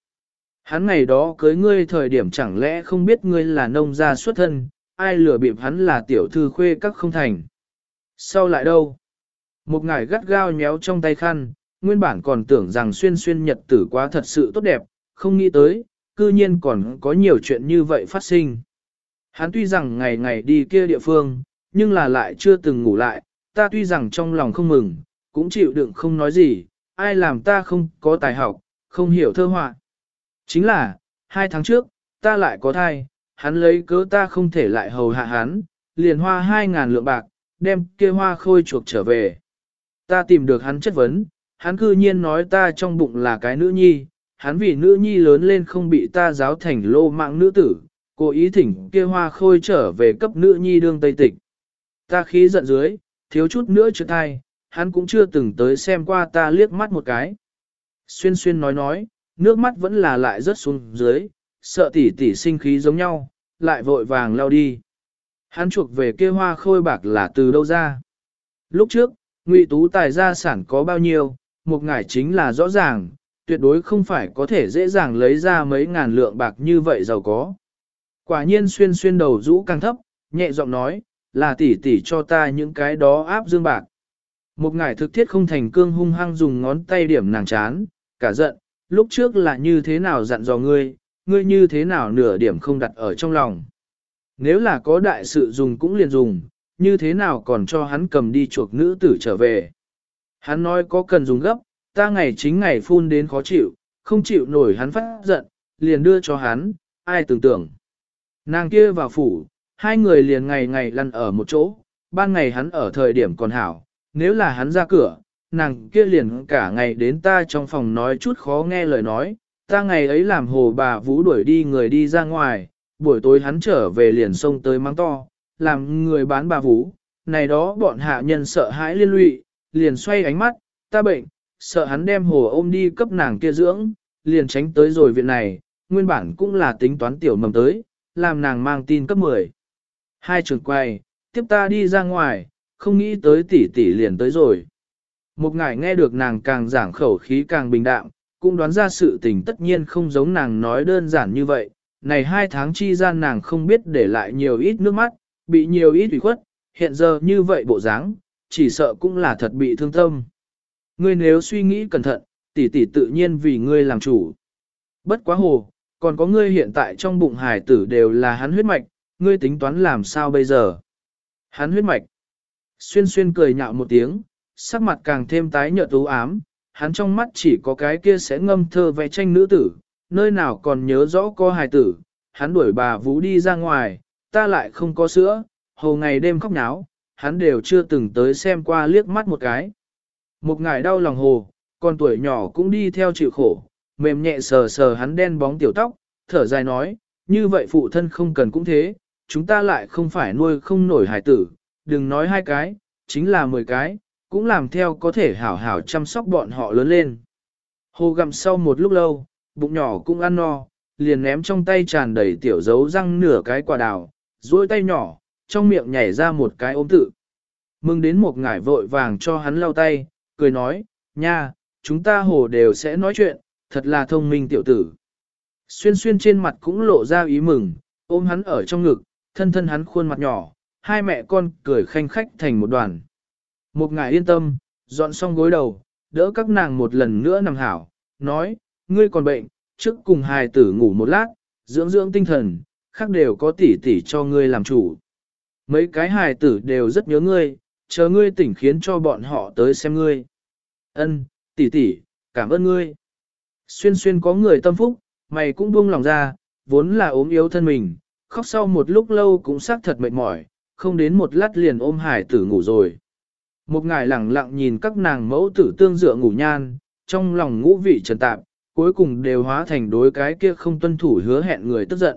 Hắn ngày đó cưới ngươi thời điểm chẳng lẽ không biết ngươi là nông gia xuất thân, ai lừa bịp hắn là tiểu thư khuê các không thành. Sau lại đâu? Một ngải gắt gao nhéo trong tay khăn, nguyên bản còn tưởng rằng xuyên xuyên nhật tử quá thật sự tốt đẹp, không nghĩ tới, cư nhiên còn có nhiều chuyện như vậy phát sinh. Hắn tuy rằng ngày ngày đi kia địa phương, nhưng là lại chưa từng ngủ lại, ta tuy rằng trong lòng không mừng, cũng chịu đựng không nói gì, ai làm ta không có tài học, không hiểu thơ họa. Chính là, hai tháng trước, ta lại có thai, hắn lấy cớ ta không thể lại hầu hạ hắn, liền hoa hai ngàn lượng bạc, đem kia hoa khôi chuộc trở về. Ta tìm được hắn chất vấn, hắn cư nhiên nói ta trong bụng là cái nữ nhi, hắn vì nữ nhi lớn lên không bị ta giáo thành lô mạng nữ tử, cố ý thỉnh kia hoa khôi trở về cấp nữ nhi đương Tây Tịch. Ta khí giận dưới, thiếu chút nữa chưa thai, hắn cũng chưa từng tới xem qua ta liếc mắt một cái. Xuyên xuyên nói nói, nước mắt vẫn là lại rớt xuống dưới, sợ tỷ tỷ sinh khí giống nhau, lại vội vàng lao đi. Hắn chuộc về kia hoa khôi bạc là từ đâu ra. Lúc trước, Ngụy Tú tài gia sản có bao nhiêu, một ngải chính là rõ ràng, tuyệt đối không phải có thể dễ dàng lấy ra mấy ngàn lượng bạc như vậy giàu có. Quả nhiên xuyên xuyên đầu rũ càng thấp, nhẹ giọng nói, là tỷ tỷ cho ta những cái đó áp dương bạc. Một ngải thực thiết không thành cương hung hăng dùng ngón tay điểm nàng chán, cả giận, lúc trước là như thế nào dặn dò ngươi, ngươi như thế nào nửa điểm không đặt ở trong lòng. Nếu là có đại sự dùng cũng liền dùng, như thế nào còn cho hắn cầm đi chuộc nữ tử trở về. Hắn nói có cần dùng gấp, ta ngày chính ngày phun đến khó chịu, không chịu nổi hắn phát giận, liền đưa cho hắn, ai tưởng tưởng. Nàng kia vào phủ, hai người liền ngày ngày lăn ở một chỗ, ban ngày hắn ở thời điểm còn hảo, nếu là hắn ra cửa, nàng kia liền cả ngày đến ta trong phòng nói chút khó nghe lời nói, ta ngày ấy làm hồ bà vũ đuổi đi người đi ra ngoài, buổi tối hắn trở về liền xông tới mắng to, làm người bán bà vũ, này đó bọn hạ nhân sợ hãi liên lụy, liền xoay ánh mắt, ta bệnh, sợ hắn đem hồ ôm đi cấp nàng kia dưỡng, liền tránh tới rồi viện này, nguyên bản cũng là tính toán tiểu mầm tới, làm nàng mang tin cấp 10. Hai trường quay, tiếp ta đi ra ngoài, không nghĩ tới tỷ tỷ liền tới rồi. Một ngải nghe được nàng càng giảng khẩu khí càng bình đạm, cũng đoán ra sự tình tất nhiên không giống nàng nói đơn giản như vậy. Này hai tháng chi gian nàng không biết để lại nhiều ít nước mắt, bị nhiều ít ủy khuất, hiện giờ như vậy bộ dáng, chỉ sợ cũng là thật bị thương tâm. Ngươi nếu suy nghĩ cẩn thận, tỷ tỷ tự nhiên vì ngươi làm chủ. Bất quá hồ, còn có ngươi hiện tại trong bụng hải tử đều là hắn huyết mạch, ngươi tính toán làm sao bây giờ? Hắn huyết mạch. Xuyên xuyên cười nhạo một tiếng, sắc mặt càng thêm tái nhợt u ám, hắn trong mắt chỉ có cái kia sẽ ngâm thơ vẽ tranh nữ tử, nơi nào còn nhớ rõ có hài tử, hắn đuổi bà Vũ đi ra ngoài, ta lại không có sữa, hầu ngày đêm khóc náo, hắn đều chưa từng tới xem qua liếc mắt một cái. Một ngày đau lòng hồ, con tuổi nhỏ cũng đi theo chịu khổ, mềm nhẹ sờ sờ hắn đen bóng tiểu tóc, thở dài nói, như vậy phụ thân không cần cũng thế, chúng ta lại không phải nuôi không nổi hài tử, đừng nói hai cái, chính là mười cái, cũng làm theo có thể hảo hảo chăm sóc bọn họ lớn lên. Hồ gặm sau một lúc lâu, bụng nhỏ cũng ăn no, liền ném trong tay tràn đầy tiểu dấu răng nửa cái quả đào, duỗi tay nhỏ, trong miệng nhảy ra một cái ôm tự. Mừng đến một ngải vội vàng cho hắn lau tay, cười nói, nha, chúng ta hồ đều sẽ nói chuyện, thật là thông minh tiểu tử. Xuyên xuyên trên mặt cũng lộ ra ý mừng, ôm hắn ở trong ngực, thân thân hắn khuôn mặt nhỏ, hai mẹ con cười khanh khách thành một đoàn. Một ngài yên tâm, dọn xong gối đầu, đỡ các nàng một lần nữa nằm hảo, nói, ngươi còn bệnh, trước cùng hài tử ngủ một lát, dưỡng dưỡng tinh thần, khác đều có tỷ tỷ cho ngươi làm chủ. Mấy cái hài tử đều rất nhớ ngươi, chờ ngươi tỉnh khiến cho bọn họ tới xem ngươi. Ân, tỷ tỷ, cảm ơn ngươi. Xuyên xuyên có người tâm phúc, mày cũng buông lòng ra, vốn là ốm yếu thân mình, khóc sau một lúc lâu cũng xác thật mệt mỏi, không đến một lát liền ôm hải tử ngủ rồi. Một ngài lẳng lặng nhìn các nàng mẫu tử tương dựa ngủ nhan, trong lòng ngũ vị trần tạp, cuối cùng đều hóa thành đối cái kia không tuân thủ hứa hẹn người tức giận.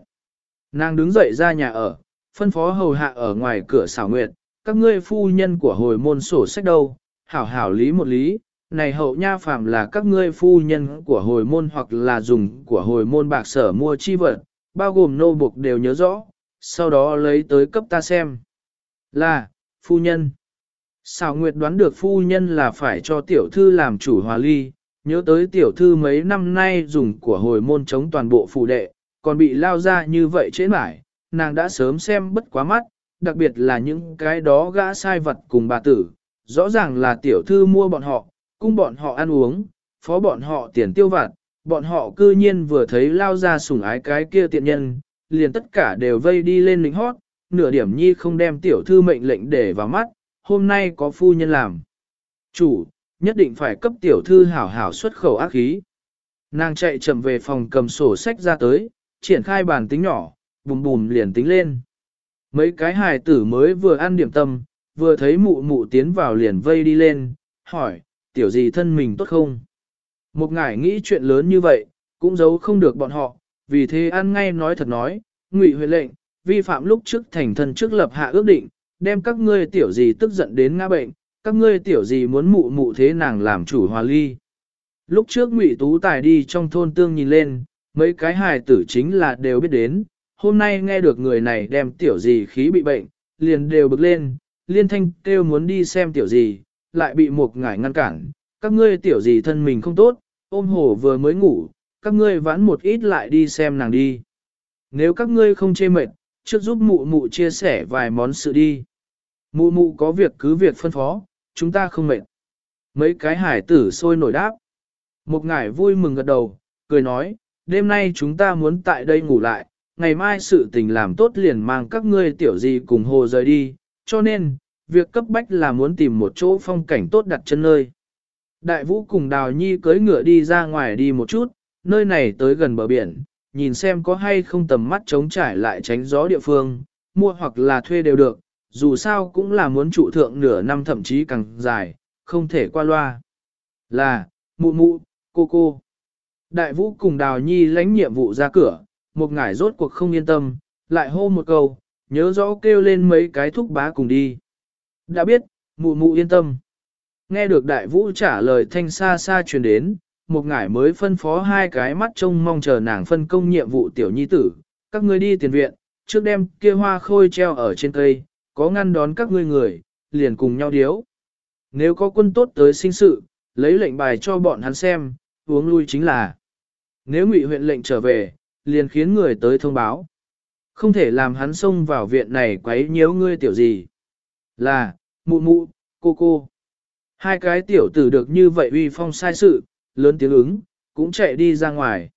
Nàng đứng dậy ra nhà ở, phân phó hầu hạ ở ngoài cửa xảo nguyệt, các ngươi phu nhân của hồi môn sổ sách đâu, hảo hảo lý một lý, này hậu nha phàm là các ngươi phu nhân của hồi môn hoặc là dùng của hồi môn bạc sở mua chi vật, bao gồm nô buộc đều nhớ rõ, sau đó lấy tới cấp ta xem. Là, phu nhân. Xào Nguyệt đoán được phu nhân là phải cho tiểu thư làm chủ hòa ly, nhớ tới tiểu thư mấy năm nay dùng của hồi môn chống toàn bộ phụ đệ, còn bị lao ra như vậy chế mãi, nàng đã sớm xem bất quá mắt, đặc biệt là những cái đó gã sai vật cùng bà tử, rõ ràng là tiểu thư mua bọn họ, cung bọn họ ăn uống, phó bọn họ tiền tiêu vặt, bọn họ cư nhiên vừa thấy lao ra sủng ái cái kia tiện nhân, liền tất cả đều vây đi lên lính hót, nửa điểm nhi không đem tiểu thư mệnh lệnh để vào mắt, hôm nay có phu nhân làm. Chủ, nhất định phải cấp tiểu thư hảo hảo xuất khẩu ác khí. Nàng chạy chậm về phòng cầm sổ sách ra tới, triển khai bàn tính nhỏ, bùm bùm liền tính lên. Mấy cái hài tử mới vừa ăn điểm tâm, vừa thấy mụ mụ tiến vào liền vây đi lên, hỏi, tiểu gì thân mình tốt không? Một ngải nghĩ chuyện lớn như vậy, cũng giấu không được bọn họ, vì thế ăn ngay nói thật nói, ngụy huệ lệnh, vi phạm lúc trước thành thân trước lập hạ ước định, đem các ngươi tiểu gì tức giận đến ngã bệnh, các ngươi tiểu gì muốn mụ mụ thế nàng làm chủ hòa ly. Lúc trước ngụy tú tài đi trong thôn tương nhìn lên, mấy cái hài tử chính là đều biết đến, hôm nay nghe được người này đem tiểu gì khí bị bệnh, liền đều bực lên, liên thanh kêu muốn đi xem tiểu gì, lại bị một ngải ngăn cản, các ngươi tiểu gì thân mình không tốt, ôm hổ vừa mới ngủ, các ngươi vãn một ít lại đi xem nàng đi. Nếu các ngươi không chê mệt, trước giúp mụ mụ chia sẻ vài món sự đi. Mụ mụ có việc cứ việc phân phó, chúng ta không mệt. Mấy cái hải tử sôi nổi đáp. Một ngải vui mừng gật đầu, cười nói, đêm nay chúng ta muốn tại đây ngủ lại, ngày mai sự tình làm tốt liền mang các ngươi tiểu gì cùng hồ rời đi, cho nên, việc cấp bách là muốn tìm một chỗ phong cảnh tốt đặt chân nơi. Đại vũ cùng đào nhi cưỡi ngựa đi ra ngoài đi một chút, nơi này tới gần bờ biển, nhìn xem có hay không tầm mắt chống trải lại tránh gió địa phương, mua hoặc là thuê đều được, dù sao cũng là muốn trụ thượng nửa năm thậm chí càng dài, không thể qua loa. Là, mụ mụ, cô cô. Đại vũ cùng đào nhi lãnh nhiệm vụ ra cửa, một ngải rốt cuộc không yên tâm, lại hô một câu, nhớ rõ kêu lên mấy cái thúc bá cùng đi. Đã biết, mụ mụ yên tâm. Nghe được đại vũ trả lời thanh xa xa truyền đến, một ngải mới phân phó hai cái mắt trông mong chờ nàng phân công nhiệm vụ tiểu nhi tử, các ngươi đi tiền viện, trước đem kia hoa khôi treo ở trên cây, có ngăn đón các ngươi người, liền cùng nhau điếu. Nếu có quân tốt tới sinh sự, lấy lệnh bài cho bọn hắn xem, uống lui chính là. Nếu ngụy huyện lệnh trở về, liền khiến người tới thông báo. Không thể làm hắn xông vào viện này quấy nhiễu ngươi tiểu gì. Là, mụ mụ, cô cô. Hai cái tiểu tử được như vậy uy phong sai sự, lớn tiếng ứng, cũng chạy đi ra ngoài.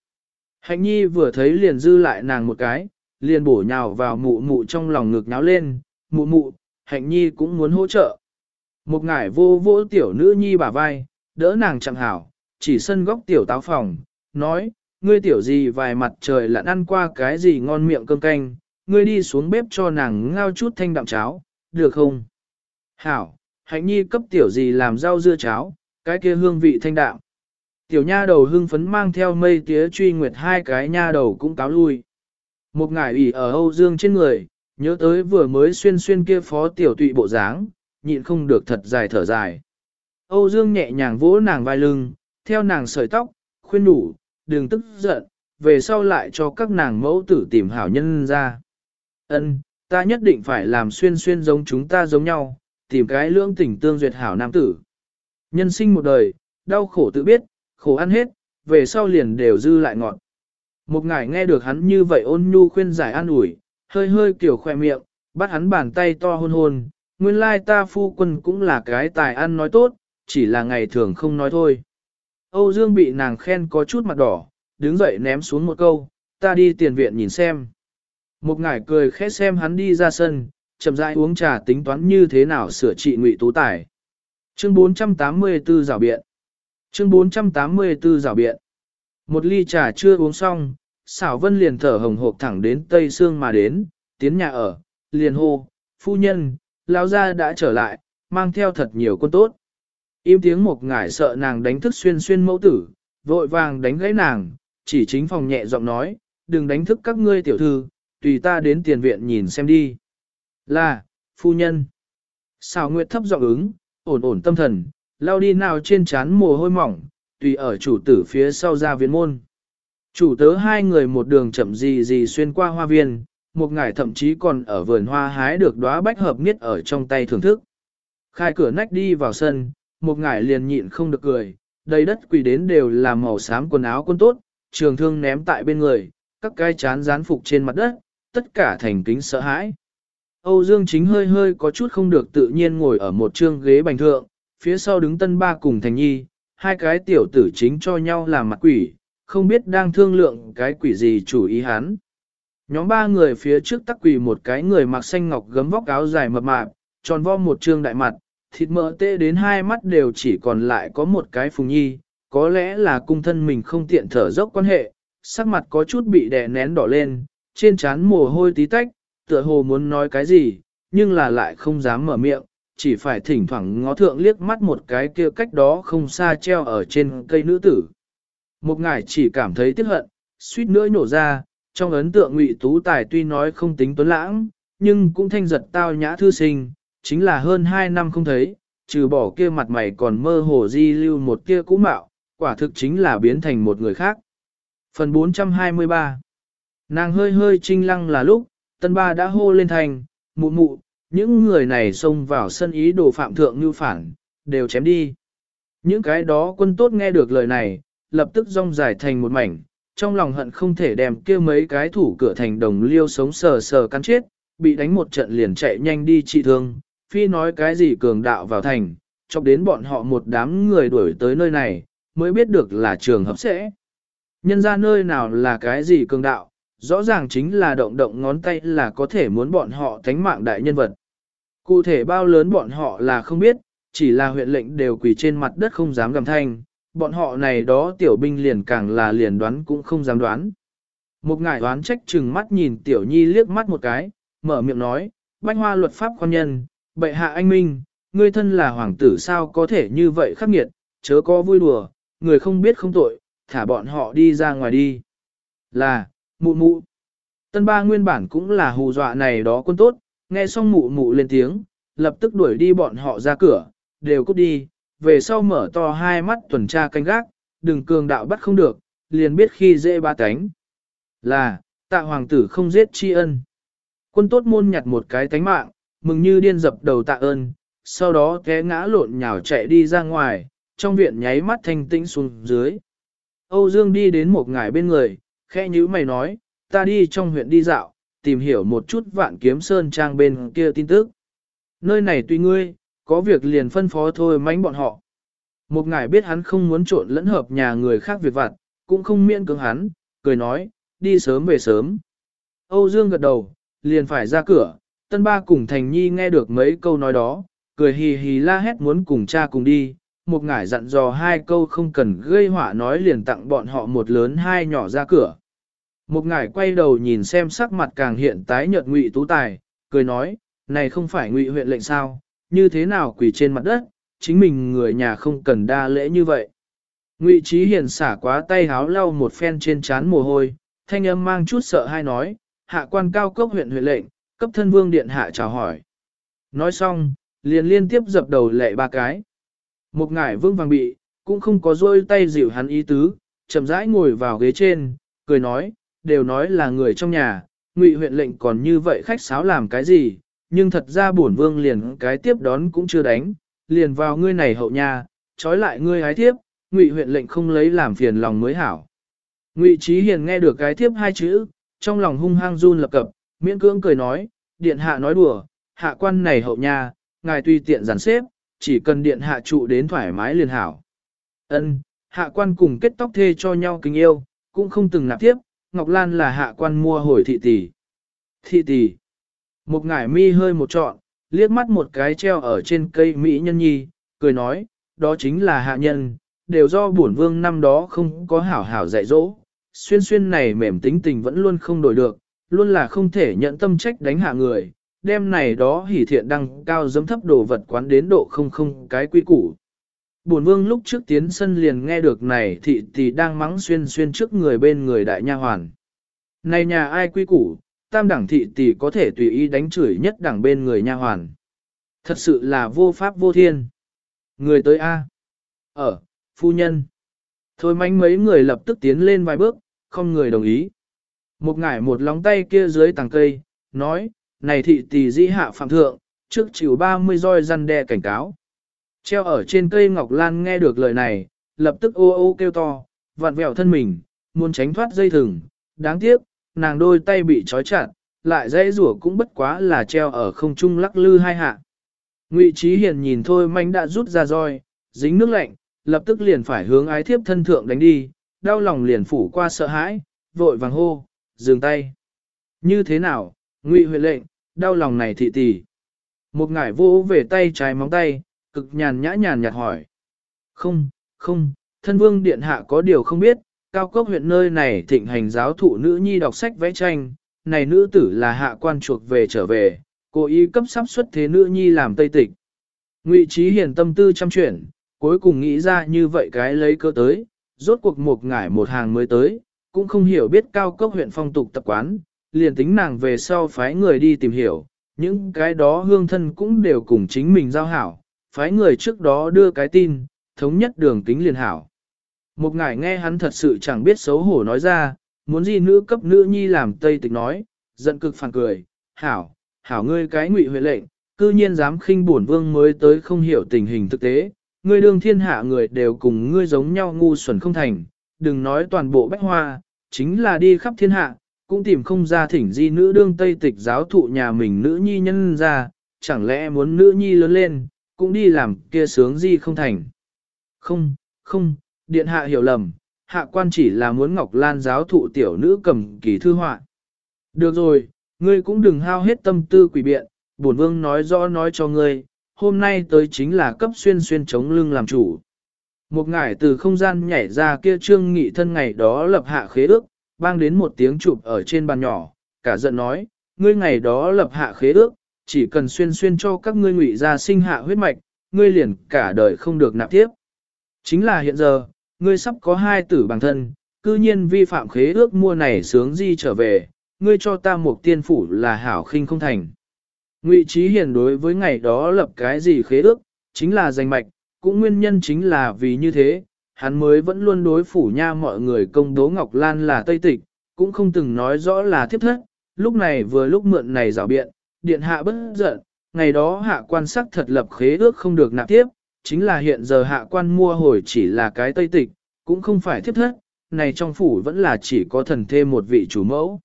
Hạnh nhi vừa thấy liền dư lại nàng một cái, liền bổ nhào vào mụ mụ trong lòng ngực nháo lên, mụ mụ, hạnh nhi cũng muốn hỗ trợ. Một ngải vô vô tiểu nữ nhi bả vai, đỡ nàng chẳng hảo, chỉ sân góc tiểu táo phòng, nói, ngươi tiểu gì vài mặt trời lặn ăn qua cái gì ngon miệng cơm canh, ngươi đi xuống bếp cho nàng ngao chút thanh đạm cháo, được không? Hảo, hạnh nhi cấp tiểu gì làm rau dưa cháo, cái kia hương vị thanh đạm. Tiểu nha đầu hưng phấn mang theo mây tía truy nguyệt hai cái nha đầu cũng cáo lui. Một ngải ủy ở Âu Dương trên người, nhớ tới vừa mới xuyên xuyên kia phó tiểu tụy bộ dáng, nhịn không được thật dài thở dài. Âu Dương nhẹ nhàng vỗ nàng vai lưng, theo nàng sợi tóc, khuyên đủ, đừng tức giận, về sau lại cho các nàng mẫu tử tìm hảo nhân ra. Ân, ta nhất định phải làm xuyên xuyên giống chúng ta giống nhau, tìm cái lưỡng tình tương duyệt hảo nam tử. Nhân sinh một đời, đau khổ tự biết, khổ ăn hết, về sau liền đều dư lại ngọn. Một ngài nghe được hắn như vậy ôn nhu khuyên giải an ủi, hơi hơi kiểu khoe miệng, bắt hắn bàn tay to hôn hôn, nguyên lai ta phu quân cũng là cái tài ăn nói tốt, chỉ là ngày thường không nói thôi. Âu Dương bị nàng khen có chút mặt đỏ, đứng dậy ném xuống một câu, ta đi tiền viện nhìn xem. Một ngải cười khẽ xem hắn đi ra sân, chậm rãi uống trà tính toán như thế nào sửa trị ngụy tú tài. Chương 484 rào biện. Chương 484 rào biện. Một ly trà chưa uống xong, xảo vân liền thở hồng hộc thẳng đến Tây Sương mà đến, tiến nhà ở, liền hô, phu nhân, lão gia đã trở lại, mang theo thật nhiều quân tốt. Im tiếng một ngải sợ nàng đánh thức xuyên xuyên mẫu tử, vội vàng đánh gãy nàng, chỉ chính phòng nhẹ giọng nói, đừng đánh thức các ngươi tiểu thư, tùy ta đến tiền viện nhìn xem đi. Là, phu nhân. Xào Nguyệt thấp giọng ứng, ổn ổn tâm thần, lao đi nào trên chán mồ hôi mỏng, tùy ở chủ tử phía sau ra viện môn. Chủ tớ hai người một đường chậm gì gì xuyên qua hoa viên, một ngải thậm chí còn ở vườn hoa hái được đóa bách hợp nghiết ở trong tay thưởng thức. Khai cửa nách đi vào sân, một ngải liền nhịn không được cười, đầy đất quỳ đến đều là màu xám quần áo quân tốt, trường thương ném tại bên người, các cái chán dán phục trên mặt đất, tất cả thành kính sợ hãi. Âu Dương chính hơi hơi có chút không được tự nhiên ngồi ở một trương ghế bành thượng, phía sau đứng tân ba cùng thành nhi, hai cái tiểu tử chính cho nhau làm mặt quỷ, không biết đang thương lượng cái quỷ gì chủ ý hắn. Nhóm ba người phía trước tắc quỷ một cái người mặc xanh ngọc gấm vóc áo dài mập mạp, tròn vo một trương đại mặt, thịt mỡ tê đến hai mắt đều chỉ còn lại có một cái phùng nhi, có lẽ là cung thân mình không tiện thở dốc quan hệ, sắc mặt có chút bị đè nén đỏ lên, trên trán mồ hôi tí tách, tựa hồ muốn nói cái gì, nhưng là lại không dám mở miệng, chỉ phải thỉnh thoảng ngó thượng liếc mắt một cái kia cách đó không xa treo ở trên cây nữ tử. Một ngải chỉ cảm thấy tiếc hận, suýt nữa nổ ra, trong ấn tượng ngụy tú tài tuy nói không tính tuấn lãng, nhưng cũng thanh giật tao nhã thư sinh, chính là hơn hai năm không thấy, trừ bỏ kia mặt mày còn mơ hồ di lưu một kia cũ mạo, quả thực chính là biến thành một người khác. Phần 423 Nàng hơi hơi trinh lăng là lúc, tân ba đã hô lên thành, mụ mụ, những người này xông vào sân ý đồ phạm thượng như phản, đều chém đi. Những cái đó quân tốt nghe được lời này, lập tức rong dài thành một mảnh, trong lòng hận không thể đem kia mấy cái thủ cửa thành đồng liêu sống sờ sờ cắn chết, bị đánh một trận liền chạy nhanh đi trị thương, phi nói cái gì cường đạo vào thành, chọc đến bọn họ một đám người đuổi tới nơi này, mới biết được là trường hợp sẽ. Nhân ra nơi nào là cái gì cường đạo, rõ ràng chính là động động ngón tay là có thể muốn bọn họ thánh mạng đại nhân vật. Cụ thể bao lớn bọn họ là không biết, chỉ là huyện lệnh đều quỳ trên mặt đất không dám gầm thanh, bọn họ này đó tiểu binh liền càng là liền đoán cũng không dám đoán. Một ngải đoán trách chừng mắt nhìn tiểu nhi liếc mắt một cái, mở miệng nói, bách hoa luật pháp quan nhân, bệ hạ anh minh, ngươi thân là hoàng tử sao có thể như vậy khắc nghiệt, chớ có vui đùa, người không biết không tội, thả bọn họ đi ra ngoài đi. Là, mụ mụ. Tân ba nguyên bản cũng là hù dọa này đó quân tốt, nghe xong mụ mụ lên tiếng, lập tức đuổi đi bọn họ ra cửa, đều cút đi, về sau mở to hai mắt tuần tra canh gác, đừng cường đạo bắt không được, liền biết khi dễ ba tánh. Là, tạ hoàng tử không giết tri ân. Quân tốt môn nhặt một cái tánh mạng, mừng như điên dập đầu tạ ơn, sau đó té ngã lộn nhào chạy đi ra ngoài, trong viện nháy mắt thanh tĩnh xuống dưới. Âu Dương đi đến một ngải bên người, khẽ như mày nói, ta đi trong huyện đi dạo, tìm hiểu một chút vạn kiếm sơn trang bên kia tin tức. Nơi này tùy ngươi, có việc liền phân phó thôi mánh bọn họ. Một ngài biết hắn không muốn trộn lẫn hợp nhà người khác việc vặt, cũng không miễn cưỡng hắn, cười nói, đi sớm về sớm. Âu Dương gật đầu, liền phải ra cửa, tân ba cùng Thành Nhi nghe được mấy câu nói đó, cười hì hì la hét muốn cùng cha cùng đi, một ngải dặn dò hai câu không cần gây họa nói liền tặng bọn họ một lớn hai nhỏ ra cửa. Một ngải quay đầu nhìn xem sắc mặt càng hiện tái nhợt ngụy tú tài, cười nói, này không phải ngụy huyện lệnh sao, như thế nào quỳ trên mặt đất, chính mình người nhà không cần đa lễ như vậy. Ngụy Trí Hiền xả quá tay háo lau một phen trên trán mồ hôi, thanh âm mang chút sợ hai nói, hạ quan cao cấp huyện huyện lệnh, cấp thân vương điện hạ chào hỏi. Nói xong, liền liên tiếp dập đầu lệ ba cái. Một ngải vương vàng bị, cũng không có rôi tay dịu hắn ý tứ, chậm rãi ngồi vào ghế trên, cười nói, đều nói là người trong nhà, ngụy huyện lệnh còn như vậy khách sáo làm cái gì, nhưng thật ra bổn vương liền cái tiếp đón cũng chưa đánh, liền vào ngươi này hậu nha trói lại ngươi hái thiếp, ngụy huyện lệnh không lấy làm phiền lòng mới hảo. Ngụy Trí Hiền nghe được cái thiếp hai chữ, trong lòng hung hăng run lập cập, miễn cưỡng cười nói, điện hạ nói đùa, hạ quan này hậu nha ngài tùy tiện giản xếp, chỉ cần điện hạ trụ đến thoải mái liền hảo. Ân, hạ quan cùng kết tóc thê cho nhau kính yêu, cũng không từng nạp tiếp, Ngọc Lan là hạ quan mua hồi thị tỷ. Thị tỷ. Một ngải mi hơi một trọn, liếc mắt một cái treo ở trên cây Mỹ nhân nhi, cười nói, đó chính là hạ nhân, đều do bổn vương năm đó không có hảo hảo dạy dỗ. Xuyên xuyên này mềm tính tình vẫn luôn không đổi được, luôn là không thể nhận tâm trách đánh hạ người, đêm này đó hỉ thiện đăng cao dấm thấp đồ vật quán đến độ không không cái quy củ. Bổn vương lúc trước tiến sân liền nghe được này thị thì đang mắng xuyên xuyên trước người bên người đại nha hoàn. Này nhà ai quy củ, tam đẳng thị tỷ có thể tùy ý đánh chửi nhất đẳng bên người nha hoàn. Thật sự là vô pháp vô thiên. Người tới A. Ở, phu nhân. Thôi mánh mấy người lập tức tiến lên vài bước, không người đồng ý. Một ngải một lóng tay kia dưới tàng cây, nói, này thị tỷ dĩ hạ phạm thượng, trước chịu 30 roi răn đe cảnh cáo. Treo ở trên cây Ngọc Lan nghe được lời này, lập tức ô ô kêu to, vặn vẹo thân mình, muốn tránh thoát dây thừng. Đáng tiếc, nàng đôi tay bị trói chặt, lại dễ rủa cũng bất quá là treo ở không trung lắc lư hai hạ. Ngụy Trí Hiền nhìn thôi manh đã rút ra roi, dính nước lạnh, lập tức liền phải hướng ái thiếp thân thượng đánh đi, đau lòng liền phủ qua sợ hãi, vội vàng hô, dừng tay. Như thế nào, Ngụy huệ lệnh, đau lòng này thị tỷ. Một ngải vô về tay trái móng tay, cực nhàn nhã nhàn nhạt hỏi. Không, không, thân vương điện hạ có điều không biết, cao cấp huyện nơi này thịnh hành giáo thụ nữ nhi đọc sách vẽ tranh, này nữ tử là hạ quan chuộc về trở về, cố ý cấp sắp xuất thế nữ nhi làm tây tịch. Ngụy trí hiền tâm tư chăm chuyển, cuối cùng nghĩ ra như vậy cái lấy cơ tới, rốt cuộc một ngải một hàng mới tới, cũng không hiểu biết cao cấp huyện phong tục tập quán, liền tính nàng về sau phái người đi tìm hiểu, những cái đó hương thân cũng đều cùng chính mình giao hảo, phái người trước đó đưa cái tin, thống nhất đường kính liền hảo. Một ngài nghe hắn thật sự chẳng biết xấu hổ nói ra, muốn gì nữ cấp nữ nhi làm tây tịch nói, giận cực phản cười, hảo, hảo ngươi cái ngụy huệ lệnh, cư nhiên dám khinh bổn vương mới tới không hiểu tình hình thực tế, ngươi đương thiên hạ người đều cùng ngươi giống nhau ngu xuẩn không thành, đừng nói toàn bộ bách hoa, chính là đi khắp thiên hạ, cũng tìm không ra thỉnh di nữ đương tây tịch giáo thụ nhà mình nữ nhi nhân ra, chẳng lẽ muốn nữ nhi lớn lên, cũng đi làm kia sướng di không thành. Không, không, điện hạ hiểu lầm, hạ quan chỉ là muốn Ngọc Lan giáo thụ tiểu nữ cầm kỳ thư họa. Được rồi, ngươi cũng đừng hao hết tâm tư quỷ biện, bổn vương nói rõ nói cho ngươi, hôm nay tới chính là cấp xuyên xuyên chống lưng làm chủ. Một ngải từ không gian nhảy ra kia trương nghị thân ngày đó lập hạ khế ước, bang đến một tiếng chụp ở trên bàn nhỏ, cả giận nói, ngươi ngày đó lập hạ khế ước, chỉ cần xuyên xuyên cho các ngươi ngụy ra sinh hạ huyết mạch, ngươi liền cả đời không được nạp tiếp. Chính là hiện giờ, ngươi sắp có hai tử bằng thân, cư nhiên vi phạm khế ước mua này sướng di trở về, ngươi cho ta một tiên phủ là hảo khinh không thành. Ngụy Trí Hiền đối với ngày đó lập cái gì khế ước, chính là danh mạch, cũng nguyên nhân chính là vì như thế, hắn mới vẫn luôn đối phủ nha mọi người công đố Ngọc Lan là Tây Tịch, cũng không từng nói rõ là thiếp thất, lúc này vừa lúc mượn này rào biện, điện hạ bất giận, ngày đó hạ quan sắc thật lập khế ước không được nạp tiếp, chính là hiện giờ hạ quan mua hồi chỉ là cái Tây Tịch, cũng không phải thiếp thất, này trong phủ vẫn là chỉ có thần thê một vị chủ mẫu.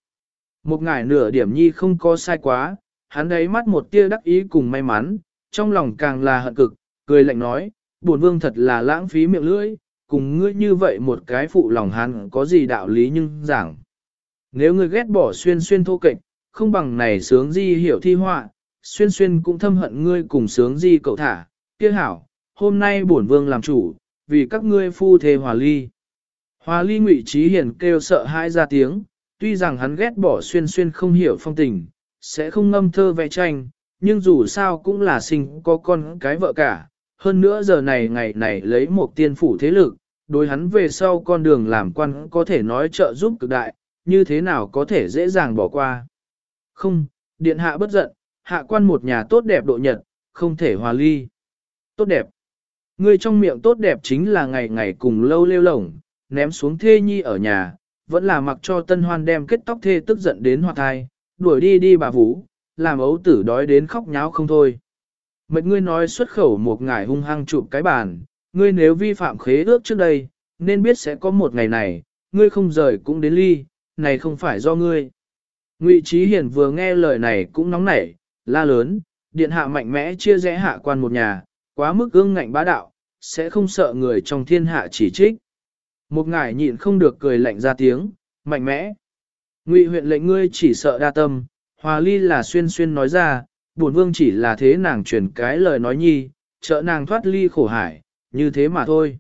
Một ngải nửa điểm nhi không có sai quá, hắn ấy mắt một tia đắc ý cùng may mắn, trong lòng càng là hận cực, cười lạnh nói, buồn vương thật là lãng phí miệng lưỡi, cùng ngươi như vậy một cái phụ lòng hắn có gì đạo lý nhưng giảng. Nếu ngươi ghét bỏ xuyên xuyên thô kệch, không bằng này sướng di hiểu thi họa, xuyên xuyên cũng thâm hận ngươi cùng sướng di cậu thả, kia hảo, hôm nay bổn vương làm chủ, vì các ngươi phu thê hòa ly. Hòa ly ngụy trí hiển kêu sợ hãi ra tiếng, tuy rằng hắn ghét bỏ xuyên xuyên không hiểu phong tình, sẽ không ngâm thơ vẽ tranh, nhưng dù sao cũng là sinh có con cái vợ cả. Hơn nữa giờ này ngày này lấy một tiên phủ thế lực, đối hắn về sau con đường làm quan có thể nói trợ giúp cực đại, như thế nào có thể dễ dàng bỏ qua. Không, điện hạ bất giận, hạ quan một nhà tốt đẹp độ nhật, không thể hòa ly. Tốt đẹp. Ngươi trong miệng tốt đẹp chính là ngày ngày cùng lâu lêu lổng, ném xuống thê nhi ở nhà, vẫn là mặc cho tân hoan đem kết tóc thê tức giận đến hoạt thai, đuổi đi đi bà vũ, làm ấu tử đói đến khóc nháo không thôi. Mệt ngươi nói xuất khẩu một ngải hung hăng chụp cái bàn, ngươi nếu vi phạm khế ước trước đây, nên biết sẽ có một ngày này, ngươi không rời cũng đến ly, này không phải do ngươi. Ngụy Trí Hiển vừa nghe lời này cũng nóng nảy, la lớn, điện hạ mạnh mẽ chia rẽ hạ quan một nhà, quá mức ương ngạnh bá đạo, sẽ không sợ người trong thiên hạ chỉ trích. Một ngải nhịn không được cười lạnh ra tiếng, mạnh mẽ. Ngụy huyện lệnh ngươi chỉ sợ đa tâm, hòa ly là xuyên xuyên nói ra, buồn vương chỉ là thế nàng truyền cái lời nói nhi, trợ nàng thoát ly khổ hải, như thế mà thôi.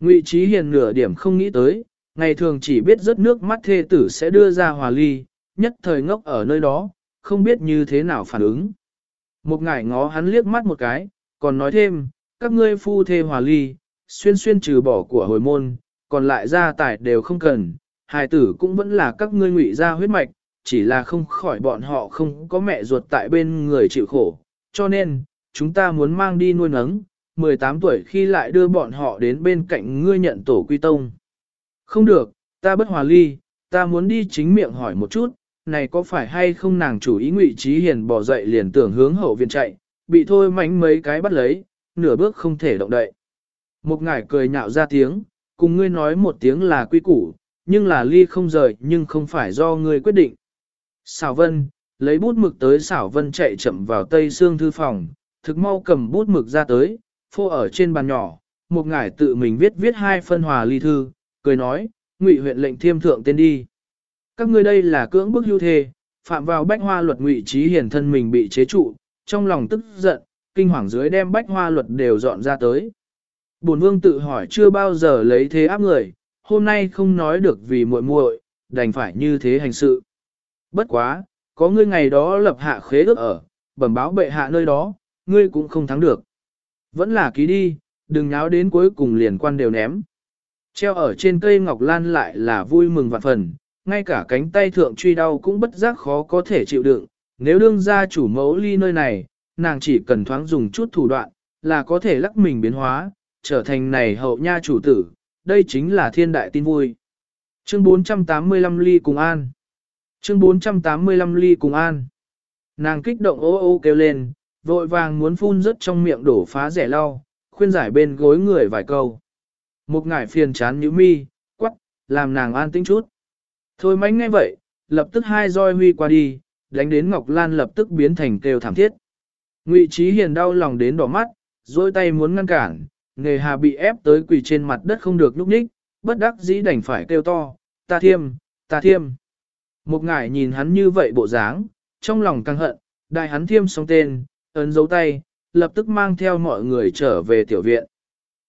Ngụy trí hiền nửa điểm không nghĩ tới, ngày thường chỉ biết rớt nước mắt thê tử sẽ đưa ra hòa ly, nhất thời ngốc ở nơi đó, không biết như thế nào phản ứng. Một ngải ngó hắn liếc mắt một cái, còn nói thêm, các ngươi phu thê hòa ly, xuyên xuyên trừ bỏ của hồi môn, còn lại gia tài đều không cần, hài tử cũng vẫn là các ngươi ngụy gia huyết mạch, chỉ là không khỏi bọn họ không có mẹ ruột tại bên người chịu khổ, cho nên, chúng ta muốn mang đi nuôi nấng, 18 tuổi khi lại đưa bọn họ đến bên cạnh ngươi nhận tổ quy tông. Không được, ta bất hòa ly, ta muốn đi chính miệng hỏi một chút, này có phải hay không nàng chủ ý ngụy trí hiền bỏ dậy liền tưởng hướng hậu viện chạy, bị thôi mánh mấy cái bắt lấy, nửa bước không thể động đậy. Một ngải cười nhạo ra tiếng, cùng ngươi nói một tiếng là quy củ, nhưng là ly không rời nhưng không phải do ngươi quyết định. Xảo Vân, lấy bút mực tới Xảo Vân chạy chậm vào tây xương thư phòng, thực mau cầm bút mực ra tới, phô ở trên bàn nhỏ, một ngải tự mình viết viết hai phân hòa ly thư, cười nói, ngụy huyện lệnh thiêm thượng tên đi. Các ngươi đây là cưỡng bức hưu thề, phạm vào bách hoa luật ngụy trí hiển thân mình bị chế trụ, trong lòng tức giận, kinh hoàng dưới đem bách hoa luật đều dọn ra tới. Bổn vương tự hỏi chưa bao giờ lấy thế áp người, hôm nay không nói được vì muội muội, đành phải như thế hành sự. Bất quá, có ngươi ngày đó lập hạ khế ước ở, bẩm báo bệ hạ nơi đó, ngươi cũng không thắng được. Vẫn là ký đi, đừng nháo đến cuối cùng liền quan đều ném. Treo ở trên cây ngọc lan lại là vui mừng vạn phần, ngay cả cánh tay thượng truy đau cũng bất giác khó có thể chịu đựng. Nếu đương gia chủ mẫu ly nơi này, nàng chỉ cần thoáng dùng chút thủ đoạn, là có thể lắc mình biến hóa, trở thành này hậu nha chủ tử, đây chính là thiên đại tin vui. Chương 485 ly cùng an. Chương 485 ly cùng an. Nàng kích động ô ô kêu lên, vội vàng muốn phun rất trong miệng đổ phá rẻ lau, khuyên giải bên gối người vài câu. Một ngải phiền chán như mi, quắc, làm nàng an tĩnh chút. Thôi mánh ngay vậy, lập tức hai roi huy qua đi, đánh đến Ngọc Lan lập tức biến thành kêu thảm thiết. Ngụy Trí Hiền đau lòng đến đỏ mắt, dôi tay muốn ngăn cản, nghề hà bị ép tới quỳ trên mặt đất không được lúc ních, bất đắc dĩ đành phải kêu to, ta thiêm, ta thiêm. Một ngải nhìn hắn như vậy bộ dáng, trong lòng căng hận, đại hắn thiêm xong tên, ấn dấu tay, lập tức mang theo mọi người trở về tiểu viện.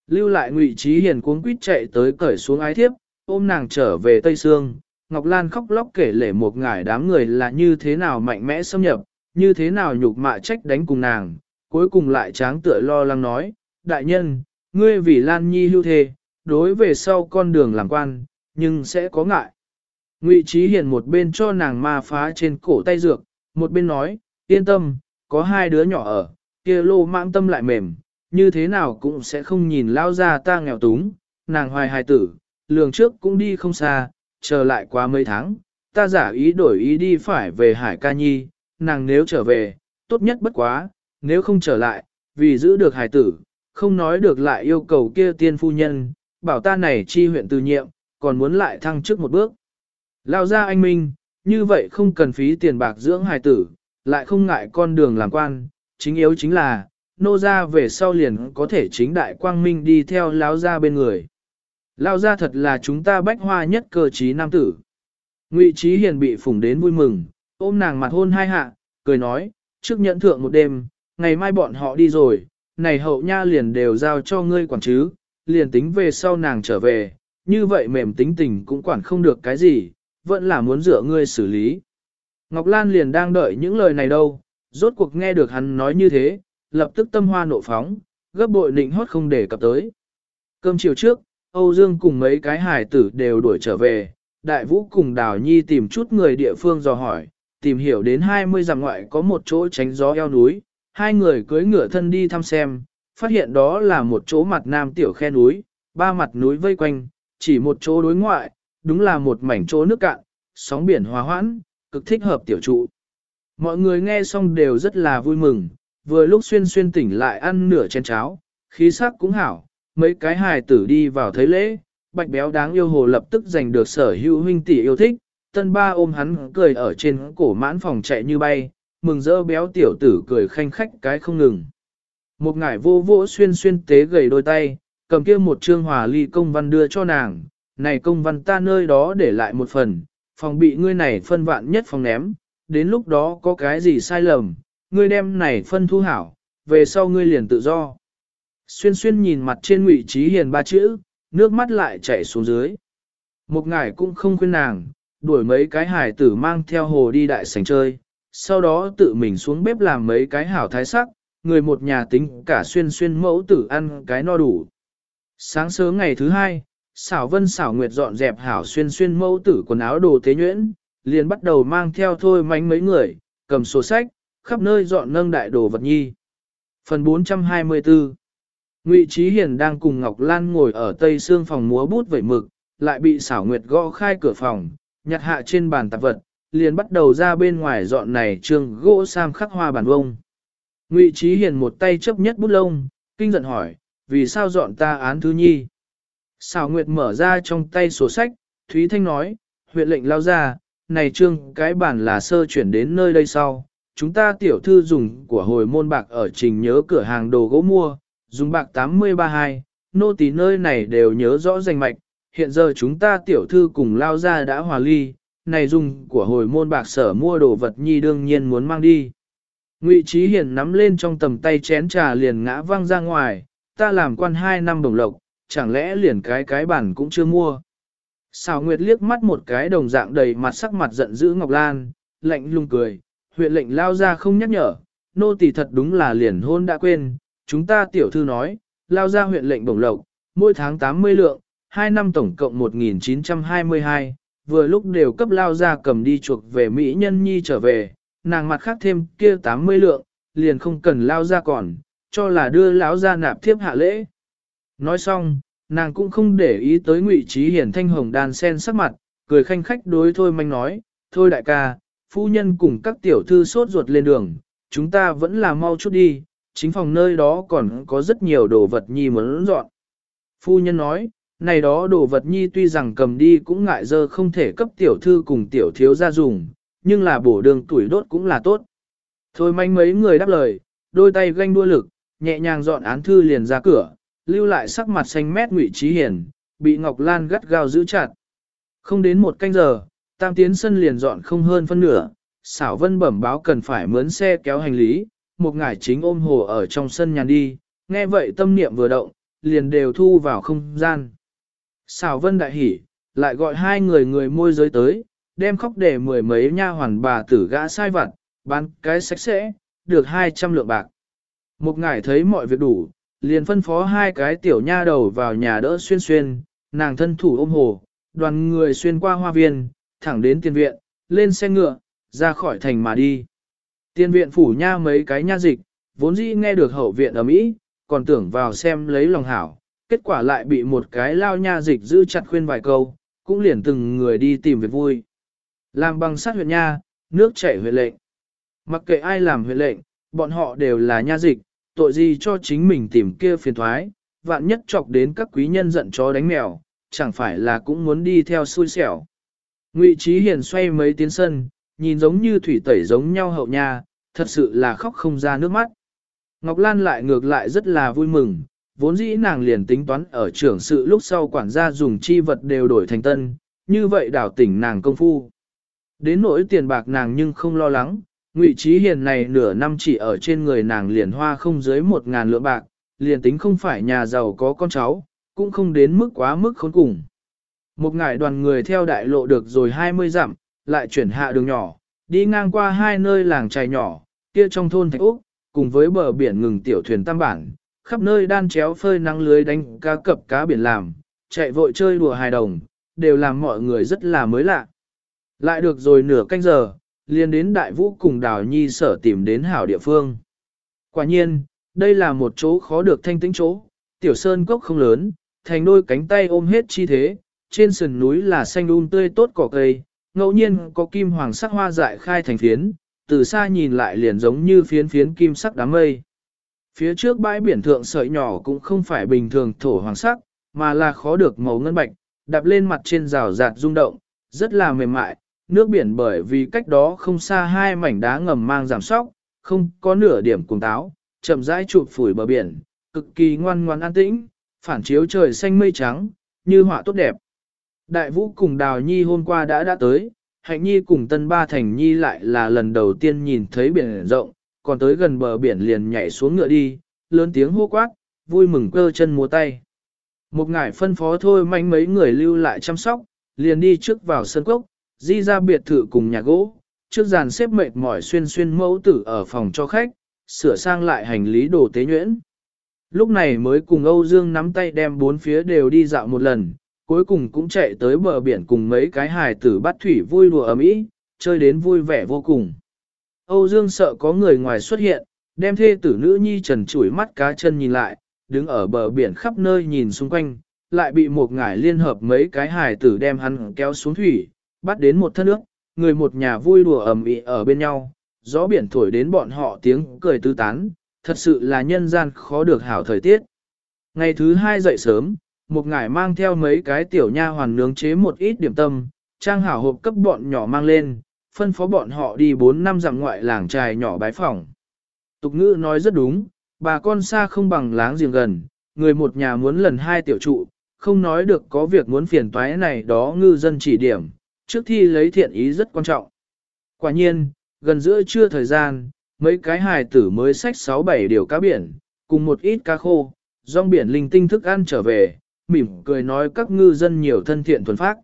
Lưu lại ngụy trí hiền cuống quýt chạy tới cởi xuống ái thiếp, ôm nàng trở về Tây Sương. Ngọc Lan khóc lóc kể lể một ngải đám người là như thế nào mạnh mẽ xâm nhập, như thế nào nhục mạ trách đánh cùng nàng, cuối cùng lại tráng tựa lo lắng nói, đại nhân, ngươi vì Lan Nhi hưu thề, đối về sau con đường làm quan, nhưng sẽ có ngại. Ngụy Trí Hiền một bên cho nàng ma phá trên cổ tay dược, một bên nói, yên tâm, có hai đứa nhỏ ở, kia lô mạng tâm lại mềm, như thế nào cũng sẽ không nhìn lao ra ta nghèo túng, nàng hoài hài tử, lường trước cũng đi không xa, chờ lại qua mấy tháng, ta giả ý đổi ý đi phải về Hải Ca Nhi, nàng nếu trở về, tốt nhất bất quá, nếu không trở lại, vì giữ được hài tử, không nói được lại yêu cầu kia tiên phu nhân, bảo ta này chi huyện từ nhiệm, còn muốn lại thăng trước một bước. Lao ra anh Minh, như vậy không cần phí tiền bạc dưỡng hài tử, lại không ngại con đường làm quan, chính yếu chính là, nô ra về sau liền có thể chính đại quang minh đi theo lão ra bên người. Lao ra thật là chúng ta bách hoa nhất cơ trí nam tử. Ngụy Trí Hiền bị phủng đến vui mừng, ôm nàng mặt hôn hai hạ, cười nói, trước nhẫn thượng một đêm, ngày mai bọn họ đi rồi, này hậu nha liền đều giao cho ngươi quản chứ, liền tính về sau nàng trở về, như vậy mềm tính tình cũng quản không được cái gì, vẫn là muốn dựa ngươi xử lý. Ngọc Lan liền đang đợi những lời này đâu, rốt cuộc nghe được hắn nói như thế, lập tức tâm hoa nộ phóng, gấp bội nịnh hót không để cập tới. Cơm chiều trước, Âu Dương cùng mấy cái hài tử đều đuổi trở về, Đại Vũ cùng Đào Nhi tìm chút người địa phương dò hỏi, tìm hiểu đến 20 dặm ngoại có một chỗ tránh gió eo núi, hai người cưới ngựa thân đi thăm xem, phát hiện đó là một chỗ mặt nam tiểu khe núi, ba mặt núi vây quanh, chỉ một chỗ đối ngoại, đúng là một mảnh chỗ nước cạn, sóng biển hòa hoãn, cực thích hợp tiểu trụ. Mọi người nghe xong đều rất là vui mừng, vừa lúc xuyên xuyên tỉnh lại ăn nửa chén cháo, khí sắc cũng hảo, mấy cái hài tử đi vào thấy lễ, bạch béo đáng yêu hồ lập tức giành được sở hữu huynh tỷ yêu thích, tân ba ôm hắn cười ở trên cổ mãn phòng chạy như bay, mừng rỡ béo tiểu tử cười khanh khách cái không ngừng. Một ngải vô vỗ xuyên xuyên tế gầy đôi tay, cầm kia một trương hòa ly công văn đưa cho nàng, này công văn ta nơi đó để lại một phần, phòng bị ngươi này phân vạn nhất phòng ném, đến lúc đó có cái gì sai lầm, ngươi đem này phân thu hảo, về sau ngươi liền tự do. Xuyên xuyên nhìn mặt trên ngụy trí hiền ba chữ, nước mắt lại chảy xuống dưới. Một ngải cũng không khuyên nàng, đuổi mấy cái hải tử mang theo hồ đi đại sảnh chơi, sau đó tự mình xuống bếp làm mấy cái hảo thái sắc, người một nhà tính cả xuyên xuyên mẫu tử ăn cái no đủ. Sáng sớm ngày thứ hai, xảo vân xảo nguyệt dọn dẹp hảo xuyên xuyên mẫu tử quần áo đồ tế nhuyễn, liền bắt đầu mang theo thôi mánh mấy người, cầm sổ sách, khắp nơi dọn nâng đại đồ vật nhi. Phần 424 Ngụy Trí Hiền đang cùng Ngọc Lan ngồi ở tây xương phòng múa bút vẩy mực, lại bị xảo nguyệt gõ khai cửa phòng, nhặt hạ trên bàn tạp vật, liền bắt đầu ra bên ngoài dọn này trường gỗ sam khắc hoa bản vông. Ngụy Trí Hiền một tay chấp nhất bút lông, kinh giận hỏi, vì sao dọn ta án thứ nhi? Xảo Nguyệt mở ra trong tay sổ sách, Thúy Thanh nói, huyện lệnh lao ra, này trương cái bản là sơ chuyển đến nơi đây sau. Chúng ta tiểu thư dùng của hồi môn bạc ở trình nhớ cửa hàng đồ gỗ mua, dùng bạc 832, nô tỳ nơi này đều nhớ rõ danh mạch, hiện giờ chúng ta tiểu thư cùng lao ra đã hòa ly, này dùng của hồi môn bạc sở mua đồ vật nhi đương nhiên muốn mang đi. Ngụy Trí Hiền nắm lên trong tầm tay chén trà liền ngã văng ra ngoài, ta làm quan hai năm đồng lộc, chẳng lẽ liền cái cái bản cũng chưa mua. Xào Nguyệt liếc mắt một cái đồng dạng đầy mặt sắc mặt giận dữ Ngọc Lan, lạnh lùng cười, huyện lệnh lao ra không nhắc nhở, nô tỳ thật đúng là liền hôn đã quên, chúng ta tiểu thư nói, lao ra huyện lệnh bổng lộc, mỗi tháng 80 lượng, 2 năm tổng cộng 1922, vừa lúc đều cấp lao ra cầm đi chuộc về Mỹ nhân nhi trở về, nàng mặt khác thêm kia 80 lượng, liền không cần lao ra còn, cho là đưa lão ra nạp thiếp hạ lễ. Nói xong, nàng cũng không để ý tới ngụy trí hiển thanh hồng đàn sen sắc mặt, cười khanh khách đối thôi manh nói, thôi đại ca, phu nhân cùng các tiểu thư sốt ruột lên đường, chúng ta vẫn là mau chút đi, chính phòng nơi đó còn có rất nhiều đồ vật nhi muốn dọn. Phu nhân nói, này đó đồ vật nhi tuy rằng cầm đi cũng ngại dơ không thể cấp tiểu thư cùng tiểu thiếu ra dùng, nhưng là bổ đường tuổi đốt cũng là tốt. Thôi manh mấy người đáp lời, đôi tay ganh đua lực, nhẹ nhàng dọn án thư liền ra cửa, lưu lại sắc mặt xanh mét ngụy trí hiển, bị Ngọc Lan gắt gao giữ chặt. Không đến một canh giờ, tam tiến sân liền dọn không hơn phân nửa, xảo vân bẩm báo cần phải mướn xe kéo hành lý, một ngải chính ôm hồ ở trong sân nhàn đi, nghe vậy tâm niệm vừa động, liền đều thu vào không gian. Xào vân đại hỉ, lại gọi hai người người môi giới tới, đem khóc để mười mấy nha hoàn bà tử gã sai vặt, bán cái sạch sẽ, được 200 lượng bạc. Một ngải thấy mọi việc đủ, liền phân phó hai cái tiểu nha đầu vào nhà đỡ xuyên xuyên, nàng thân thủ ôm hồ, đoàn người xuyên qua hoa viên, thẳng đến tiền viện, lên xe ngựa, ra khỏi thành mà đi. Tiền viện phủ nha mấy cái nha dịch, vốn dĩ nghe được hậu viện ở Mỹ, còn tưởng vào xem lấy lòng hảo, kết quả lại bị một cái lao nha dịch giữ chặt khuyên vài câu, cũng liền từng người đi tìm việc vui. Làm bằng sát huyện nha, nước chảy huyện lệnh. Mặc kệ ai làm huyện lệnh, bọn họ đều là nha dịch, tội gì cho chính mình tìm kia phiền thoái, vạn nhất chọc đến các quý nhân giận chó đánh mèo, chẳng phải là cũng muốn đi theo xui xẻo. Ngụy Trí Hiền xoay mấy tiến sân, nhìn giống như thủy tẩy giống nhau hậu nha, thật sự là khóc không ra nước mắt. Ngọc Lan lại ngược lại rất là vui mừng, vốn dĩ nàng liền tính toán ở trưởng sự lúc sau quản gia dùng chi vật đều đổi thành tân, như vậy đảo tỉnh nàng công phu. Đến nỗi tiền bạc nàng nhưng không lo lắng, Ngụy Trí Hiền này nửa năm chỉ ở trên người nàng liền hoa không dưới một ngàn lượng bạc, liền tính không phải nhà giàu có con cháu, cũng không đến mức quá mức khốn cùng. Một ngải đoàn người theo đại lộ được rồi 20 dặm, lại chuyển hạ đường nhỏ, đi ngang qua hai nơi làng trài nhỏ, kia trong thôn Thạch Úc, cùng với bờ biển ngừng tiểu thuyền tam bản, khắp nơi đan chéo phơi nắng lưới đánh cá cập cá biển làm, chạy vội chơi đùa hài đồng, đều làm mọi người rất là mới lạ. Lại được rồi nửa canh giờ, liền đến đại vũ cùng đào nhi sở tìm đến hảo địa phương. Quả nhiên, đây là một chỗ khó được thanh tĩnh chỗ, tiểu sơn cốc không lớn, thành đôi cánh tay ôm hết chi thế, trên sườn núi là xanh un tươi tốt cỏ cây, ngẫu nhiên có kim hoàng sắc hoa dại khai thành phiến, từ xa nhìn lại liền giống như phiến phiến kim sắc đám mây. Phía trước bãi biển thượng sợi nhỏ cũng không phải bình thường thổ hoàng sắc, mà là khó được màu ngân bạch, đạp lên mặt trên rào rạt rung động, rất là mềm mại, nước biển bởi vì cách đó không xa hai mảnh đá ngầm mang giảm sóc, không có nửa điểm cuồng táo, chậm rãi chụp phủi bờ biển, cực kỳ ngoan ngoan an tĩnh, phản chiếu trời xanh mây trắng, như họa tốt đẹp. Đại vũ cùng Đào Nhi hôm qua đã đã tới, Hạnh Nhi cùng Tân Ba Thành Nhi lại là lần đầu tiên nhìn thấy biển rộng, còn tới gần bờ biển liền nhảy xuống ngựa đi, lớn tiếng hô quát, vui mừng cơ chân múa tay. Một ngải phân phó thôi manh mấy người lưu lại chăm sóc, liền đi trước vào sân cốc, di ra biệt thự cùng nhà gỗ, trước dàn xếp mệt mỏi xuyên xuyên mẫu tử ở phòng cho khách, sửa sang lại hành lý đồ tế nhuyễn. Lúc này mới cùng Âu Dương nắm tay đem bốn phía đều đi dạo một lần, cuối cùng cũng chạy tới bờ biển cùng mấy cái hài tử bắt thủy vui đùa ấm ý, chơi đến vui vẻ vô cùng. Âu Dương sợ có người ngoài xuất hiện, đem thê tử nữ nhi trần chủi mắt cá chân nhìn lại, đứng ở bờ biển khắp nơi nhìn xung quanh, lại bị một ngải liên hợp mấy cái hài tử đem hắn kéo xuống thủy, bắt đến một thân nước, người một nhà vui đùa ầm ĩ ở bên nhau, gió biển thổi đến bọn họ tiếng cười tứ tán, thật sự là nhân gian khó được hảo thời tiết. Ngày thứ hai dậy sớm, một ngải mang theo mấy cái tiểu nha hoàn nướng chế một ít điểm tâm, trang hảo hộp cấp bọn nhỏ mang lên, phân phó bọn họ đi 4 năm dặm ngoại làng trài nhỏ bái phỏng. Tục ngữ nói rất đúng, bà con xa không bằng láng giềng gần, người một nhà muốn lần hai tiểu trụ, không nói được có việc muốn phiền toái này đó ngư dân chỉ điểm, trước thi lấy thiện ý rất quan trọng. Quả nhiên, gần giữa trưa thời gian, mấy cái hài tử mới sách 6-7 điều cá biển, cùng một ít cá khô, rong biển linh tinh thức ăn trở về, mỉm cười nói các ngư dân nhiều thân thiện thuần phác,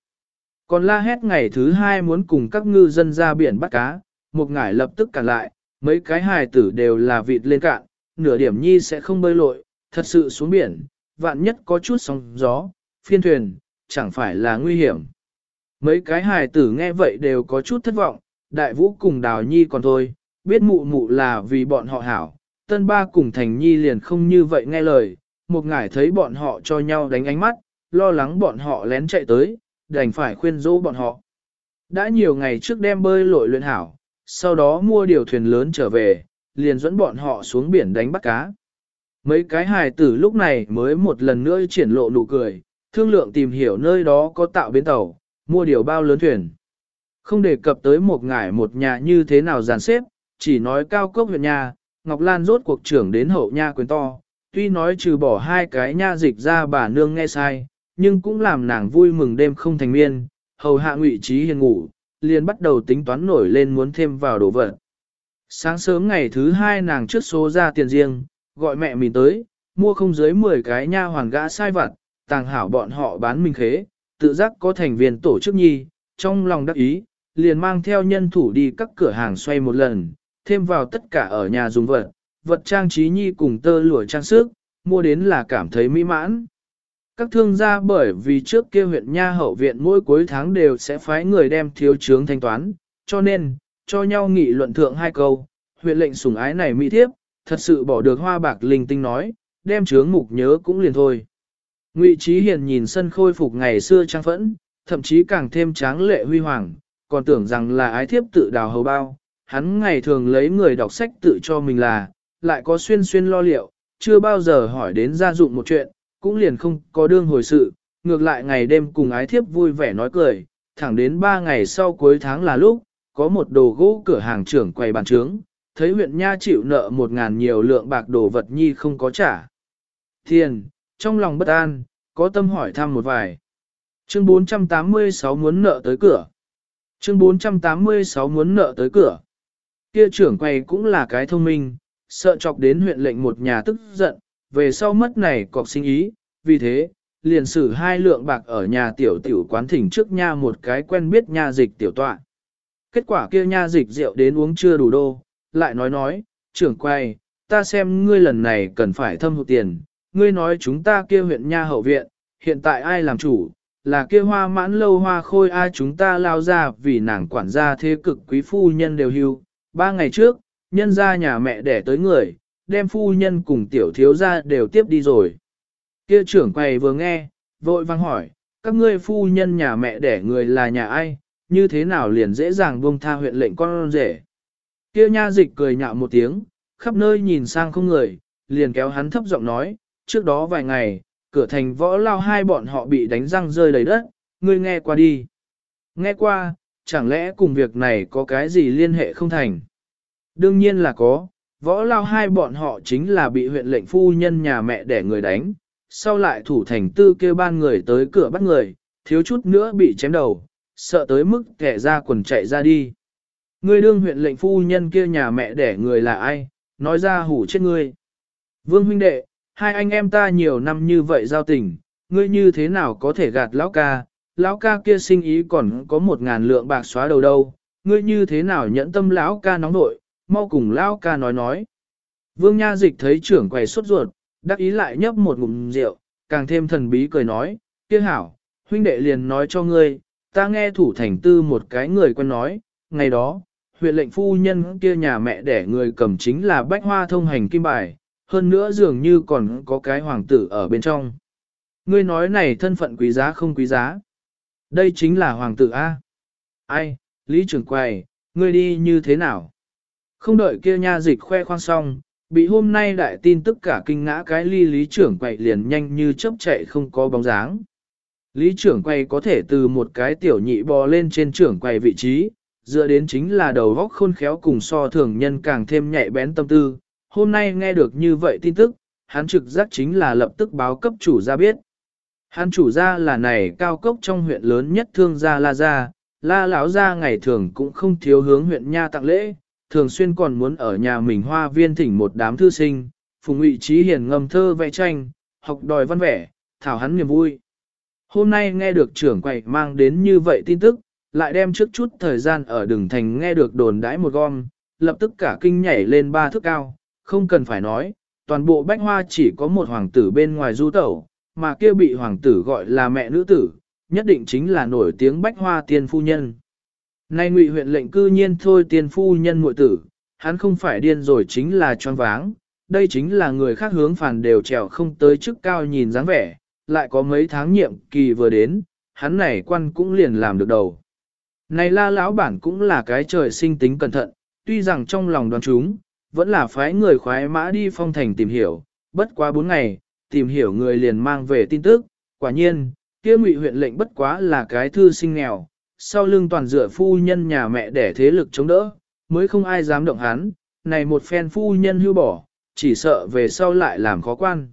Còn la hét ngày thứ hai muốn cùng các ngư dân ra biển bắt cá, một ngải lập tức cản lại, mấy cái hài tử đều là vịt lên cạn, nửa điểm nhi sẽ không bơi lội, thật sự xuống biển, vạn nhất có chút sóng gió, phiên thuyền, chẳng phải là nguy hiểm. Mấy cái hài tử nghe vậy đều có chút thất vọng, đại vũ cùng đào nhi còn thôi, biết mụ mụ là vì bọn họ hảo, tân ba cùng thành nhi liền không như vậy nghe lời, một ngải thấy bọn họ cho nhau đánh ánh mắt, lo lắng bọn họ lén chạy tới, đành phải khuyên dỗ bọn họ. Đã nhiều ngày trước đem bơi lội luyện hảo, sau đó mua điều thuyền lớn trở về, liền dẫn bọn họ xuống biển đánh bắt cá. Mấy cái hài tử lúc này mới một lần nữa triển lộ nụ cười, thương lượng tìm hiểu nơi đó có tạo bến tàu, mua điều bao lớn thuyền. Không đề cập tới một ngải một nhà như thế nào dàn xếp, chỉ nói cao cốc huyện nhà, Ngọc Lan rốt cuộc trưởng đến hậu nha quyền to, tuy nói trừ bỏ hai cái nha dịch ra bà nương nghe sai, nhưng cũng làm nàng vui mừng đêm không thành miên, hầu hạ ngụy trí hiền ngủ, liền bắt đầu tính toán nổi lên muốn thêm vào đồ vật. Sáng sớm ngày thứ hai nàng trước số ra tiền riêng, gọi mẹ mình tới, mua không dưới 10 cái nha hoàn gã sai vặt, tàng hảo bọn họ bán minh khế, tự giác có thành viên tổ chức nhi, trong lòng đắc ý, liền mang theo nhân thủ đi các cửa hàng xoay một lần, thêm vào tất cả ở nhà dùng vật, vật trang trí nhi cùng tơ lụa trang sức, mua đến là cảm thấy mỹ mãn. Các thương gia bởi vì trước kia huyện nha hậu viện mỗi cuối tháng đều sẽ phái người đem thiếu chướng thanh toán, cho nên, cho nhau nghị luận thượng hai câu, huyện lệnh sủng ái này mỹ thiếp, thật sự bỏ được hoa bạc linh tinh nói, đem chướng mục nhớ cũng liền thôi. Ngụy Trí Hiền nhìn sân khôi phục ngày xưa trang phẫn, thậm chí càng thêm tráng lệ huy hoàng, còn tưởng rằng là ái thiếp tự đào hầu bao. Hắn ngày thường lấy người đọc sách tự cho mình là, lại có xuyên xuyên lo liệu, chưa bao giờ hỏi đến gia dụng một chuyện, cũng liền không có đương hồi sự, ngược lại ngày đêm cùng ái thiếp vui vẻ nói cười, thẳng đến ba ngày sau cuối tháng là lúc, có một đồ gỗ cửa hàng trưởng quầy bàn trướng, thấy huyện Nha chịu nợ một ngàn nhiều lượng bạc đồ vật nhi không có trả. Thiền, trong lòng bất an, có tâm hỏi thăm một vài. Chương 486 muốn nợ tới cửa. Chương 486 muốn nợ tới cửa. Kia trưởng quầy cũng là cái thông minh, sợ chọc đến huyện lệnh một nhà tức giận, về sau mất này cọc sinh ý, vì thế, liền xử hai lượng bạc ở nhà tiểu tiểu quán thỉnh trước nha một cái quen biết nha dịch tiểu tọa. Kết quả kia nha dịch rượu đến uống chưa đủ đô, lại nói nói, trưởng quay, ta xem ngươi lần này cần phải thâm hụt tiền, ngươi nói chúng ta kia huyện nha hậu viện, hiện tại ai làm chủ, là kia hoa mãn lâu hoa khôi ai chúng ta lao ra vì nàng quản gia thế cực quý phu nhân đều hưu. Ba ngày trước, nhân ra nhà mẹ đẻ tới người, đem phu nhân cùng tiểu thiếu gia đều tiếp đi rồi. Kia trưởng quầy vừa nghe, vội vang hỏi, các ngươi phu nhân nhà mẹ đẻ người là nhà ai, như thế nào liền dễ dàng buông tha huyện lệnh con rể. Kia nha dịch cười nhạo một tiếng, khắp nơi nhìn sang không người, liền kéo hắn thấp giọng nói, trước đó vài ngày, cửa thành võ lao hai bọn họ bị đánh răng rơi đầy đất, ngươi nghe qua đi. Nghe qua, chẳng lẽ cùng việc này có cái gì liên hệ không thành? Đương nhiên là có, võ lao hai bọn họ chính là bị huyện lệnh phu nhân nhà mẹ để người đánh, sau lại thủ thành tư kêu ban người tới cửa bắt người, thiếu chút nữa bị chém đầu, sợ tới mức kẻ ra quần chạy ra đi. Ngươi đương huyện lệnh phu nhân kia nhà mẹ đẻ người là ai, nói ra hủ chết ngươi. Vương huynh đệ, hai anh em ta nhiều năm như vậy giao tình, ngươi như thế nào có thể gạt lão ca, lão ca kia sinh ý còn có một ngàn lượng bạc xóa đầu đâu, ngươi như thế nào nhẫn tâm lão ca nóng nội, mau cùng lão ca nói nói. Vương Nha Dịch thấy trưởng quầy sốt ruột, đắc ý lại nhấp một ngụm rượu, càng thêm thần bí cười nói, kia hảo, huynh đệ liền nói cho ngươi, ta nghe thủ thành tư một cái người quen nói, ngày đó, huyện lệnh phu nhân kia nhà mẹ đẻ người cầm chính là bách hoa thông hành kim bài, hơn nữa dường như còn có cái hoàng tử ở bên trong. Ngươi nói này thân phận quý giá không quý giá. Đây chính là hoàng tử A. Ai, Lý trưởng quầy, ngươi đi như thế nào? Không đợi kia nha dịch khoe khoang xong, bị hôm nay đại tin tức cả kinh ngã cái ly lý trưởng quầy liền nhanh như chớp chạy không có bóng dáng. Lý trưởng quầy có thể từ một cái tiểu nhị bò lên trên trưởng quầy vị trí, dựa đến chính là đầu góc khôn khéo cùng so thường nhân càng thêm nhạy bén tâm tư. Hôm nay nghe được như vậy tin tức, hắn trực giác chính là lập tức báo cấp chủ gia biết. Hắn chủ gia là này cao cốc trong huyện lớn nhất thương gia La Gia, La lão gia ngày thường cũng không thiếu hướng huyện nha tặng lễ, thường xuyên còn muốn ở nhà mình hoa viên thỉnh một đám thư sinh, phùng ngụy trí hiền ngâm thơ vẽ tranh, học đòi văn vẻ, thảo hắn niềm vui. Hôm nay nghe được trưởng quầy mang đến như vậy tin tức, lại đem trước chút thời gian ở đường thành nghe được đồn đãi một gom, lập tức cả kinh nhảy lên ba thước cao, không cần phải nói, toàn bộ bách hoa chỉ có một hoàng tử bên ngoài du tẩu, mà kia bị hoàng tử gọi là mẹ nữ tử, nhất định chính là nổi tiếng bách hoa tiên phu nhân. Nay ngụy huyện lệnh cư nhiên thôi tiền phu nhân muội tử, hắn không phải điên rồi chính là choáng váng, đây chính là người khác hướng phản đều trèo không tới chức cao nhìn dáng vẻ, lại có mấy tháng nhiệm kỳ vừa đến, hắn này quan cũng liền làm được đầu. Này la lão bản cũng là cái trời sinh tính cẩn thận, tuy rằng trong lòng đoán chúng, vẫn là phái người khoái mã đi phong thành tìm hiểu, bất quá bốn ngày, tìm hiểu người liền mang về tin tức, quả nhiên, kia ngụy huyện lệnh bất quá là cái thư sinh nghèo, sau lưng toàn dựa phu nhân nhà mẹ để thế lực chống đỡ, mới không ai dám động hắn, này một phen phu nhân hưu bỏ, chỉ sợ về sau lại làm khó quan.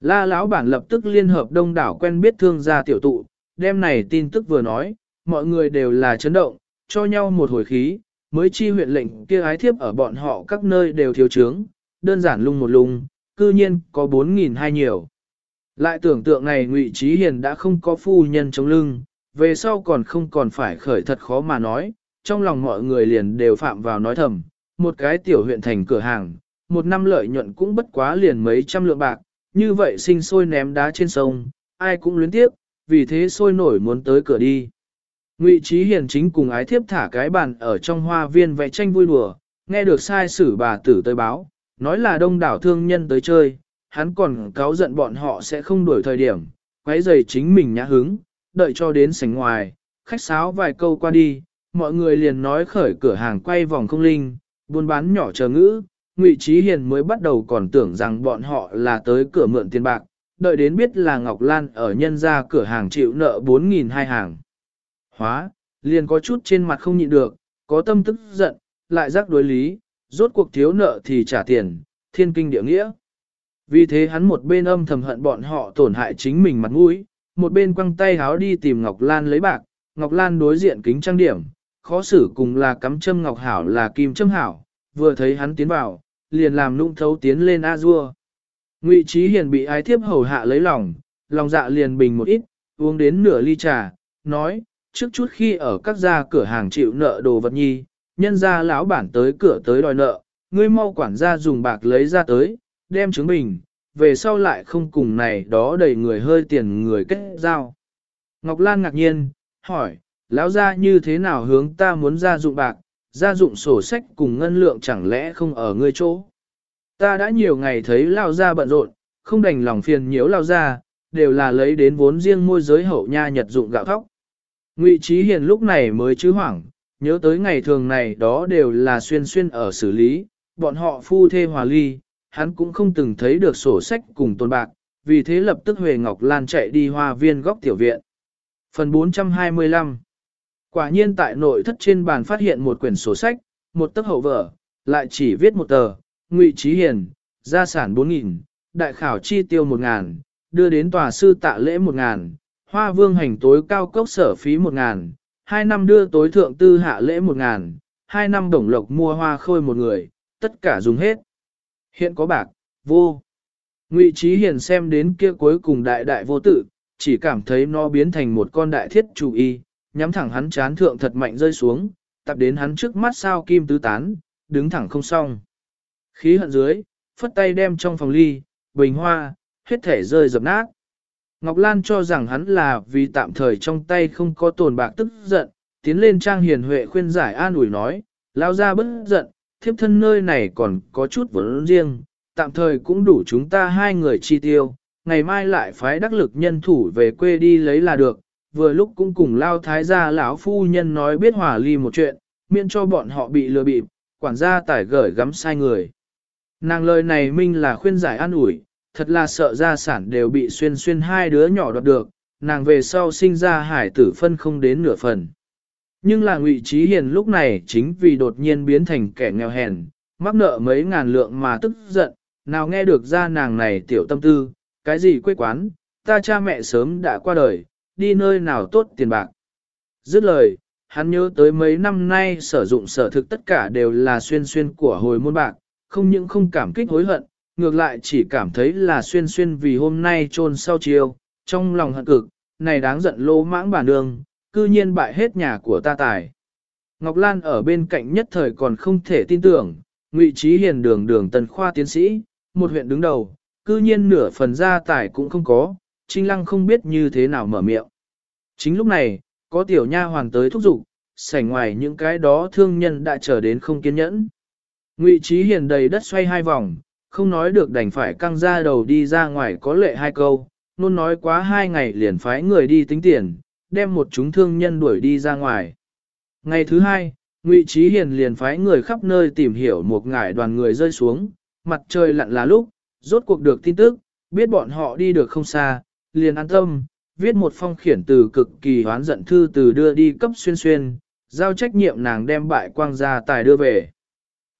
La lão bản lập tức liên hợp đông đảo quen biết thương gia tiểu tụ, đem này tin tức vừa nói, mọi người đều là chấn động, cho nhau một hồi khí, mới chi huyện lệnh kia ái thiếp ở bọn họ các nơi đều thiếu trướng, đơn giản lung một lung, cư nhiên có 4.000 hai nhiều. Lại tưởng tượng này ngụy Trí Hiền đã không có phu nhân chống lưng, về sau còn không còn phải khởi thật khó mà nói, trong lòng mọi người liền đều phạm vào nói thầm, một cái tiểu huyện thành cửa hàng, một năm lợi nhuận cũng bất quá liền mấy trăm lượng bạc, như vậy sinh sôi ném đá trên sông, ai cũng luyến tiếp, vì thế sôi nổi muốn tới cửa đi. Ngụy Trí Hiền chính cùng ái thiếp thả cái bàn ở trong hoa viên vẽ tranh vui đùa, nghe được sai sử bà tử tới báo, nói là đông đảo thương nhân tới chơi, hắn còn cáo giận bọn họ sẽ không đuổi thời điểm, quấy giày chính mình nhã hứng, đợi cho đến sảnh ngoài, khách sáo vài câu qua đi, mọi người liền nói khởi cửa hàng quay vòng không linh, buôn bán nhỏ chờ ngữ, Ngụy Trí Hiền mới bắt đầu còn tưởng rằng bọn họ là tới cửa mượn tiền bạc, đợi đến biết là Ngọc Lan ở nhân ra cửa hàng chịu nợ 4.000 hai hàng. Hóa, liền có chút trên mặt không nhịn được, có tâm tức giận, lại giác đối lý, rốt cuộc thiếu nợ thì trả tiền, thiên kinh địa nghĩa. Vì thế hắn một bên âm thầm hận bọn họ tổn hại chính mình mặt mũi, một bên quăng tay háo đi tìm Ngọc Lan lấy bạc, Ngọc Lan đối diện kính trang điểm, khó xử cùng là cắm châm Ngọc Hảo là kim châm Hảo, vừa thấy hắn tiến vào, liền làm nung thấu tiến lên a dua. Ngụy Trí Hiền bị ái thiếp hầu hạ lấy lòng, lòng dạ liền bình một ít, uống đến nửa ly trà, nói, trước chút khi ở các gia cửa hàng chịu nợ đồ vật nhi, nhân gia lão bản tới cửa tới đòi nợ, ngươi mau quản gia dùng bạc lấy ra tới, đem chứng bình, về sau lại không cùng này đó đầy người hơi tiền người kết giao. Ngọc Lan ngạc nhiên, hỏi, lão gia như thế nào hướng ta muốn ra dụng bạc, ra dụng sổ sách cùng ngân lượng chẳng lẽ không ở ngươi chỗ. Ta đã nhiều ngày thấy lao gia bận rộn, không đành lòng phiền nhiễu lao gia, đều là lấy đến vốn riêng môi giới hậu nha nhật dụng gạo thóc. Ngụy Trí Hiền lúc này mới chứ hoảng, nhớ tới ngày thường này đó đều là xuyên xuyên ở xử lý, bọn họ phu thê hòa ly, hắn cũng không từng thấy được sổ sách cùng tôn bạc, vì thế lập tức Huệ Ngọc Lan chạy đi hoa viên góc tiểu viện. Phần 425 Quả nhiên tại nội thất trên bàn phát hiện một quyển sổ sách, một tấc hậu vở, lại chỉ viết một tờ, Ngụy Trí Hiền, gia sản 4.000, đại khảo chi tiêu 1.000, đưa đến tòa sư tạ lễ 1.000, hoa vương hành tối cao cốc sở phí 1.000, hai năm đưa tối thượng tư hạ lễ 1.000, hai năm đồng lộc mua hoa khôi một người, tất cả dùng hết. Hiện có bạc, vô. Ngụy Trí Hiền xem đến kia cuối cùng đại đại vô tử chỉ cảm thấy nó biến thành một con đại thiết chủ y, nhắm thẳng hắn chán thượng thật mạnh rơi xuống, tập đến hắn trước mắt sao kim tứ tán, đứng thẳng không xong. Khí hận dưới, phất tay đem trong phòng ly, bình hoa, hết thể rơi dập nát. Ngọc Lan cho rằng hắn là vì tạm thời trong tay không có tồn bạc tức giận, tiến lên trang hiền huệ khuyên giải an ủi nói, lao ra bất giận, thiếp thân nơi này còn có chút vốn riêng, tạm thời cũng đủ chúng ta hai người chi tiêu, ngày mai lại phái đắc lực nhân thủ về quê đi lấy là được, vừa lúc cũng cùng lao thái gia lão phu nhân nói biết hòa ly một chuyện, miễn cho bọn họ bị lừa bịp, quản gia tải gởi gắm sai người. Nàng lời này minh là khuyên giải an ủi, thật là sợ gia sản đều bị xuyên xuyên hai đứa nhỏ đoạt được, nàng về sau sinh ra hải tử phân không đến nửa phần. Nhưng là ngụy Trí Hiền lúc này chính vì đột nhiên biến thành kẻ nghèo hèn, mắc nợ mấy ngàn lượng mà tức giận, nào nghe được ra nàng này tiểu tâm tư, cái gì quê quán, ta cha mẹ sớm đã qua đời, đi nơi nào tốt tiền bạc. Dứt lời, hắn nhớ tới mấy năm nay sử dụng sở thực tất cả đều là xuyên xuyên của hồi môn bạc, không những không cảm kích hối hận, ngược lại chỉ cảm thấy là xuyên xuyên vì hôm nay trôn sau chiều, trong lòng hận cực, này đáng giận lô mãng bà nương, cư nhiên bại hết nhà của ta tài. Ngọc Lan ở bên cạnh nhất thời còn không thể tin tưởng, ngụy trí hiền đường đường tần khoa tiến sĩ, một huyện đứng đầu, cư nhiên nửa phần gia tài cũng không có, Trinh Lăng không biết như thế nào mở miệng. Chính lúc này, có tiểu nha hoàng tới thúc giục, sảnh ngoài những cái đó thương nhân đã chờ đến không kiên nhẫn. Ngụy Trí Hiền đầy đất xoay hai vòng, không nói được đành phải căng ra đầu đi ra ngoài có lệ hai câu, luôn nói quá hai ngày liền phái người đi tính tiền, đem một chúng thương nhân đuổi đi ra ngoài. Ngày thứ hai, Ngụy Trí Hiền liền phái người khắp nơi tìm hiểu một ngải đoàn người rơi xuống, mặt trời lặn là lúc, rốt cuộc được tin tức, biết bọn họ đi được không xa, liền an tâm, viết một phong khiển từ cực kỳ hoán giận thư từ đưa đi cấp xuyên xuyên, giao trách nhiệm nàng đem bại quang gia tài đưa về.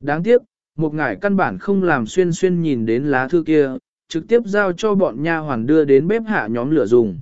Đáng tiếc, một ngải căn bản không làm xuyên xuyên nhìn đến lá thư kia, trực tiếp giao cho bọn nha hoàn đưa đến bếp hạ nhóm lửa dùng.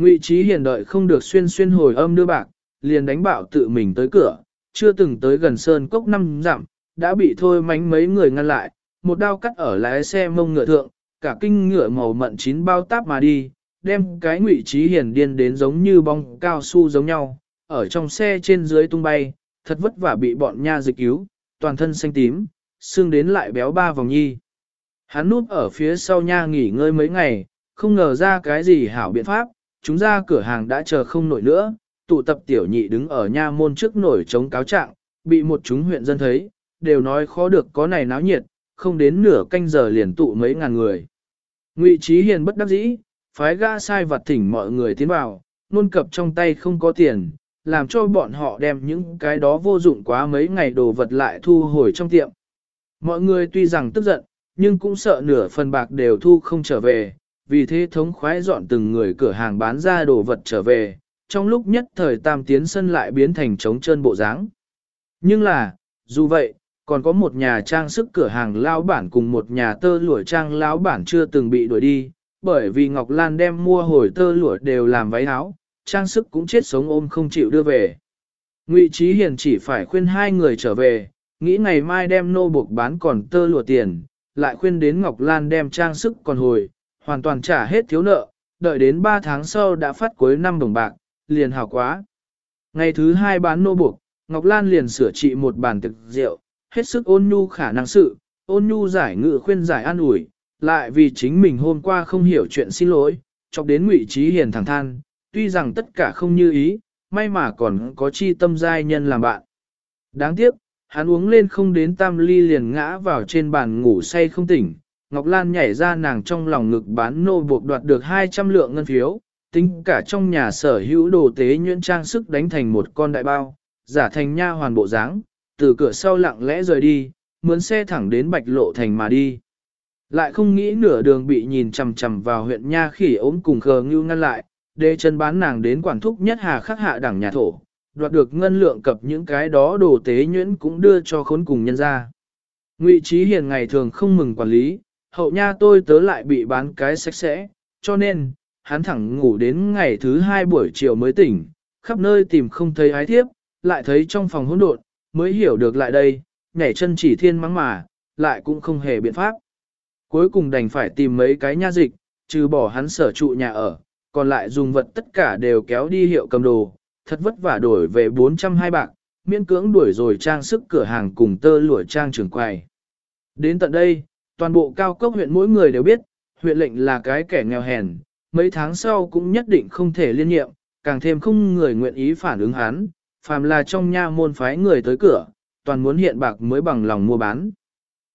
Ngụy Trí hiền đợi không được xuyên xuyên hồi âm đưa bạc, liền đánh bạo tự mình tới cửa, chưa từng tới gần sơn cốc năm dặm, đã bị thôi mánh mấy người ngăn lại, một đao cắt ở lái xe mông ngựa thượng, cả kinh ngựa màu mận chín bao táp mà đi, đem cái ngụy trí Hiền điên đến giống như bong cao su giống nhau, ở trong xe trên dưới tung bay, thật vất vả bị bọn nha dịch cứu, toàn thân xanh tím, xương đến lại béo ba vòng nhi. Hắn núp ở phía sau nha nghỉ ngơi mấy ngày, không ngờ ra cái gì hảo biện pháp, chúng ra cửa hàng đã chờ không nổi nữa, tụ tập tiểu nhị đứng ở nha môn trước nổi chống cáo trạng, bị một chúng huyện dân thấy, đều nói khó được có này náo nhiệt, không đến nửa canh giờ liền tụ mấy ngàn người. Ngụy Trí Hiền bất đắc dĩ, phái ga sai vặt thỉnh mọi người tiến vào, nôn cập trong tay không có tiền, làm cho bọn họ đem những cái đó vô dụng quá mấy ngày đồ vật lại thu hồi trong tiệm. Mọi người tuy rằng tức giận, nhưng cũng sợ nửa phần bạc đều thu không trở về, vì thế thống khoái dọn từng người cửa hàng bán ra đồ vật trở về, trong lúc nhất thời tam tiến sân lại biến thành trống chân bộ dáng. Nhưng là, dù vậy, còn có một nhà trang sức cửa hàng lao bản cùng một nhà tơ lụa trang lão bản chưa từng bị đuổi đi, bởi vì Ngọc Lan đem mua hồi tơ lụa đều làm váy áo, trang sức cũng chết sống ôm không chịu đưa về. Ngụy Trí Hiền chỉ phải khuyên hai người trở về, nghĩ ngày mai đem nô buộc bán còn tơ lụa tiền, lại khuyên đến Ngọc Lan đem trang sức còn hồi, hoàn toàn trả hết thiếu nợ, đợi đến 3 tháng sau đã phát cuối năm đồng bạc, liền hào quá. Ngày thứ hai bán nô buộc, Ngọc Lan liền sửa trị một bàn thực rượu, hết sức ôn nhu khả năng sự, ôn nhu giải ngự khuyên giải an ủi, lại vì chính mình hôm qua không hiểu chuyện xin lỗi, chọc đến ngụy trí hiền thẳng than, tuy rằng tất cả không như ý, may mà còn có chi tâm giai nhân làm bạn. Đáng tiếc, hắn uống lên không đến tam ly liền ngã vào trên bàn ngủ say không tỉnh, Ngọc Lan nhảy ra nàng trong lòng ngực bán nô buộc đoạt được 200 lượng ngân phiếu, tính cả trong nhà sở hữu đồ tế nhuyễn trang sức đánh thành một con đại bao, giả thành nha hoàn bộ dáng, từ cửa sau lặng lẽ rời đi, mướn xe thẳng đến bạch lộ thành mà đi. Lại không nghĩ nửa đường bị nhìn chằm chằm vào huyện nha khỉ ốm cùng khờ ngưu ngăn lại, để chân bán nàng đến quản thúc nhất hà khắc hạ đẳng nhà thổ, đoạt được ngân lượng cập những cái đó đồ tế nhuyễn cũng đưa cho khốn cùng nhân ra. Ngụy Trí Hiền ngày thường không mừng quản lý, hậu nha tôi tớ lại bị bán cái sạch sẽ, cho nên, hắn thẳng ngủ đến ngày thứ hai buổi chiều mới tỉnh, khắp nơi tìm không thấy ái thiếp, lại thấy trong phòng hỗn độn, mới hiểu được lại đây, nhảy chân chỉ thiên mắng mà, lại cũng không hề biện pháp. Cuối cùng đành phải tìm mấy cái nha dịch, trừ bỏ hắn sở trụ nhà ở, còn lại dùng vật tất cả đều kéo đi hiệu cầm đồ, thật vất vả đổi về 420 bạc, miễn cưỡng đuổi rồi trang sức cửa hàng cùng tơ lụa trang trường quầy. Đến tận đây, toàn bộ cao cấp huyện mỗi người đều biết, huyện lệnh là cái kẻ nghèo hèn, mấy tháng sau cũng nhất định không thể liên nhiệm, càng thêm không người nguyện ý phản ứng hắn, phàm là trong nha môn phái người tới cửa, toàn muốn hiện bạc mới bằng lòng mua bán.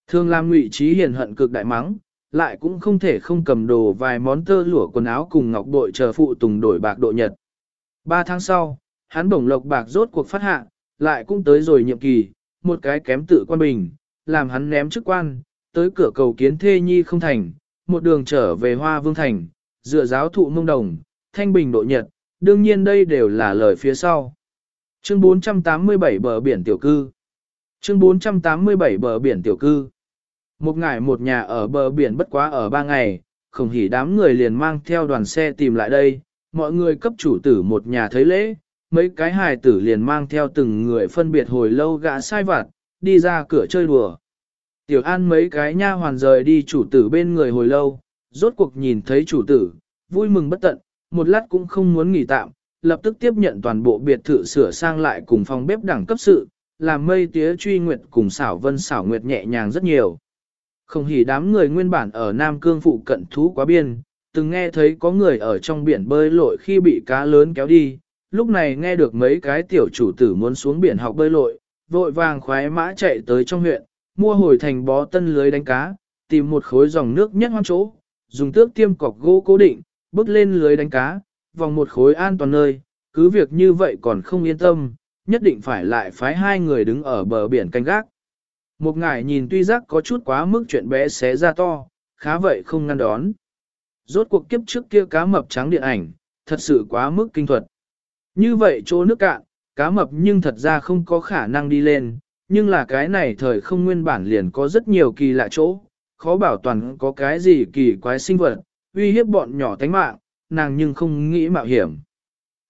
Thường làm ngụy trí hiền hận cực đại mắng, lại cũng không thể không cầm đồ vài món tơ lụa quần áo cùng ngọc bội chờ phụ tùng đổi bạc độ nhật. Ba tháng sau, hắn bổng lộc bạc rốt cuộc phát hạ, lại cũng tới rồi nhiệm kỳ, một cái kém tự quan bình, làm hắn ném chức quan, tới cửa cầu kiến thê nhi không thành, một đường trở về hoa vương thành, dựa giáo thụ mông đồng, thanh bình độ nhật, đương nhiên đây đều là lời phía sau. Chương 487 bờ biển tiểu cư Chương 487 bờ biển tiểu cư Một ngày một nhà ở bờ biển bất quá ở ba ngày, không hỉ đám người liền mang theo đoàn xe tìm lại đây, mọi người cấp chủ tử một nhà thấy lễ, mấy cái hài tử liền mang theo từng người phân biệt hồi lâu gã sai vặt, đi ra cửa chơi đùa. Tiểu An mấy cái nha hoàn rời đi chủ tử bên người hồi lâu, rốt cuộc nhìn thấy chủ tử, vui mừng bất tận, một lát cũng không muốn nghỉ tạm, lập tức tiếp nhận toàn bộ biệt thự sửa sang lại cùng phòng bếp đẳng cấp sự, làm mây tía truy nguyệt cùng xảo vân xảo nguyệt nhẹ nhàng rất nhiều. Không hỉ đám người nguyên bản ở Nam Cương phụ cận thú quá biên, từng nghe thấy có người ở trong biển bơi lội khi bị cá lớn kéo đi, lúc này nghe được mấy cái tiểu chủ tử muốn xuống biển học bơi lội, vội vàng khoái mã chạy tới trong huyện, mua hồi thành bó tân lưới đánh cá, tìm một khối dòng nước nhất hoang chỗ, dùng tước tiêm cọc gỗ cố định, bước lên lưới đánh cá, vòng một khối an toàn nơi, cứ việc như vậy còn không yên tâm, nhất định phải lại phái hai người đứng ở bờ biển canh gác. Một ngải nhìn tuy giác có chút quá mức chuyện bé xé ra to, khá vậy không ngăn đón. Rốt cuộc kiếp trước kia cá mập trắng điện ảnh, thật sự quá mức kinh thuật. Như vậy chỗ nước cạn, cá mập nhưng thật ra không có khả năng đi lên, nhưng là cái này thời không nguyên bản liền có rất nhiều kỳ lạ chỗ, khó bảo toàn có cái gì kỳ quái sinh vật, uy hiếp bọn nhỏ tánh mạng, nàng nhưng không nghĩ mạo hiểm.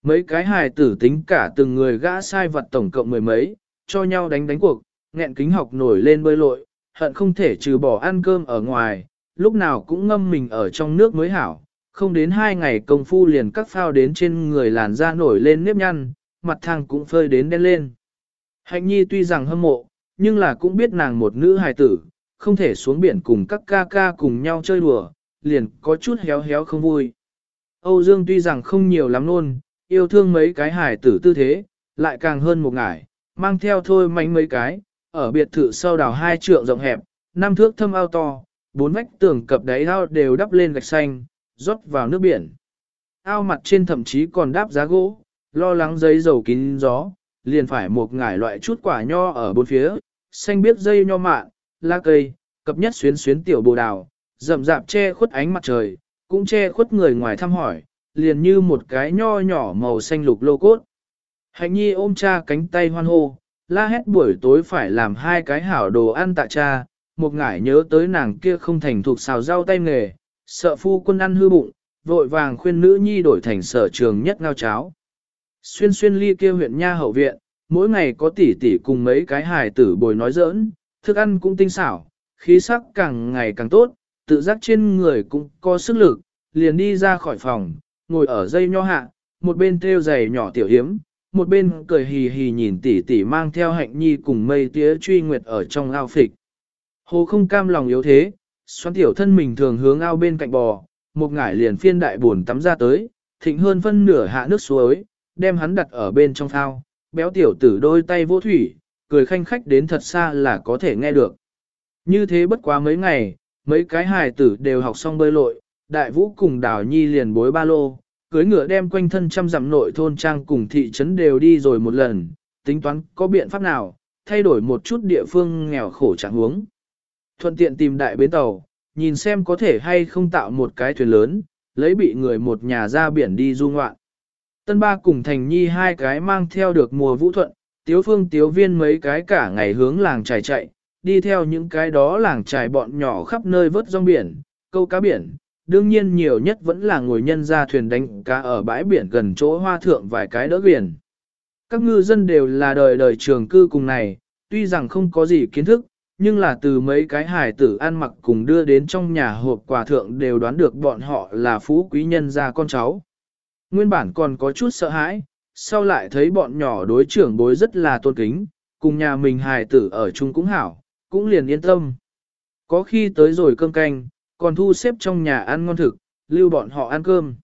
Mấy cái hài tử tính cả từng người gã sai vật tổng cộng mười mấy, cho nhau đánh đánh cuộc, nghẹn kính học nổi lên bơi lội, hận không thể trừ bỏ ăn cơm ở ngoài, lúc nào cũng ngâm mình ở trong nước mới hảo, không đến hai ngày công phu liền cắt phao đến trên người làn da nổi lên nếp nhăn, mặt thang cũng phơi đến đen lên. Hạnh nhi tuy rằng hâm mộ, nhưng là cũng biết nàng một nữ hài tử, không thể xuống biển cùng các ca ca cùng nhau chơi đùa, liền có chút héo héo không vui. Âu Dương tuy rằng không nhiều lắm luôn, yêu thương mấy cái hài tử tư thế, lại càng hơn một ngải, mang theo thôi mánh mấy cái, ở biệt thự sau đào hai trượng rộng hẹp, năm thước thâm ao to, bốn vách tường cập đáy ao đều đắp lên gạch xanh, rót vào nước biển. Ao mặt trên thậm chí còn đáp giá gỗ, lo lắng giấy dầu kín gió, liền phải một ngải loại chút quả nho ở bốn phía, xanh biết dây nho mạ, lá cây, cập nhất xuyến xuyến tiểu bồ đào, rậm rạp che khuất ánh mặt trời, cũng che khuất người ngoài thăm hỏi, liền như một cái nho nhỏ màu xanh lục lô cốt. Hạnh nhi ôm cha cánh tay hoan hô, la hét buổi tối phải làm hai cái hảo đồ ăn tạ cha, một ngải nhớ tới nàng kia không thành thuộc xào rau tay nghề, sợ phu quân ăn hư bụng, vội vàng khuyên nữ nhi đổi thành sở trường nhất ngao cháo. Xuyên xuyên ly kia huyện nha hậu viện, mỗi ngày có tỷ tỷ cùng mấy cái hài tử bồi nói giỡn, thức ăn cũng tinh xảo, khí sắc càng ngày càng tốt, tự giác trên người cũng có sức lực, liền đi ra khỏi phòng, ngồi ở dây nho hạ, một bên theo giày nhỏ tiểu hiếm, một bên cười hì hì nhìn tỷ tỷ mang theo hạnh nhi cùng mây tía truy nguyệt ở trong ao phịch. Hồ không cam lòng yếu thế, xoắn tiểu thân mình thường hướng ao bên cạnh bò, một ngải liền phiên đại buồn tắm ra tới, thịnh hơn phân nửa hạ nước suối, đem hắn đặt ở bên trong phao, béo tiểu tử đôi tay vô thủy, cười khanh khách đến thật xa là có thể nghe được. Như thế bất quá mấy ngày, mấy cái hài tử đều học xong bơi lội, đại vũ cùng đảo nhi liền bối ba lô, cưới ngựa đem quanh thân trăm dặm nội thôn trang cùng thị trấn đều đi rồi một lần, tính toán có biện pháp nào, thay đổi một chút địa phương nghèo khổ trạng huống. Thuận tiện tìm đại bến tàu, nhìn xem có thể hay không tạo một cái thuyền lớn, lấy bị người một nhà ra biển đi du ngoạn. Tân ba cùng thành nhi hai cái mang theo được mùa vũ thuận, tiếu phương tiếu viên mấy cái cả ngày hướng làng trải chạy, đi theo những cái đó làng trải bọn nhỏ khắp nơi vớt rong biển, câu cá biển, đương nhiên nhiều nhất vẫn là ngồi nhân ra thuyền đánh cá ở bãi biển gần chỗ hoa thượng vài cái đỡ biển. Các ngư dân đều là đời đời trường cư cùng này, tuy rằng không có gì kiến thức, nhưng là từ mấy cái hài tử ăn mặc cùng đưa đến trong nhà hộp quà thượng đều đoán được bọn họ là phú quý nhân gia con cháu. Nguyên bản còn có chút sợ hãi, sau lại thấy bọn nhỏ đối trưởng bối rất là tôn kính, cùng nhà mình hài tử ở chung cũng hảo, cũng liền yên tâm. Có khi tới rồi cơm canh, còn thu xếp trong nhà ăn ngon thực, lưu bọn họ ăn cơm.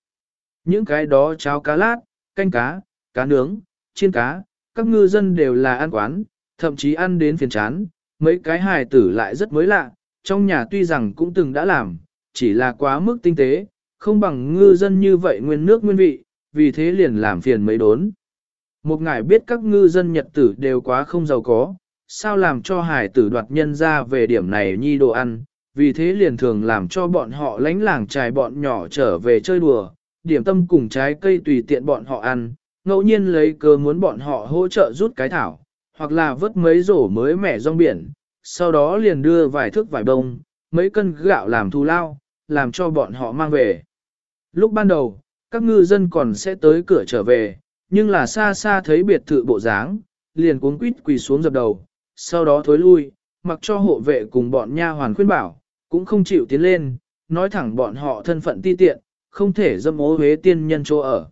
Những cái đó cháo cá lát, canh cá, cá nướng, chiên cá, các ngư dân đều là ăn quán, thậm chí ăn đến phiền chán, mấy cái hài tử lại rất mới lạ, trong nhà tuy rằng cũng từng đã làm, chỉ là quá mức tinh tế, không bằng ngư dân như vậy nguyên nước nguyên vị, vì thế liền làm phiền mấy đốn. Một ngài biết các ngư dân nhật tử đều quá không giàu có, sao làm cho hải tử đoạt nhân ra về điểm này nhi đồ ăn, vì thế liền thường làm cho bọn họ lánh làng trài bọn nhỏ trở về chơi đùa, điểm tâm cùng trái cây tùy tiện bọn họ ăn, ngẫu nhiên lấy cơ muốn bọn họ hỗ trợ rút cái thảo, hoặc là vớt mấy rổ mới mẻ rong biển, sau đó liền đưa vài thước vải bông, mấy cân gạo làm thù lao, làm cho bọn họ mang về. Lúc ban đầu, các ngư dân còn sẽ tới cửa trở về, nhưng là xa xa thấy biệt thự bộ dáng, liền cuống quýt quỳ xuống dập đầu, sau đó thối lui, mặc cho hộ vệ cùng bọn nha hoàn khuyên bảo, cũng không chịu tiến lên, nói thẳng bọn họ thân phận ti tiện, không thể dâm ố huế tiên nhân chỗ ở.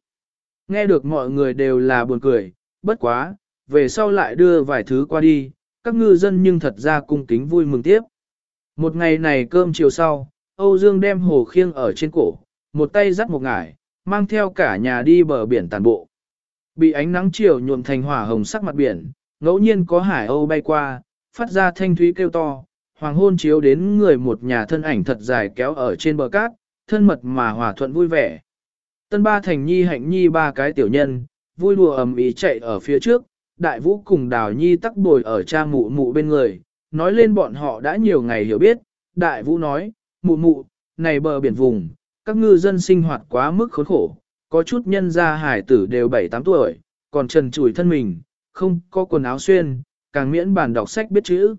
Nghe được mọi người đều là buồn cười, bất quá, về sau lại đưa vài thứ qua đi, các ngư dân nhưng thật ra cung kính vui mừng tiếp. Một ngày này cơm chiều sau, Âu Dương đem hồ khiêng ở trên cổ, một tay dắt một ngải, mang theo cả nhà đi bờ biển tàn bộ. Bị ánh nắng chiều nhuộm thành hỏa hồng sắc mặt biển, ngẫu nhiên có hải âu bay qua, phát ra thanh thúy kêu to, hoàng hôn chiếu đến người một nhà thân ảnh thật dài kéo ở trên bờ cát, thân mật mà hòa thuận vui vẻ. Tân ba thành nhi hạnh nhi ba cái tiểu nhân, vui đùa ầm ý chạy ở phía trước, đại vũ cùng đào nhi tắc bồi ở cha mụ mụ bên người, nói lên bọn họ đã nhiều ngày hiểu biết, đại vũ nói, mụ mụ, này bờ biển vùng, các ngư dân sinh hoạt quá mức khốn khổ, có chút nhân gia hải tử đều 7-8 tuổi, còn trần trùi thân mình, không có quần áo xuyên, càng miễn bàn đọc sách biết chữ.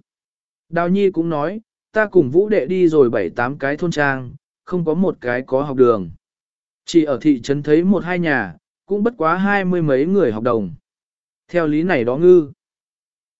Đào Nhi cũng nói, ta cùng vũ đệ đi rồi 7-8 cái thôn trang, không có một cái có học đường. Chỉ ở thị trấn thấy một hai nhà, cũng bất quá hai mươi mấy người học đồng. Theo lý này đó ngư.